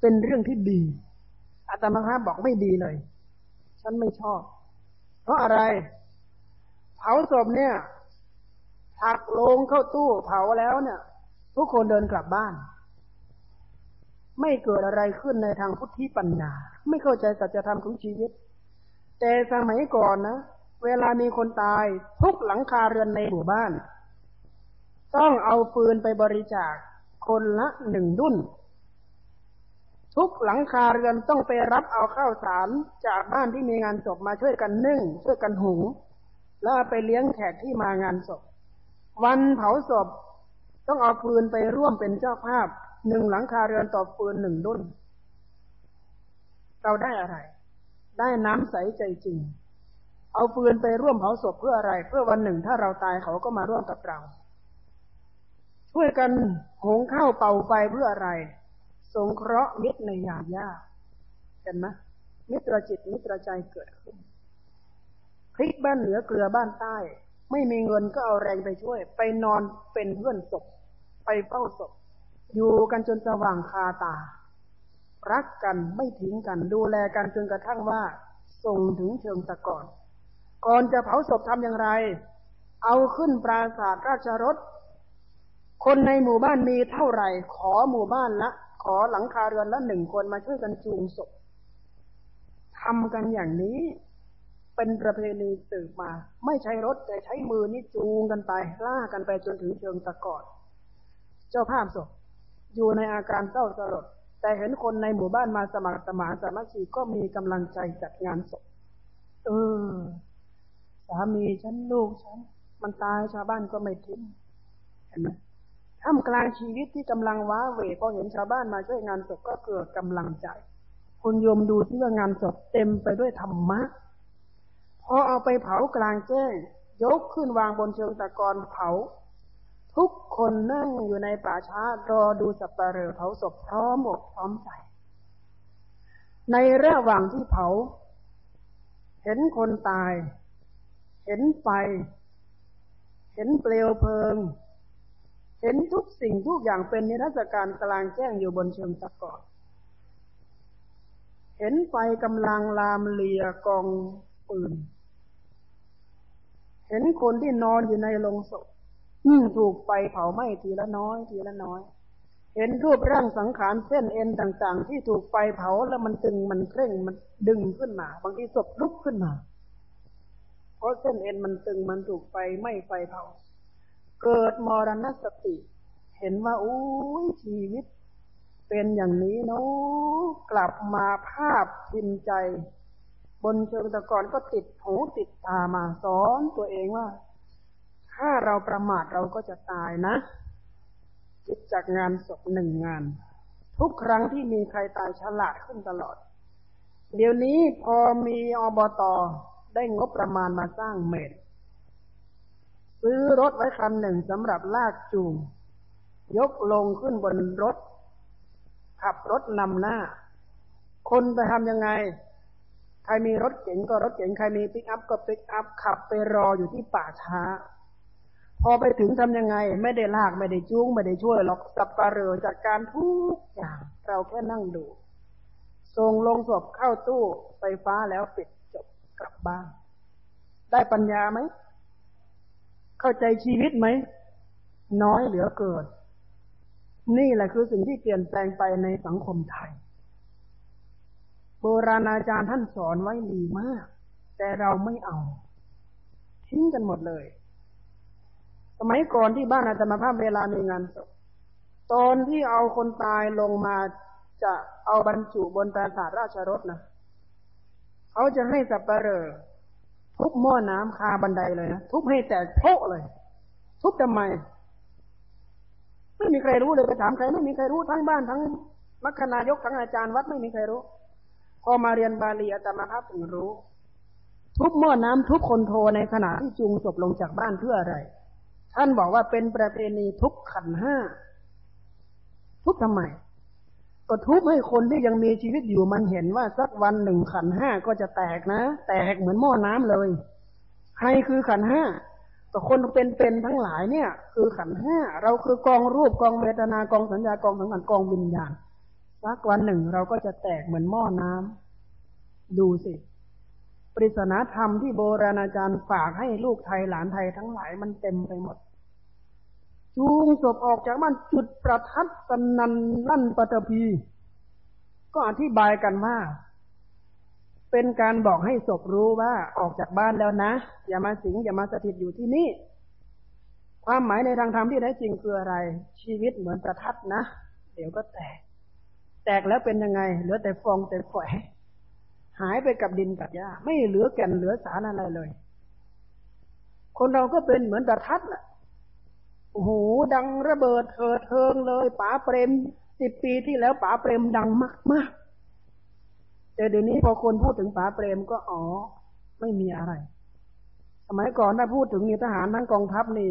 เป็นเรื่องที่ดีอาตมาภาพบอกไม่ดีเลย ฉันไม่ชอบ เพราะอะไร เผาศพเนี่ย ถักลงเข้าตู้เผาแล้วเนี่ย ทุกคนเดินกลับบ้าน ไม่เกิดอะไรขึ้นในทางพุทธิปัญญา ไม่เข้าใจสัจธรรมของชีวิต แต่สมัยก่อนนะเวลามีคนตายทุกหลังคาเรือนในหมู่บ้าน ต้องเอาฟืนไปบริจาคคนละหนึ่งดุนทุกหลังคาเรือนต้องไปรับเอาข้าวสารจากบ้านที่มีงานศพมาช่วยกันนึ่งช่วยกันหุง แล้วไปเลี้ยงแขกที่มางานศพ วันเผาศพต้องเอาฟืนไปร่วมเป็นเจ้าภาพหนึ่งหลังคาเรือนต่อฟืนหนึ่งดุนเราได้อะไร ได้น้ำใสใจจริง เอาฟืนไปร่วมเผาศพเพื่ออะไร เพื่อวันหนึ่งถ้าเราตายเขาก็มาร่วมกับเรา ช่วยกันหงข้าวเป่าไฟเพื่ออะไร สงเคราะห์มิตรในยามยากเห็นไหมมิตรจิตมิตรใจเกิดขึ้นพลิกบ้านเหนือเกลือบ้านใต้ ไม่มีเงินก็เอาแรงไปช่วย ไปนอนเป็นเพื่อนศพ ไปเฝ้าศพ อยู่กันจนสว่างคาตา รักกันไม่ทิ้งกันดูแลกันจนกระทั่งว่า ส่งถึงเชิงตะกอน ก่อนจะเผาศพทำอย่างไร เอาขึ้นปราสาทราชรถ คนในหมู่บ้านมีเท่าไหร่ ขอหมู่บ้านละขอหลังคาเรือนละหนึ่งคนมาช่วยกันจูงศพทำกันอย่างนี้ เป็นประเพณีสืบมา ไม่ใช้รถแต่ใช้มือนี่จูงกันไปล่ากันไปจนถึงเชิงตะกอนเจ้าภาพศพอยู่ในอาการเศร้าสลดแต่เห็นคนในหมู่บ้านมาสมัครสมานสามัคคีก็มีกำลังใจจัดงานศพเออ สามีฉันลูกฉัน มันตายชาวบ้านก็ไม่ทิ้งเห็นไหมท่ามกลางชีวิตที่กำลังว้าเหวพอเห็นชาวบ้านมาช่วยงานศพก็เกิดกำลังใจ คุณโยมดูที่ว่างานศพเต็มไปด้วยธรรมะ พอเอาไปเผากลางแจ้ง ยกขึ้นวางบนเชิงตะกอนเผา ทุกคนนั่งอยู่ในป่าช้ารอดูสัปเหร่อเผาศพพร้อมอกพร้อมใจ ในระหว่างที่เผา เห็นคนตาย เห็นไฟ เห็นเปลวเพลิง เห็นทุกสิ่งทุกอย่างเป็นนิรศการกลางแจ้งอยู่บนเชิงตะกอนเห็นไฟกำลังลามเลียกองปืน เห็นคนที่นอนอยู่ในโรงศพถูกไฟเผาไหม้ทีละน้อยทีละน้อย เห็นรูปร่างสังขารเส้นเอ็นต่างๆ ที่ถูกไฟเผาแล้วมันตึงมันเคร่งมันดึงขึ้นมา บางทีศพลุกขึ้นมา เพราะเส้นเอ็นมันตึงมันถูกไฟไหม้ไฟเผา เกิดมรณสติ เห็นว่าอู้ชีวิต เป็นอย่างนี้เนาะกลับมาภาพพิมใจ บนเชิงตะกอนก็ติดหูติดตามาสอนตัวเองว่า ถ้าเราประมาทเราก็จะตายนะจิตจากงานศพหนึ่งงาน ทุกครั้งที่มีใครตายฉลาดขึ้นตลอด เดี๋ยวนี้พอมีอบตอได้งบประมาณมาสร้างเมดซื้อรถไว้คันหนึ่งสำหรับลากจูง ยกลงขึ้นบนรถ ขับรถนำหน้า คนไปทำยังไง ใครมีรถเก๋งก็รถเก๋งใครมีปิกอัพก็ปิกอัพขับไปรออยู่ที่ป่าช้า พอไปถึงทำยังไง ไม่ได้ลากไม่ได้จูงไม่ได้ช่วยหรอกสับปะเรอจากการทุกอย่างเราแค่นั่งดูส่งลงศพเข้าตู้ไฟฟ้าแล้วปิดจบกลับบ้านได้ปัญญาไหม เข้าใจชีวิตไหม น้อยเหลือเกิน นี่แหละคือสิ่งที่เปลี่ยนแปลงไปในสังคมไทย บราณอาจารย์ท่านสอนไว้ดีมาก แต่เราไม่เอาทิ้งกันหมดเลย สมัยก่อนที่บ้านอาจารย์มาภาพเวลามีงานศพตอนที่เอาคนตายลงมาจะเอาบรรจุบนปราสาทราชรถนะเขาจะให้สับปะเรอทุบหม้อน้ำคาบันไดเลยนะทุบให้แตกโพะเลย ทุบทำไม ไม่มีใครรู้เลยไปถามใครไม่มีใครรู้ทั้งบ้านทั้งมัคคณายกทั้งอาจารย์วัดไม่มีใครรู้ พอมาเรียนบาลีอาตมาภาพถึงรู้ ทุบหม้อน้ำทุบคนโทในขณะที่จูงศพลงจากบ้านเพื่ออะไร ท่านบอกว่าเป็นประเพณีทุบขันห้า ทุบทำไม ก็ทุบให้คนที่ยังมีชีวิตอยู่มันเห็นว่าสักวันหนึ่งขันห้าก็จะแตกนะ แตกเหมือนหม้อน้ำเลย ใครคือขันห้าก็คนเป็นๆทั้งหลายเนี่ย คือขันห้า เราคือกองรูปกองเวทนากองสัญญากองสังขารกองวิญญาณ สักวันหนึ่งเราก็จะแตกเหมือนหม้อน้ำดูสิ ปริศนาธรรมที่โบราณอาจารย์ฝากให้ลูกไทยหลานไทยทั้งหลายมันเต็มไปหมดจูงศพออกจากบ้านจุดประทัดสนันลั่นปฐพี ก็อธิบายกันว่า เป็นการบอกให้ศพรู้ว่าออกจากบ้านแล้วนะ อย่ามาสิงอย่ามาสถิตอยู่ที่นี่ความหมายในทางธรรมที่แท้จริงคืออะไร ชีวิตเหมือนประทัดนะ เดี๋ยวก็แตก แตกแล้วเป็นยังไง เหลือแต่ฟองแต่ฝอยหายไปกับดินกับหญ้าไม่เหลือแก่นเหลือสารอะไรเลย คนเราก็เป็นเหมือนประทัดแหละโอ้โหดังระเบิดเถิดเทิงเลยป๋าเปรมสิบปีที่แล้วป๋าเปรมดังมากมากแต่เดี๋ยวนี้พอคนพูดถึงป๋าเปรมก็อ๋อ ไม่มีอะไร สมัยก่อนถ้าพูดถึงมีทหารทั้งกองทัพนี่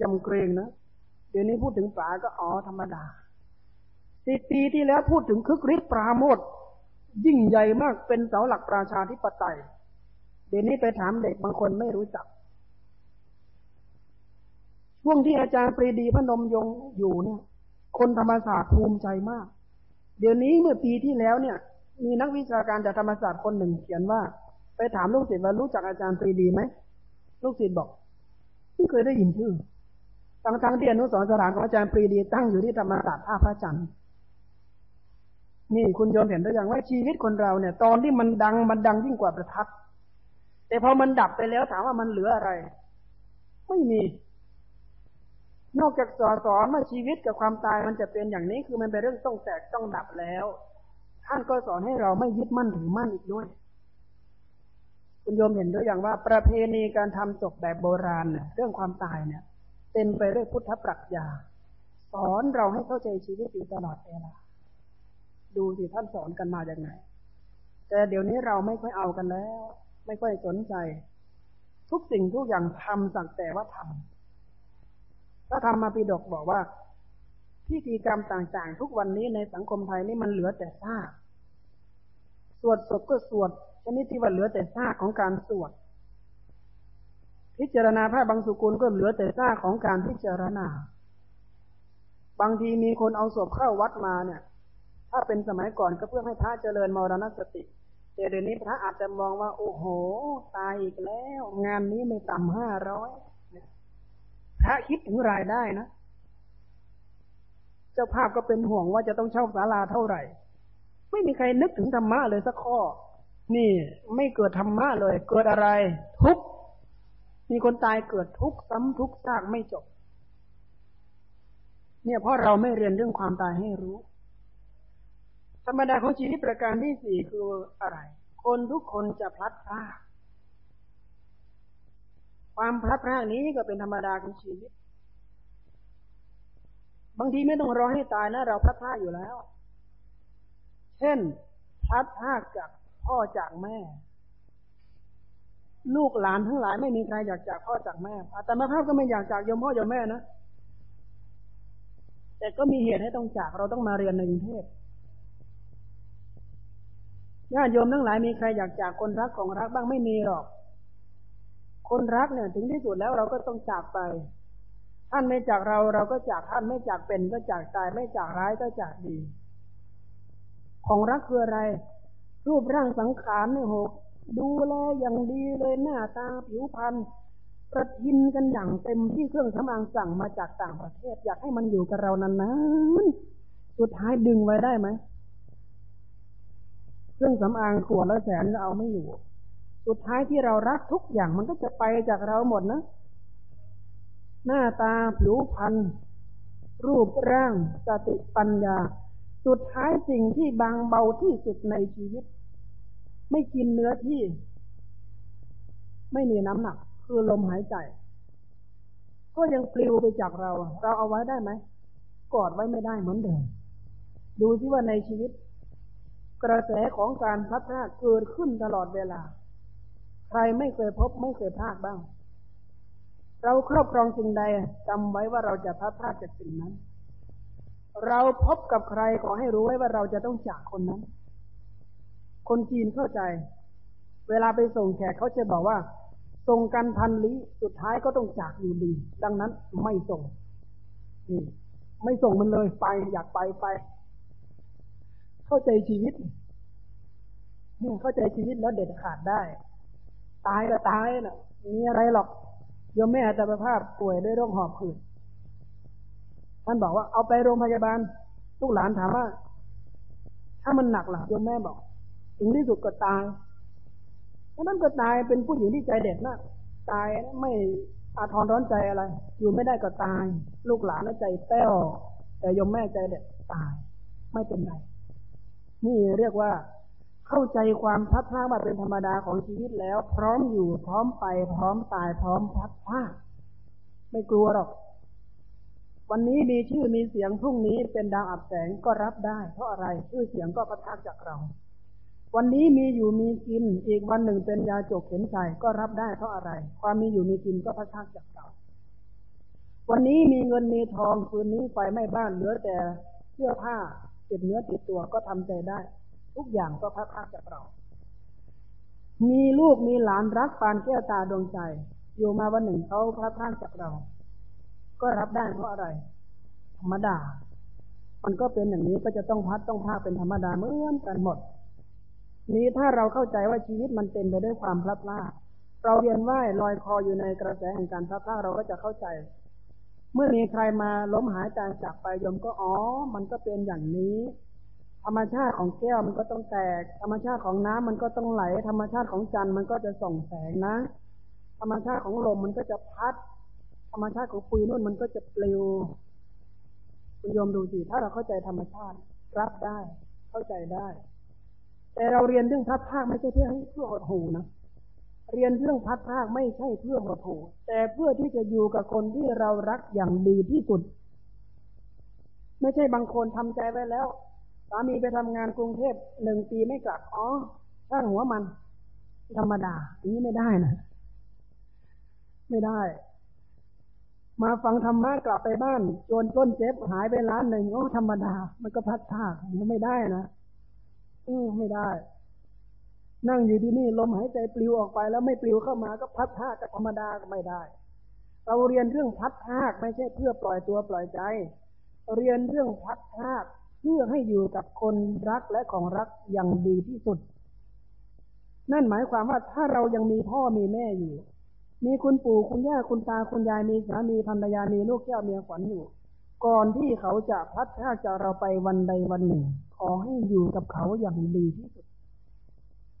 ยำเกรงนะเดี๋ยวนี้พูดถึงป๋าก็อ๋อธรรมดา สิบปีที่แล้วพูดถึงคึกฤทธิ์ปราโมทยิ่งใหญ่มากเป็นเสาหลักประชาธิปไตย เดี๋ยวนี้ไปถามเด็กบางคนไม่รู้จัก ช่วงที่อาจารย์ปรีดีพนมยงอยู่เนี่ย คนธรรมศาสตร์ภูมิใจมาก เดี๋ยวนี้เมื่อปีที่แล้วเนี่ย มีนักวิชาการจากธรรมศาสตร์คนหนึ่งเขียนว่า ไปถามลูกศิษย์ว่ารู้จักอาจารย์ปรีดีไหมลูกศิษย์บอกไม่เคยได้ยินชื่อทั้งที่อนุสรสถานของอาจารย์ปรีดีตั้งอยู่ที่ธรรมศาสตร์ท่าพระจันทร์ นี่คุณโยมเห็นตัวอย่างว่าชีวิตคนเราเนี่ย ตอนที่มันดังมันดังยิ่งกว่าประทัดแต่พอมันดับไปแล้วถามว่ามันเหลืออะไร ไม่มี นอกจากสอนสอนว่าชีวิตกับความตายมันจะเป็นอย่างนี้คือมันเป็นเรื่องต้องแตกต้องดับแล้ว ท่านก็สอนให้เราไม่ยึดมั่นถือมั่นอีกด้วย คุณโยมเห็นด้วยอย่างว่า ประเพณีการทำศพแบบโบราณเนี่ยเรื่องความตายเนี่ย เต็มไปด้วยพุทธปรัชญา สอนเราให้เข้าใจชีวิตอยู่ตลอดเวลา ดูสิท่านสอนกันมาอย่างไงแต่เดี๋ยวนี้เราไม่ค่อยเอากันแล้ว ไม่ค่อยสนใจ ทุกสิ่งทุกอย่างทำสักแต่ว่าทำพระธรรมปิฎกบอกว่าพิธีกรรมต่างๆ ทุกวันนี้ในสังคมไทยนี่มันเหลือแต่ซากสวดศพก็สวดชนิดที่ว่าเหลือแต่ซากของการสวด พิจารณาพระบางสุกุลก็เหลือแต่ซากของการพิจารณา บางทีมีคนเอาศพเข้าวัดมาเนี่ย ถ้าเป็นสมัยก่อนก็เพื่อให้พระเจริญมรณสติแต่เดี๋ยวนี้พระอาจจะมองว่า โอ้โห ตายอีกแล้ว งานนี้ไม่ต่ำห้าร้อยพระคิดถึงรายได้นะเจ้าภาพก็เป็นห่วงว่าจะต้องเช่าศาลาเท่าไหร่ ไม่มีใครนึกถึงธรรมะเลยสักข้อ นี่ไม่เกิดธรรมะเลย เกิดอะไร ทุกมีคนตายเกิดทุกซ้ำทุกซากไม่จบ เนี่ยเพราะเราไม่เรียนเรื่องความตายให้รู้ ธรรมดาของชีวิตประการที่สี่คืออะไร คนทุกคนจะพลัดพรากความพลัดพรากนี้ก็เป็นธรรมดาของชีวิต บางทีไม่ต้องรอให้ตายนะ เราพลัดพรากอยู่แล้ว เช่น พลัดพรากจากพ่อจากแม่ ลูกหลานทั้งหลายไม่มีใครอยากจากพ่อจากแม่แต่มาภาพก็ไม่อยากจากยมพ่อยมแม่นะแต่ก็มีเหตุให้ต้องจากเราต้องมาเรียนในกรุงเทพ ญาติโยมทั้งหลายมีใครอยากจากคนรักของรักบ้างไม่มีหรอก คนรักเนี่ยถึงที่สุดแล้วเราก็ต้องจากไป ท่านไม่จากเราเราก็จากท่านไม่จากเป็นก็จากตายไม่จากร้ายก็จากดี ของรักคืออะไร รูปร่างสังขารเนี่ยหกดูแลอย่างดีเลยหน้าตาผิวพรรณประทินกันอย่างเต็มที่เครื่องสำอางสั่งมาจากต่างประเทศ อยากให้มันอยู่กับเรานานๆสุดท้ายดึงไว้ได้ไหม เครื่องสำอางขวดละแสนก็เอาไม่อยู่ สุดท้ายที่เรารักทุกอย่างมันก็จะไปจากเราหมดนะ หน้าตาผิวพรรณรูปร่างสติปัญญา สุดท้ายสิ่งที่บางเบาที่สุดในชีวิต ไม่กินเนื้อที่ ไม่มีน้ำหนัก คือลมหายใจ ก็ยังปลิวไปจากเรา เราเอาไว้ได้ไหมกอดไว้ไม่ได้เหมือนเดิมดูซิว่าในชีวิต กระแสของการพัฒนาเกิดขึ้นตลอดเวลา ใครไม่เคยพบไม่เคยพลาดบ้าง เราครอบครองสิ่งใดจำไว้ว่าเราจะพัดพลาดจากสิ่งนั้น เราพบกับใครขอให้รู้ไว้ว่าเราจะต้องจากคนนั้น คนจีนเข้าใจ เวลาไปส่งแขกเขาจะบอกว่าส่งกันพันลี้สุดท้ายก็ต้องจากอยู่ดี ดังนั้นไม่ส่งนี่ไม่ส่งมันเลยไปอยากไปไป เข้าใจชีวิตเนี่เข้าใจชีวิตแล้วเด็ดขาดได้ ตายก็ตายนะ่ะมีอะไรหรอกโยมแม่แต่ประภาพป่วยด้วยโรคหอบหืดท่านบอกว่าเอาไปโรงพยาบาลลูกหลานถามว่า ถ้ามันหนักล่ะโยมแม่บอก ถึงที่สุดก็ตายเพราะนั้นก็ตายเป็นผู้หญิงที่ใจเด็ดมากตายไม่อาทรร้อนใจอะไร อยู่ไม่ได้ก็ตาย ลูกหลานใจแป้วแต่ยมแม่ใจเด็ดตาย ไม่เป็นไร นี่เรียกว่าเข้าใจความพัดพลาดมาเป็นธรรมดาของชีวิตแล้ว พร้อมอยู่พร้อมไป พร้อมตายพร้อมพัดพลาดไม่กลัวหรอก วันนี้มีชื่อมีเสียงพรุ่งนี้เป็นดาวอับแสงก็รับได้ เพราะอะไรชื่อเสียงก็ประทักจากเรา วันนี้มีอยู่มีกิน อีกวันหนึ่งเป็นยาจกเข็นใจก็รับได้เพราะอะไร ความมีอยู่มีกินก็พัดพากจากเรา วันนี้มีเงินมีทองคืนนี้ไฟไม่บ้านเหลือแต่เสื้อผ้า ติดเนื้อติดตัวก็ทำใจได้ ทุกอย่างก็พัดพากจากเรา มีลูกมีหลานรักปานแก้วตาดวงใจ อยู่มาวันหนึ่งเขาพัดพากจากเรา ก็รับได้เพราะอะไร ธรรมดา มันก็เป็นอย่างนี้ก็จะต้องพัดต้องพาเป็นธรรมดาเหมือนกันหมด นี้ถ้าเราเข้าใจว่าชีวิตมันเต็มไปด้วยความพลัดพรากเราเวียนว่ายลอยคออยู่ในกระแสแห่งการพลัดพรากเราก็จะเข้าใจ เมื่อมีใครมาล้มหายใจจากไปยมก็อ๋อ มันก็เป็นอย่างนี้ ธรรมชาติของแก้วมันก็ต้องแตก ธรรมชาติของน้ำมันก็ต้องไหล ธรรมชาติของจันทร์มันก็จะส่องแสงนะ ธรรมชาติของลมมันก็จะพัด ธรรมชาติของปุยนุ่นมันก็จะปลิวคุณโยมดูสิถ้าเราเข้าใจธรรมชาติรับได้ เข้าใจได้ แต่เราเรียนเรื่องพัดภาคไม่ใช่เพื่อให้เพื่อหดหูนะ เรียนเรื่องพัดภาคไม่ใช่เพื่อหดหูแต่เพื่อที่จะอยู่กับคนที่เรารักอย่างดีที่สุด ไม่ใช่บางคนทำใจไว้แล้วสามีไปทำงานกรุงเทพหนึ่งปีไม่กลับอ๋อช่างหัวมัน ธรรมดาอย่างนี้ไม่ได้นะไม่ได้ มาฟังธรรมะกลับไปบ้านโจนต้นเจ็บหายไปล้านหนึ่งโอ้ธรรมดา มันก็พัดภาคมันไม่ได้นะอือไม่ได้ นั่งอยู่ที่นี่ลมหายใจปลิวออกไปแล้วไม่ปลิวเข้ามาก็พัดพากธรรมดาก็ไม่ได้ เราเรียนเรื่องพัดพากไม่ใช่เพื่อปล่อยตัวปล่อยใจ เรียนเรื่องพัดพากเพื่อให้อยู่กับคนรักและของรักอย่างดีที่สุด นั่นหมายความว่าถ้าเรายังมีพ่อมีแม่อยู่ มีคุณปู่คุณย่าคุณตาคุณยายมีสามีภรรยามีลูกแก้วเมียขวัญอยู่ ก่อนที่เขาจะพัดพากจากเราไปวันใดวันหนึ่ง ขอให้อยู่กับเขาอย่างดีที่สุด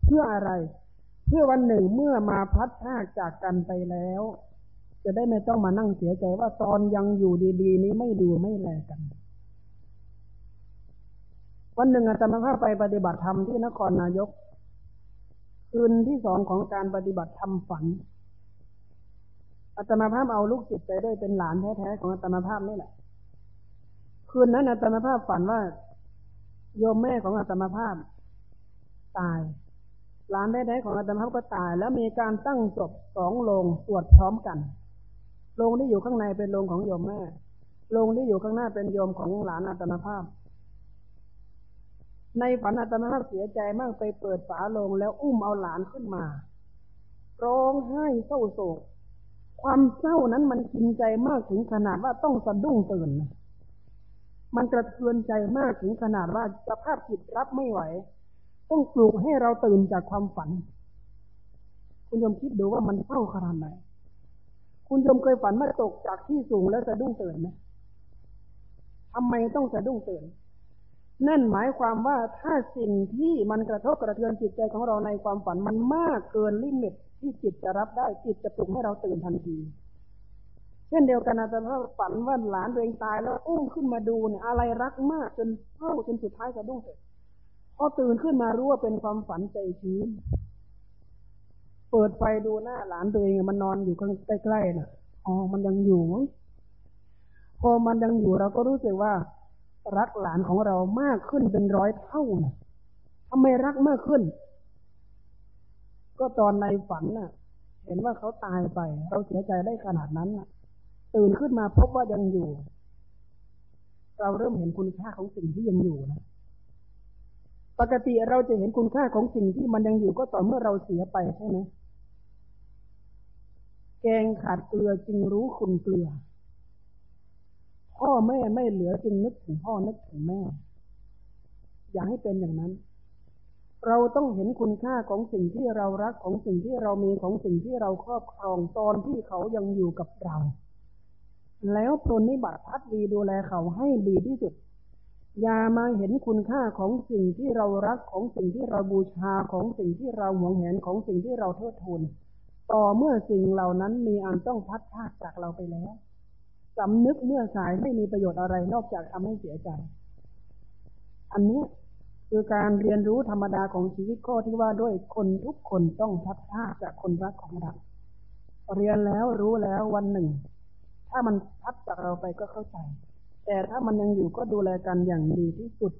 เพื่ออะไร เพื่อวันหนึ่งเมื่อมาพัดพากจากกันไปแล้ว จะได้ไม่ต้องมานั่งเสียใจว่าตอนยังอยู่ดีๆ นี้ไม่ดูไม่แลกัน วันหนึ่งอาจารย์ภาพไปปฏิบัติธรรมที่นครนายก คืนที่สองของการปฏิบัติธรรมฝันอาตมาภาพเอาลูกจิตไปด้วยเป็นหลานแท้ๆของอาตมาภาพนี่แหละ คืนนั้นอาตมาภาพฝันว่า โยมแม่ของอาตมาภาพ ตาย หลานแท้ๆของอาตมาภาพก็ตาย แล้วมีการตั้งศพสองโลงสวดพร้อมกันโลงที่อยู่ข้างในเป็นโลงของโยมแม่โลงที่อยู่ข้างหน้าเป็นโยมของหลานอาตมาภาพ ในฝันอาตมาภาพเสียใจมากไปเปิดฝาโลงแล้วอุ้มเอาหลานขึ้นมา ร้องไห้เศร้าโศก ความเศร้านั้นมันกินใจมากถึงขนาดว่าต้องสะดุ้งตื่น มันกระเทือนใจมากถึงขนาดว่าสภาพจิตรับไม่ไหว ต้องปลุกให้เราตื่นจากความฝัน คุณโยมคิดดูว่ามันเศร้าขนาดไหน คุณโยมเคยฝันว่าตกจากที่สูงแล้วสะดุ้งตื่นไหมทำไมต้องสะดุ้งตื่น นั่นหมายความว่าถ้าสิ่งที่มันกระทบกระเทือนจิตใจของเราในความฝันมันมากเกิน limitที่จิตจะรับได้จิตจะปลุกให้เราตื่นทันทีเช่นเดียวกันอาจารย์ว่าฝันว่าหลานตัวเองตายแล้วอุ้มขึ้นมาดูเนี่ยอะไรรักมากจนเศร้าจนสุดท้ายสะดุ้งตื่น พอตื่นขึ้นมารู้ว่าเป็นความฝันใจชื้น เปิดไฟดูหน้าหลานตัวเองมันนอนอยู่ใกล้ๆน่ะอ๋อมันยังอยู่ พอมันยังอยู่เราก็รู้สึกว่า รักหลานของเรามากขึ้นเป็นร้อยเท่านะทำไมรักมากขึ้น ก็ตอนในฝันน่ะ เห็นว่าเขาตายไป เราเสียใจได้ขนาดนั้นน่ะ ตื่นขึ้นมาพบว่ายังอยู่ เราเริ่มเห็นคุณค่าของสิ่งที่ยังอยู่นะ ปกติเราจะเห็นคุณค่าของสิ่งที่มันยังอยู่ก็ต่อเมื่อเราเสียไปใช่ไหมแกงขาดเกลือจึงรู้คุณเกลือ พ่อแม่ไม่เหลือจึงนึกถึงพ่อนึกถึงแม่ อย่าให้เป็นอย่างนั้น เราต้องเห็นคุณค่าของสิ่งที่เรารักของสิ่งที่เรามีของสิ่งที่เราครอบครองตอนที่เขายังอยู่กับเรา แล้วปรนนิบัติพัดดีดูแลเขาให้ดีที่สุด อย่ามาเห็นคุณค่าของสิ่งที่เรารักของสิ่งที่เราบูชาของสิ่งที่เราหวงแหนของสิ่งที่เราเทิดทูนต่อเมื่อสิ่งเหล่านั้นมีอันต้องพัดพากจากเราไปแล้วสำนึกเมื่อสายไม่มีประโยชน์อะไรนอกจากทำให้เสียใจ อันนี้คือการเรียนรู้ธรรมดาของชีวิตข้อที่ว่าด้วยคนทุกคนต้องพัดพาจากคนรักของเราเรียนแล้วรู้แล้ววันหนึ่ง ถ้ามันพัดจากเราไปก็เข้าใจ แต่ถ้ามันยังอยู่ก็ดูแลกันอย่างดีที่สุด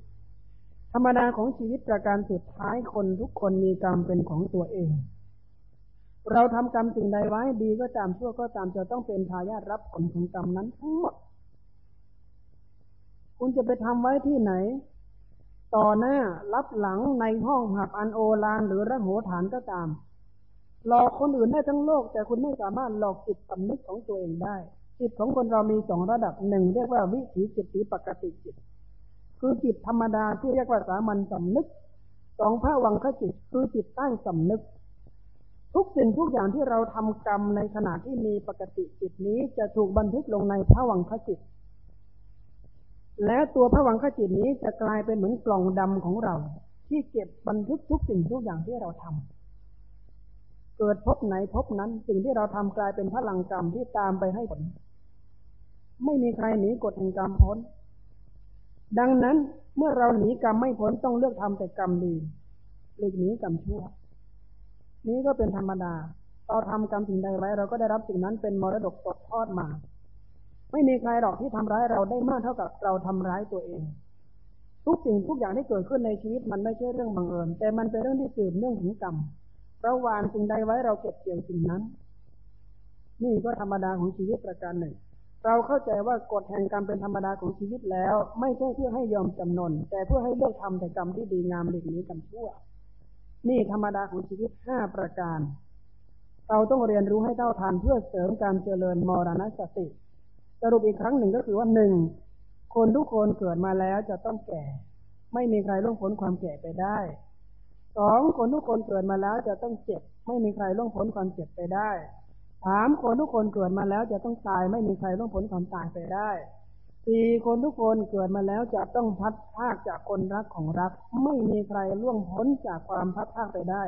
ธรรมดาของชีวิตประการสุดท้ายคนทุกคนมีกรรมเป็นของตัวเอง เราทำกรรมสิ่งใดไว้ดีก็ตามชั่วก็ตามจะต้องเป็นทายาทรับผลของกรรมนั้นทั้งหมด คุณจะไปทำไว้ที่ไหน ต่อหน้ารับหลังในห้องหับอันโอลานหรือระโหฐานก็ตามหลอกคนอื่นได้ทั้งโลก แต่คุณไม่สามารถหลอกจิตสำนึกของตัวเองได้ จิตของคนเรามีสองระดับหนึ่งเรียกว่าวิถีจิตหรือปกติจิต คือจิตธรรมดาที่เรียกว่าสามัญสำนึกสองพระวังขจิตคือจิตตั้งสำนึก ทุกสิ่งทุกอย่างที่เราทำกรรมในขณะที่มีปกติจิตนี้จะถูกบันทึกลงในพระวังคจิต และตัวพระวังคจิตนี้จะกลายเป็นเหมือนกล่องดำของเรา ที่เก็บบันทึกทุกสิ่งทุกอย่างที่เราทำเกิดพบไหนพบนั้นสิ่งที่เราทำกลายเป็นพลังกรรมที่ตามไปให้ผล ไม่มีใครหนีกฎแห่งกรรมพ้น ดังนั้นเมื่อเราหนีกรรมไม่พ้นต้องเลือกทำแต่กรรมดีหลีกหนีกรรมชั่ว นี้ก็เป็นธรรมดาเราทำกรรมสิ่งใดไว้เราก็ได้รับสิ่งนั้นเป็นมรดกตกทอดมา ไม่มีใครหรอกที่ทำร้ายเราได้มากเท่ากับเราทำร้ายตัวเอง ทุกสิ่งทุกอย่างที่เกิดขึ้นในชีวิตมันไม่ใช่เรื่องบังเอิญแต่มันเป็นเรื่องที่สืบเนื่องถึงกรรมเราวานสิ่งใดไว้เราเก็บเกี่ยวสิ่งนั้น นี่ก็ธรรมดาของชีวิตประการหนึ่ง เราเข้าใจว่ากฎแห่งกรรมเป็นธรรมดาของชีวิตแล้ว ไม่ใช่เพื่อให้ยอมจำนน แต่เพื่อให้เลือกทำแต่กรรมที่ดีงามหลีกหนีกรรมชั่ว นี่ธรรมดาของชีวิตห้าประการ เราต้องเรียนรู้ให้เท่าทันเพื่อเสริมการเจริญมรณสติ สรุปอีกครั้งหนึ่งก็คือว่าหนึ่งคนทุกคนเกิดมาแล้วจะต้องแก่ ไม่มีใครล่วงพ้นความแก่ไปได้สองคนทุกคนเกิดมาแล้วจะต้องเจ็บ ไม่มีใครล่วงพ้นความเจ็บไปได้ สามคนทุกคนเกิดมาแล้วจะต้องตายไม่มีใครล่วงพ้นความตายไปได้สี่คนทุกคนเกิดมาแล้วจะต้องพัดพากจากคนรักของรัก ไม่มีใครล่วงพ้นจากความพัดพากไปได้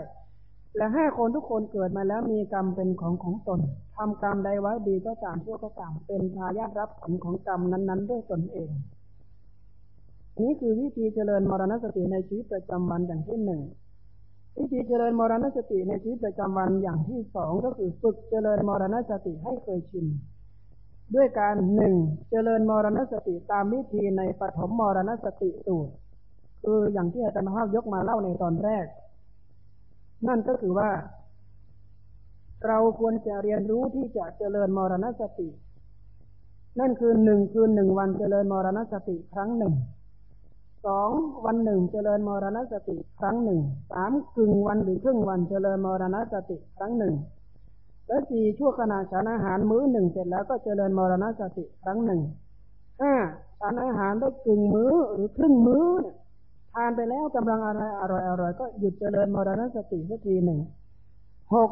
และห้าคนทุกคนเกิดมาแล้วมีกรรมเป็นของของตนทำกรรมใดไว้ดีก็ตามชั่วก็ตามเป็นทายาทรับผลของกรรมนั้น ๆ ด้วยตนเอง นี้คือวิธีเจริญมรณสติในชีวิตประจำวันอย่างที่หนึ่ง วิธีเจริญมรณสติในชีวิตประจำวันอย่างที่สองก็คือฝึกเจริญมรณสติให้เคยชินด้วยการหนึ่งเจริญมรณสติตามวิธีในปฐมมรณสติสูตรคืออย่างที่อาจารย์มหายกมาเล่าในตอนแรก นั่นก็คือว่า เราควรจะเรียนรู้ที่จะเจริญมรณสติ นั่นคือหนึ่งคืนหนึ่งวันเจริญมรณสติครั้งหนึ่ง สองวันหนึ่งเจริญมรณสติครั้งหนึ่งสามกึ่งวันหรือครึ่งวันเจริญมรณสติครั้งหนึ่งและสี่ชั่วขณะฉันอาหารมื้อหนึ่งเสร็จแล้วก็เจริญมรณสติครั้งหนึ่งห้าฉันอาหารได้กึ่งมื้อหรือครึ่งมื้อเนี่ยทานไปแล้วกำลังอะไรอร่อยอร่อยก็หยุดเจริญมรณสติสักทีหนึ่งหก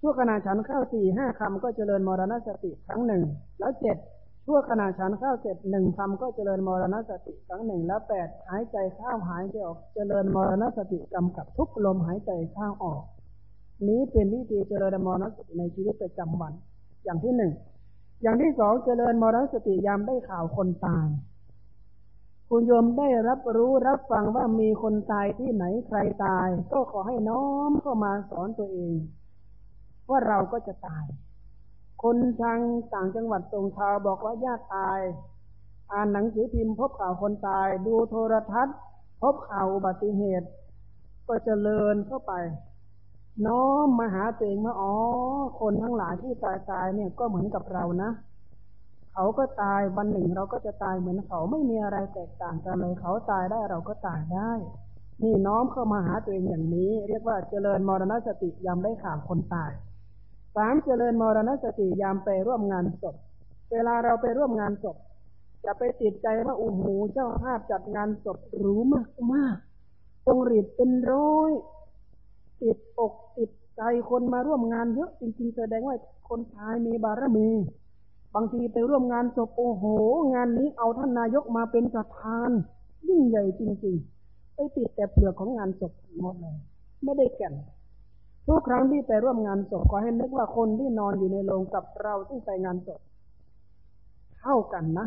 ชั่วขณะฉันข้าวสี่ห้าคำก็เจริญมรณสติครั้งหนึ่งแล้วเจ็ด ชั่วขณะฉันข้าวเสร็จหนึ่งคำก็เจริญมรณสติครั้งหนึ่งแล้วแปดหายใจเข้าหายใจออก เจริญมรณสติกำกับทุกลมหายใจเข้าออก นี้เป็นวิธีเจริญมรณสติในชีวิตประจำวัน อย่างที่หนึ่งอย่างที่สองเจริญมรณสติยามได้ข่าวคนตายคุณโยมได้รับรู้รับฟังว่ามีคนตายที่ไหนใครตาย ก็ขอให้น้อมเข้ามาสอนตัวเอง ว่าเราก็จะตาย คนทางต่างจังหวัดส่งข่าวบอกว่าญาติตาย อ่านหนังสือพิมพ์พบข่าวคนตาย ดูโทรทัศน์ พบข่าวอุบัติเหตุ ก็เจริญเข้าไป น้อมมาหาตัวเองว่าอ๋อ คนทั้งหลายที่ตายตายเนี่ยก็เหมือนกับเรานะ เขาก็ตายวันหนึ่งเราก็จะตายเหมือนเขาไม่มีอะไรแตกต่างกันเลยเขาตายได้เราก็ตายได้นี่น้อมเข้ามาหาตัวเองอย่างนี้ เรียกว่าเจริญมรณสติยามได้ข่าวคนตาย สามเจริญมรณสติยามไปร่วมงานศพ เวลาเราไปร่วมงานศพ จะไปติดใจว่าโอ้โหเจ้าภาพจัดงานศพหรูมากมากตรงรีดเป็นร้อย ติดอกติดใจคนมาร่วมงานเยอะจริงๆแสดงว่าคนตายมีบารมี บางทีไปร่วมงานศพโอ้โห งานนี้เอาท่านนายกมาเป็นประธาน ยิ่งใหญ่จริงๆ ไปติดแต่เปลือกของงานศพหมดเลยไม่ได้แก่น ทุกครั้งที่ไปร่วมงานศพขอให้นึกว่าคนที่นอนอยู่ในโรงกับเราที่ไปงานศพเท่ากันนะ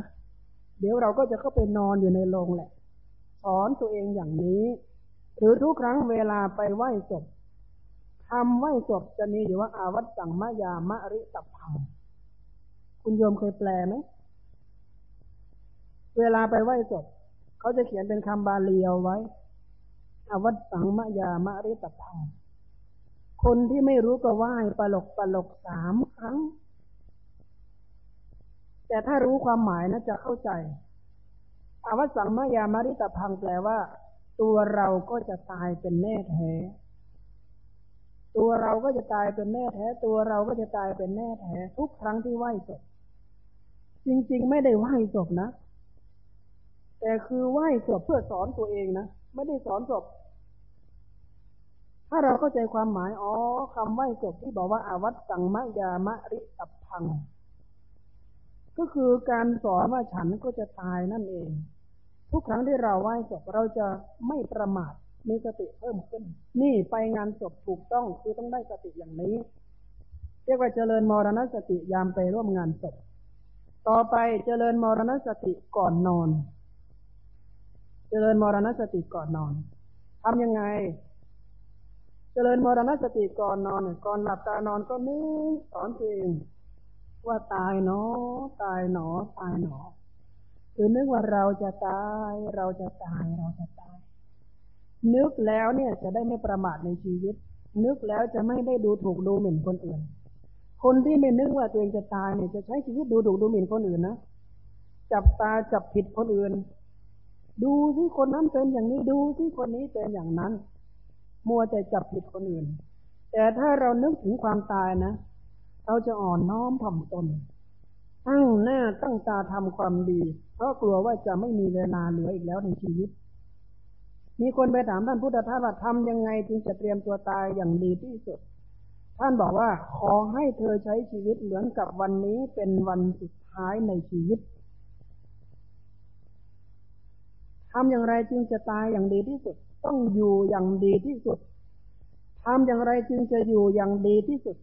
เดี๋ยวเราก็จะเข้าไปนอนอยู่ในโรงแหละ สอนตัวเองอย่างนี้ หรือทุกครั้งเวลาไปไหว้ศพทำไหว้ศพจะมีอยู่ว่าอาวัตสังมายามะริตับพังคุณโยมเคยแปลไหม เวลาไปไหว้ศพเขาจะเขียนเป็นคำบาลีเอาไว้อวัตสังมะยามะริตพัง คนที่ไม่รู้ก็ไหว้ปลกปลกสามครั้ง แต่ถ้ารู้ความหมายนะจะเข้าใจอาวัสังมะยามะริตพังแปลว่า ตัวเราก็จะตายเป็นแน่แท้ ตัวเราก็จะตายเป็นแน่แท้ ตัวเราก็จะตายเป็นแน่แท้ ทุกครั้งที่ไหว้ศพจริงๆ ไม่ได้ไหว้ศพนะ แต่คือไหว้ศพเพื่อสอนตัวเองนะ ไม่ได้สอนศพ ถ้าเราเข้าใจความหมาย อ๋อคำไหว้ศพที่บอกว่าอาวัตสังมะยามะริตับพัง ก็คือการสอนว่าฉันก็จะตายนั่นเอง ทุกครั้งที่เราไหว้ศพเราจะไม่ประมาทมีสติเพิ่มขึ้น นี่ไปงานศพถูกต้องคือต้องได้สติอย่างนี้ เรียกว่าเจริญมรณสติยามไปร่วมงานศพ ต่อไปเจริญมรณสติก่อนนอน เจริญมรณสติก่อนนอนทำยังไง เจริญมรณสติก่อนนอนก่อนหลับตานอนก็นึกสอนตัวเองว่าตายเนาะตายหนอ ตายหนอคือนึกว่าเราจะตายเราจะตายเราจะตาย นึกแล้วเนี่ยจะได้ไม่ประมาทในชีวิต นึกแล้วจะไม่ได้ดูถูกดูหมิ่นคนอื่น คนที่ไม่นึกว่าตัวเองจะตายเนี่ยจะใช้ชีวิตดูถูกดูหมิ่นคนอื่นนะจับตาจับผิดคนอื่น ดูที่คนนั้นเป็นอย่างนี้ดูที่คนนี้เป็นอย่างนั้น มัวแต่จับผิดคนอื่น แต่ถ้าเรานึกถึงความตายนะ เราจะอ่อนน้อมถ่อมตน ตั้งหน้าตั้งตาทำความดี เพราะกลัวว่าจะไม่มีเวลาเหลืออีกแล้วในชีวิต มีคนไปถามท่านพุทธทาสว่าทำยังไงจึงจะเตรียมตัวตายอย่างดีที่สุด ท่านบอกว่าขอให้เธอใช้ชีวิตเหมือนกับวันนี้เป็นวันสุดท้ายในชีวิตทำอย่างไรจึงจะตายอย่างดีที่สุด ต้องอยู่อย่างดีที่สุดทำอย่างไรจึงจะอยู่อย่างดีที่สุด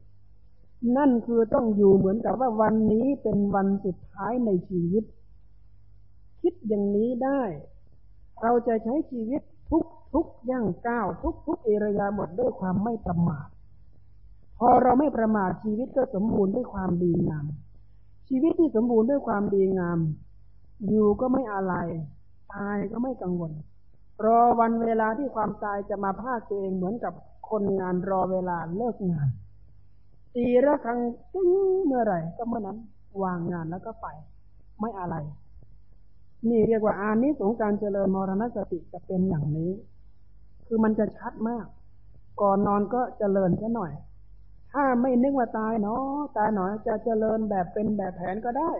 นั่นคือต้องอยู่เหมือนกับว่าวันนี้เป็นวันสุดท้ายในชีวิต คิดอย่างนี้ได้ เราจะใช้ชีวิตทุกทุกย่างก้าวทุกทุกเอรยาหมดด้วยความไม่ประมาท พอเราไม่ประมาทชีวิตก็สมบูรณ์ด้วยความดีงาม ชีวิตที่สมบูรณ์ด้วยความดีงาม อยู่ก็ไม่อะไร ตายก็ไม่กังวล รอวันเวลาที่ความตายจะมาพาตัวเองเหมือนกับคนงานรอเวลาเลิกงานตีระฆังตึ้งเมื่อไหร่ก็เมื่อนั้น วางงานแล้วก็ไป ไม่อะไร นี่เรียกว่าอานิสงส์การเจริญมรณสติจะเป็นอย่างนี้ คือมันจะชัดมาก ก่อนนอนก็เจริญแค่หน่อย ถ้าไม่นึกว่าตายเนาะตายหน่อยจะเจริญแบบเป็นแบบแผนก็ได้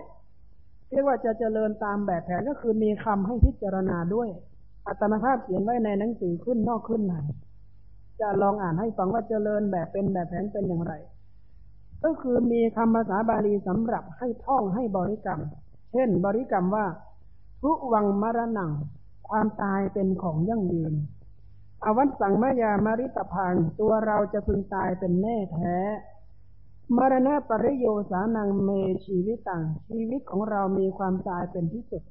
เรียกว่าจะเจริญตามแบบแผนก็คือมีคำให้พิจารณาด้วย อัตมาภาพเขียนไว้ในหนังสือขึ้นนอกขึ้นในจะลองอ่านให้ฟังว่าเจริญแบบเป็นแบบแผนเป็นอย่างไร ก็คือมีคำภาษาบาลีสำหรับให้ท่องให้บริกรรม เช่น บริกรรมว่า ทุวังมรณงความตายเป็นของยั่งยืน อวัตสังมายามาริตพังตัวเราจะพึงตายเป็นแน่แท้มรณะปริโยสานังเมชีวิตังชีวิตของเรามีความตายเป็นที่สุด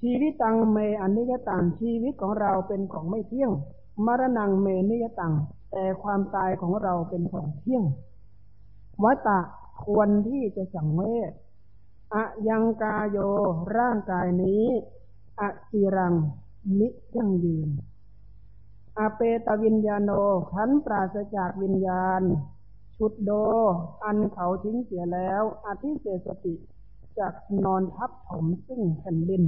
ชีวิตตังเมอนิยตังชีวิตของเราเป็นของไม่เที่ยง มรณงเมนิยตัง แต่ความตายของเราเป็นของเที่ยงวัตะควรที่จะสังเวชอะยังกายโยร่างกายนี้อะจิรังมิยั่งยืนอเปตวิญญาโนขันปราศจากวิญญาณ ชุดโด อันเขาทิ้งเสียแล้วอธิเสสติจากนอนทับถมซึ่งแผ่นดิน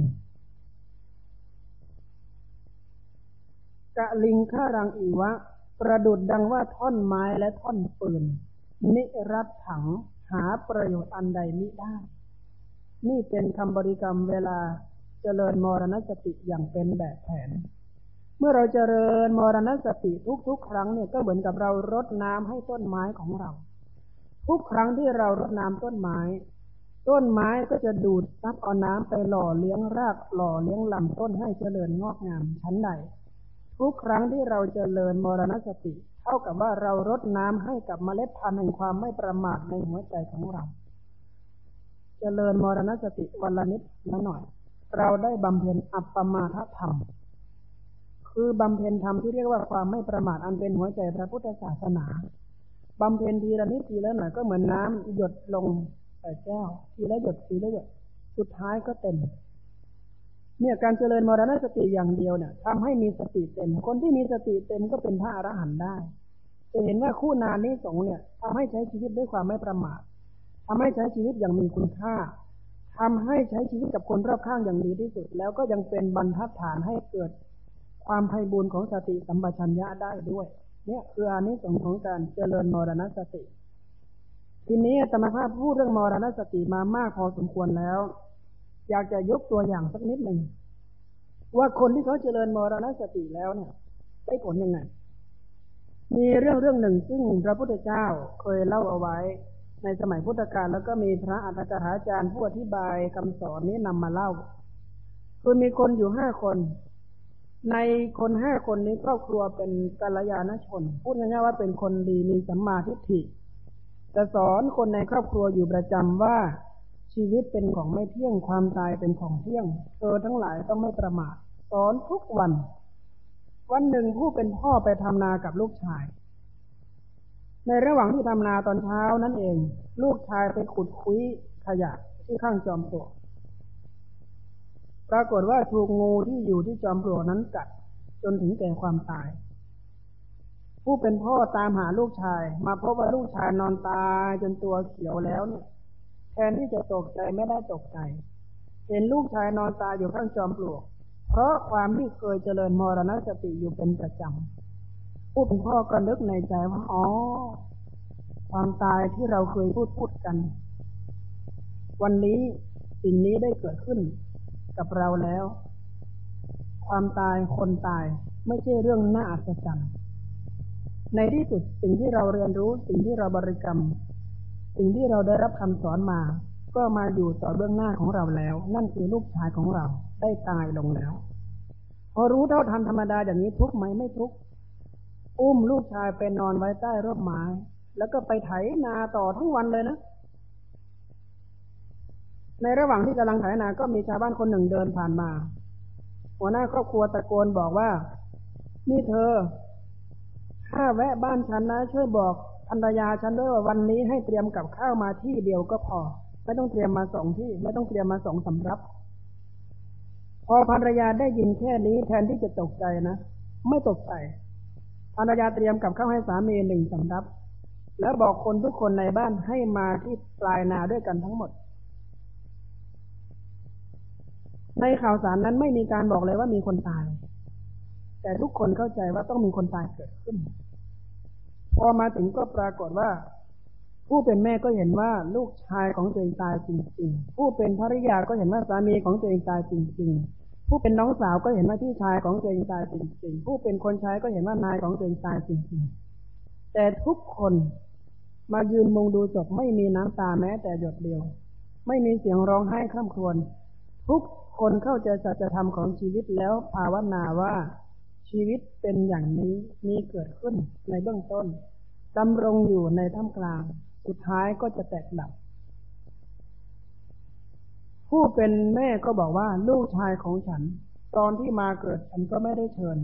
กะลิงข้ารังอีวะ ประดุดดังว่าท่อนไม้และท่อนปืน นิรัตถังหาประโยชน์อันใดมิได้ นี่เป็นคำบริกรรมเวลาเจริญมรณสติอย่างเป็นแบบแผน เมื่อเราเจริญมรณสติทุกๆ ครั้งเนี่ยก็เหมือนกับเรารดน้ำให้ต้นไม้ของเรา ทุกครั้งที่เรารดน้ำต้นไม้ ต้นไม้ก็จะดูดซับเอาน้ำไปหล่อเลี้ยงรากหล่อเลี้ยงลำต้นให้เจริญงอกงามชั้นใด ทุกครั้งที่เราจเจริญมรณสติ เท่ากับว่าเรารดน้ำให้กับเมล็ดพันธุ์แห่งความไม่ประมาทในหัวใจของเราจเจริญมรณสติวันละนิดละหน่อย เราได้บำเพ็ญอัปปมาทธรรม คือบำเพ็ญธรรมที่เรียกว่าความไม่ประมาทอันเป็นหัวใจพระพุทธศาสนาบำเพ็ญทีละนิดทีละหน่อยก็เหมือนน้ำหยดลงใส่แก้วทีละหยดทีละหยด สุดท้ายก็เต็ม เนี่ยการเจริญมรณสติอย่างเดียวเนี่ยทำให้มีสติเต็ม คนที่มีสติเต็มก็เป็นพระอรหันต์ได้ จะเห็นว่าคู่นานนี้สงเนี่ยทำให้ใช้ชีวิตด้วยความไม่ประมาททำให้ใช้ชีวิตอย่างมีคุณค่าทำให้ใช้ชีวิตกับคนรอบข้างอย่างดีที่สุด แล้วก็ยังเป็นบรรทัดฐานให้เกิดความไพ่บุญของสติสัมปชัญญะได้ด้วย เนี่ยคืออานิสงส์ของการเจริญมรณสติ ทีนี้ธรรมภาพพูดเรื่องมรณสติมามากพอสมควรแล้ว อยากจะยกตัวอย่างสักนิดหนึ่งว่าคนที่เขาเจริญมรณสติแล้วเนี่ยได้ผลยังไง มีเรื่องเรื่องหนึ่งซึ่งพระพุทธเจ้าเคยเล่าเอาไว้ในสมัยพุทธกาลแล้วก็มีพระอัตถกถาจารย์ผู้อธิบายคำสอนนี้นำมาเล่า คือมีคนอยู่ห้าคน ในคนห้าคนนี้ครอบครัวเป็นกัลยาณชน พูดง่ายๆว่าเป็นคนดีมีสัมมาทิฏฐิจะสอนคนในครอบครัวอยู่ประจำว่า ชีวิตเป็นของไม่เที่ยงความตายเป็นของเที่ยงเธอทั้งหลายต้องไม่ประมาทสอนทุกวัน วันหนึ่งผู้เป็นพ่อไปทำนากับลูกชาย ในระหว่างที่ทำนาตอนเช้านั่นเอง ลูกชายไปขุดคุยขยะที่ข้างจอมปลวกปรากฏว่าถูกงูที่อยู่ที่จอมปลวกนั้นกัด จนถึงแก่ความตาย ผู้เป็นพ่อตามหาลูกชาย มาพบว่าลูกชายนอนตายจนตัวเขียวแล้วเนี่ย แทนที่จะตกใจไม่ได้ตกใจ เห็นลูกชายนอนตายอยู่ข้างจอมปลวก เพราะความที่เคยเจริญมรณสติอยู่เป็นประจำผู้เป็นพ่อก็นึกในใจว่าอ๋อความตายที่เราเคยพูดพูดกัน วันนี้สิ่งนี้ได้เกิดขึ้นกับเราแล้ว ความตายคนตายไม่ใช่เรื่องน่าอัศจรรย์ในที่สุดสิ่งที่เราเรียนรู้สิ่งที่เราบริกรรม สิ่งที่เราได้รับคำสอนมา ก็มาอยู่ต่อเบื้องหน้าของเราแล้ว นั่นคือลูกชายของเราได้ตายลงแล้ว พอรู้เท่าทันธรรมดาอย่างนี้ทุกไหมไม่ทุกอุ้มลูกชายไปนอนไว้ใต้ร่มไม้ แล้วก็ไปไถนาต่อทั้งวันเลยนะ ในระหว่างที่กำลังไถนาก็มีชาวบ้านคนหนึ่งเดินผ่านมา หัวหน้าครอบครัวตะโกนบอกว่า นี่เธอ ถ้าแวะบ้านฉันนะช่วยบอก ภรรยาฉันด้วยว่าวันนี้ให้เตรียมกับข้าวมาที่เดียวก็พอ ไม่ต้องเตรียมมาสองที่ ไม่ต้องเตรียมมาสองสำรับ พอภรรยาได้ยินแค่นี้แทนที่จะตกใจนะไม่ตกใจภรรยาเตรียมกับข้าวให้สามีหนึ่งสำรับ แล้วบอกคนทุกคนในบ้านให้มาที่ปลายนาด้วยกันทั้งหมด ในข่าวสารนั้นไม่มีการบอกเลยว่ามีคนตาย แต่ทุกคนเข้าใจว่าต้องมีคนตายเกิดขึ้น พอมาถึงก็ปรากฏว่า ผู้เป็นแม่ก็เห็นว่าลูกชายของตัวเองตายจริง ๆ ผู้เป็นภริยาก็เห็นว่าสามีของตัวเองตายจริง ๆ ผู้เป็นน้องสาวก็เห็นว่าพี่ชายของตัวเองตายจริง ๆ ผู้เป็นคนใช้ก็เห็นว่านายของตัวเองตายจริง ๆ แต่ทุกคนมายืนมองดูศพไม่มีน้ำตาแม้แต่หยดเดียว ไม่มีเสียงร้องไห้ข้ามครวญทุกคนเข้าใจสัจธรรมของชีวิตแล้วภาวนาว่าชีวิตเป็นอย่างนี้มีเกิดขึ้นในเบื้องต้น ดำรงอยู่ในท่ามกลาง สุดท้ายก็จะแตกดับ ผู้เป็นแม่ก็บอกว่าลูกชายของฉัน ตอนที่มาเกิดฉันก็ไม่ได้เชิญ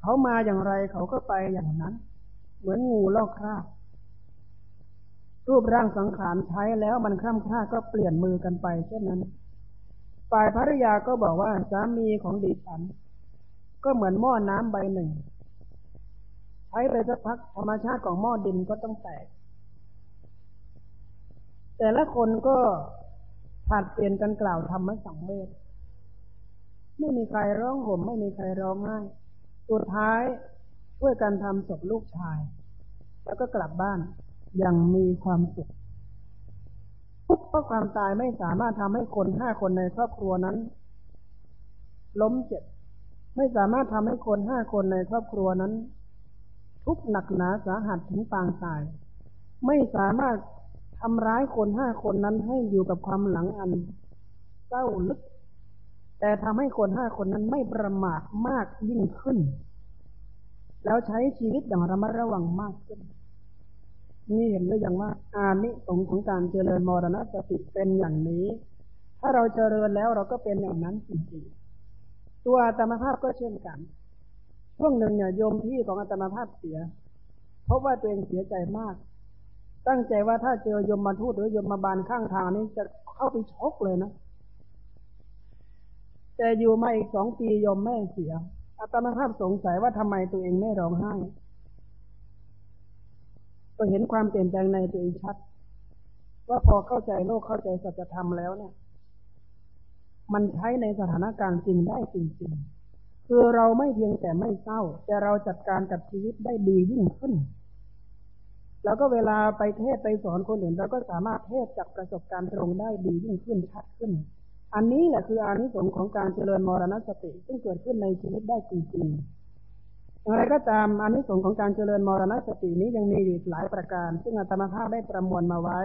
เขามาอย่างไรเขาก็ไปอย่างนั้น เหมือนงูลอกคราบรูปร่างสังขารใช้แล้วมันคล่ำคล้าก็เปลี่ยนมือกันไป เช่นนั้น ฝ่ายภรรยาก็บอกว่าสามีของดิฉัน ก็เหมือนหม้อน้ำใบหนึ่ง ใช้ไปสักพักธรรมชาติของหม้อดินก็ต้องแตก แต่ละคนก็ผัดเปลี่ยนกันกล่าวธรรมสังเวชไม่มีใครร้องห่มไม่มีใครร้องไห้สุดท้ายช่วยกันทำศพลูกชาย แล้วก็กลับบ้านอย่างมีความสุขทุกเพราะความตายไม่สามารถทำให้คนห้าคนในครอบครัวนั้น ล้มเจ็บ ไม่สามารถทำให้คนห้าคนในครอบครัวนั้น ทุกหนักหนาสาหัสถึงปางตาย ไม่สามารถทำร้ายคนห้าคนนั้นให้อยู่กับความหลังอันเศร้าลึก แต่ทำให้คนห้าคนนั้นไม่ประมาทมากยิ่งขึ้น แล้วใช้ชีวิตอย่างระมัดระวังมากขึ้น นี่เห็นหรือยังว่าอานิสงส์ของการเจริญมรณสติเป็นอย่างนี้ ถ้าเราเจริญแล้วเราก็เป็นอย่างนั้นจริงๆ ตัวอาตมภาพก็เช่นกัน ช่วงหนึ่งเนี่ยโยมพี่ของอาตมาภาพเสีย เพราะว่าตัวเองเสียใจมาก ตั้งใจว่าถ้าเจอยมมาทูตหรือยมมาบานข้างทางนี้จะเข้าไปชกเลยนะแต่อยู่มาอีกสองปียมแม่เสียอาตมาภาพสงสัยว่าทำไมตัวเองไม่ร้องไห้ก็เห็นความเปลี่ยนแปลงในตัวเองชัด ว่าพอเข้าใจโลกเข้าใจสัจธรรมแล้วเนี่ย มันใช้ในสถานการณ์จริงได้จริงๆ คือเราไม่เพียงแต่ไม่เศร้า แต่เราจัดการกับชีวิตได้ดียิ่งขึ้น แล้วก็เวลาไปเทศไปสอนคนอื่นเราก็สามารถเทศจากประสบการณ์ตรงได้ดียิ่งขึ้นชัดขึ้น อันนี้แหละคืออานิสงส์ของการเจริญมรณสติ ซึ่งเกิดขึ้นในชีวิตได้จริงๆอะไรก็ตามอานิสงส์ของการเจริญมรณสตินี้ยังมีอยู่หลายประการ ซึ่งอาตมาภาพได้ประมวลมาไว้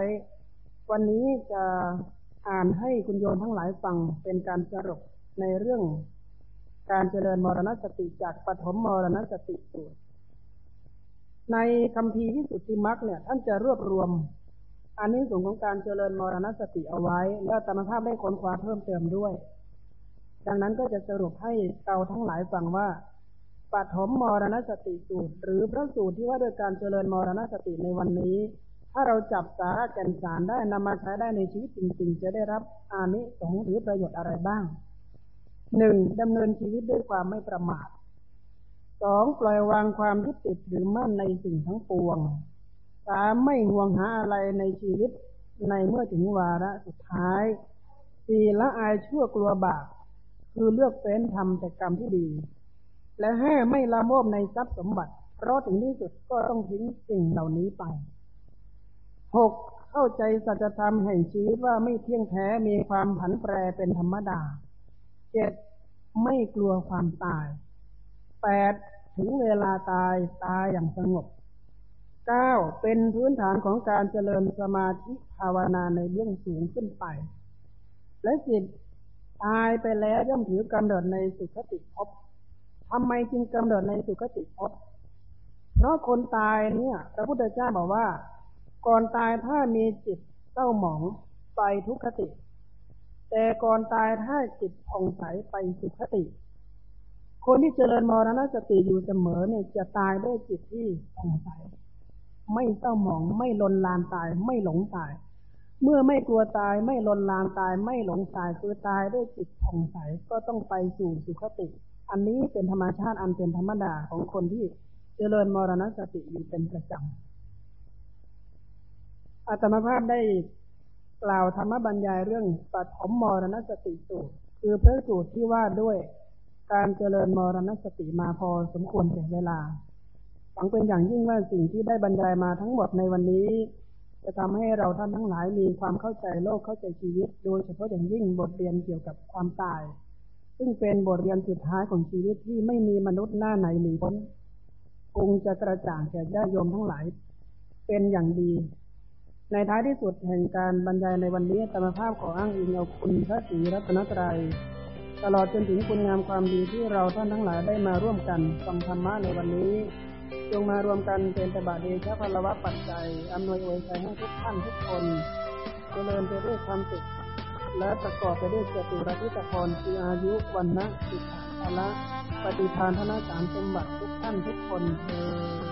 วันนี้จะอ่านให้คุณโยมทั้งหลายฟังเป็นการสรุปในเรื่อง การเจริญมรณสติจากปฐมมรณสติสูตรในคำพีวิสุทธิมรรคเนี่ย ท่านจะรวบรวมอานิสงส์ของการเจริญมรณสติเอาไว้ แล้วธรรมภาพได้ค้นคว้าเพิ่มเติมด้วย ดังนั้นก็จะสรุปให้เราทั้งหลายฟังว่าปฐมมรณสติสูตร หรือพระสูตรที่ว่าโดยการเจริญมรณสติในวันนี้ ถ้าเราจับสาระแก่นสารได้นำมาใช้ได้ในชีวิตจริงๆ จะได้รับอานิสงส์หรือประโยชน์อะไรบ้าง หนึ่งดำเนินชีวิตด้วยความไม่ประมาทสองปล่อยวางความยึดติดหรือมั่นในสิ่งทั้งปวงสามไม่ห่วงหาอะไรในชีวิตในเมื่อถึงวาระสุดท้ายสี่ละอายชั่วกลัวบาปคือเลือกเฟ้นทำแต่กรรมที่ดี และห้าไม่ละโมบในทรัพย์สมบัติ เพราะถึงที่สุดก็ต้องทิ้งสิ่งเหล่านี้ไปหกเข้าใจสัจธรรมแห่งชีวิตว่าไม่เที่ยงแท้มีความผันแปรเป็นธรรมดา เจ็ดไม่กลัวความตายแปดถึงเวลาตายตายอย่างสงบเก้าเป็นพื้นฐานของการเจริญสมาธิภาวนาในเรื่องสูงขึ้นไป และสิบตายไปแล้วย่อมถือกำเนิดในสุขติภพทำไมจึงกำเนิดในสุคติภพเพราะคนตายเนี่ยพระพุทธเจ้าบอกว่า ก่อนตายถ้ามีจิตเศร้าหมองไปทุกขติ แต่ก่อนตายถ้าจิตผ่องใสไปสุขติ คนที่เจริญมรณสติอยู่เสมอเนี่ยจะตายด้วยจิตที่ผ่องใส ไม่เศร้าหมอง ไม่ลนลานตาย ไม่หลงตาย เมื่อไม่กลัวตายไม่ลนลานตาย ไม่หลงตายคือตายด้วยจิตผ่องใสก็ต้องไปสู่สุขติ อันนี้เป็นธรรมชาติอันเป็นธรรมดาของคนที่เจริญมรณสติอยู่เป็นประจำอาตมาภาพได้ กล่าวธรรมบรรยายเรื่องปฐมมรณสติสูตร คือพระสูตรที่ว่าด้วยการเจริญมรณสติมาพอสมควรแก่เวลาหวังเป็นอย่างยิ่งว่าสิ่งที่ได้บรรยายมาทั้งหมดในวันนี้ จะทำให้เราท่านทั้งหลายมีความเข้าใจโลกเข้าใจชีวิต โดยเฉพาะอย่างยิ่งบทเรียนเกี่ยวกับความตาย ซึ่งเป็นบทเรียนสุดท้ายของชีวิตที่ไม่มีมนุษย์หน้าไหนหนีพ้นคงจะกระจ่างแก่ญาติโยมทั้งหลาย เป็นอย่างดี ในท้ายที่สุดแห่งการบรรยายในวันนี้ธรรมภาพขออ้างอิงเอาคุณพระศรีรัตนตรัยตลอดจนถึงคุณงามความดีที่เราท่านทั้งหลายได้มาร่วมกันฟังธรรมะในวันนี้ จงมารวมกันเป็นตบะเดชะพลวะปัจจัยอำนวยอวยชัยให้ทุกท่านทุกคนเจริญไปด้วยความสุขและประกอบไปด้วยเจตุรทิตพรคืออายุวันนะสิทธาละปฏิทานธนสารสมบัติทุกท่านทุกคนเธอ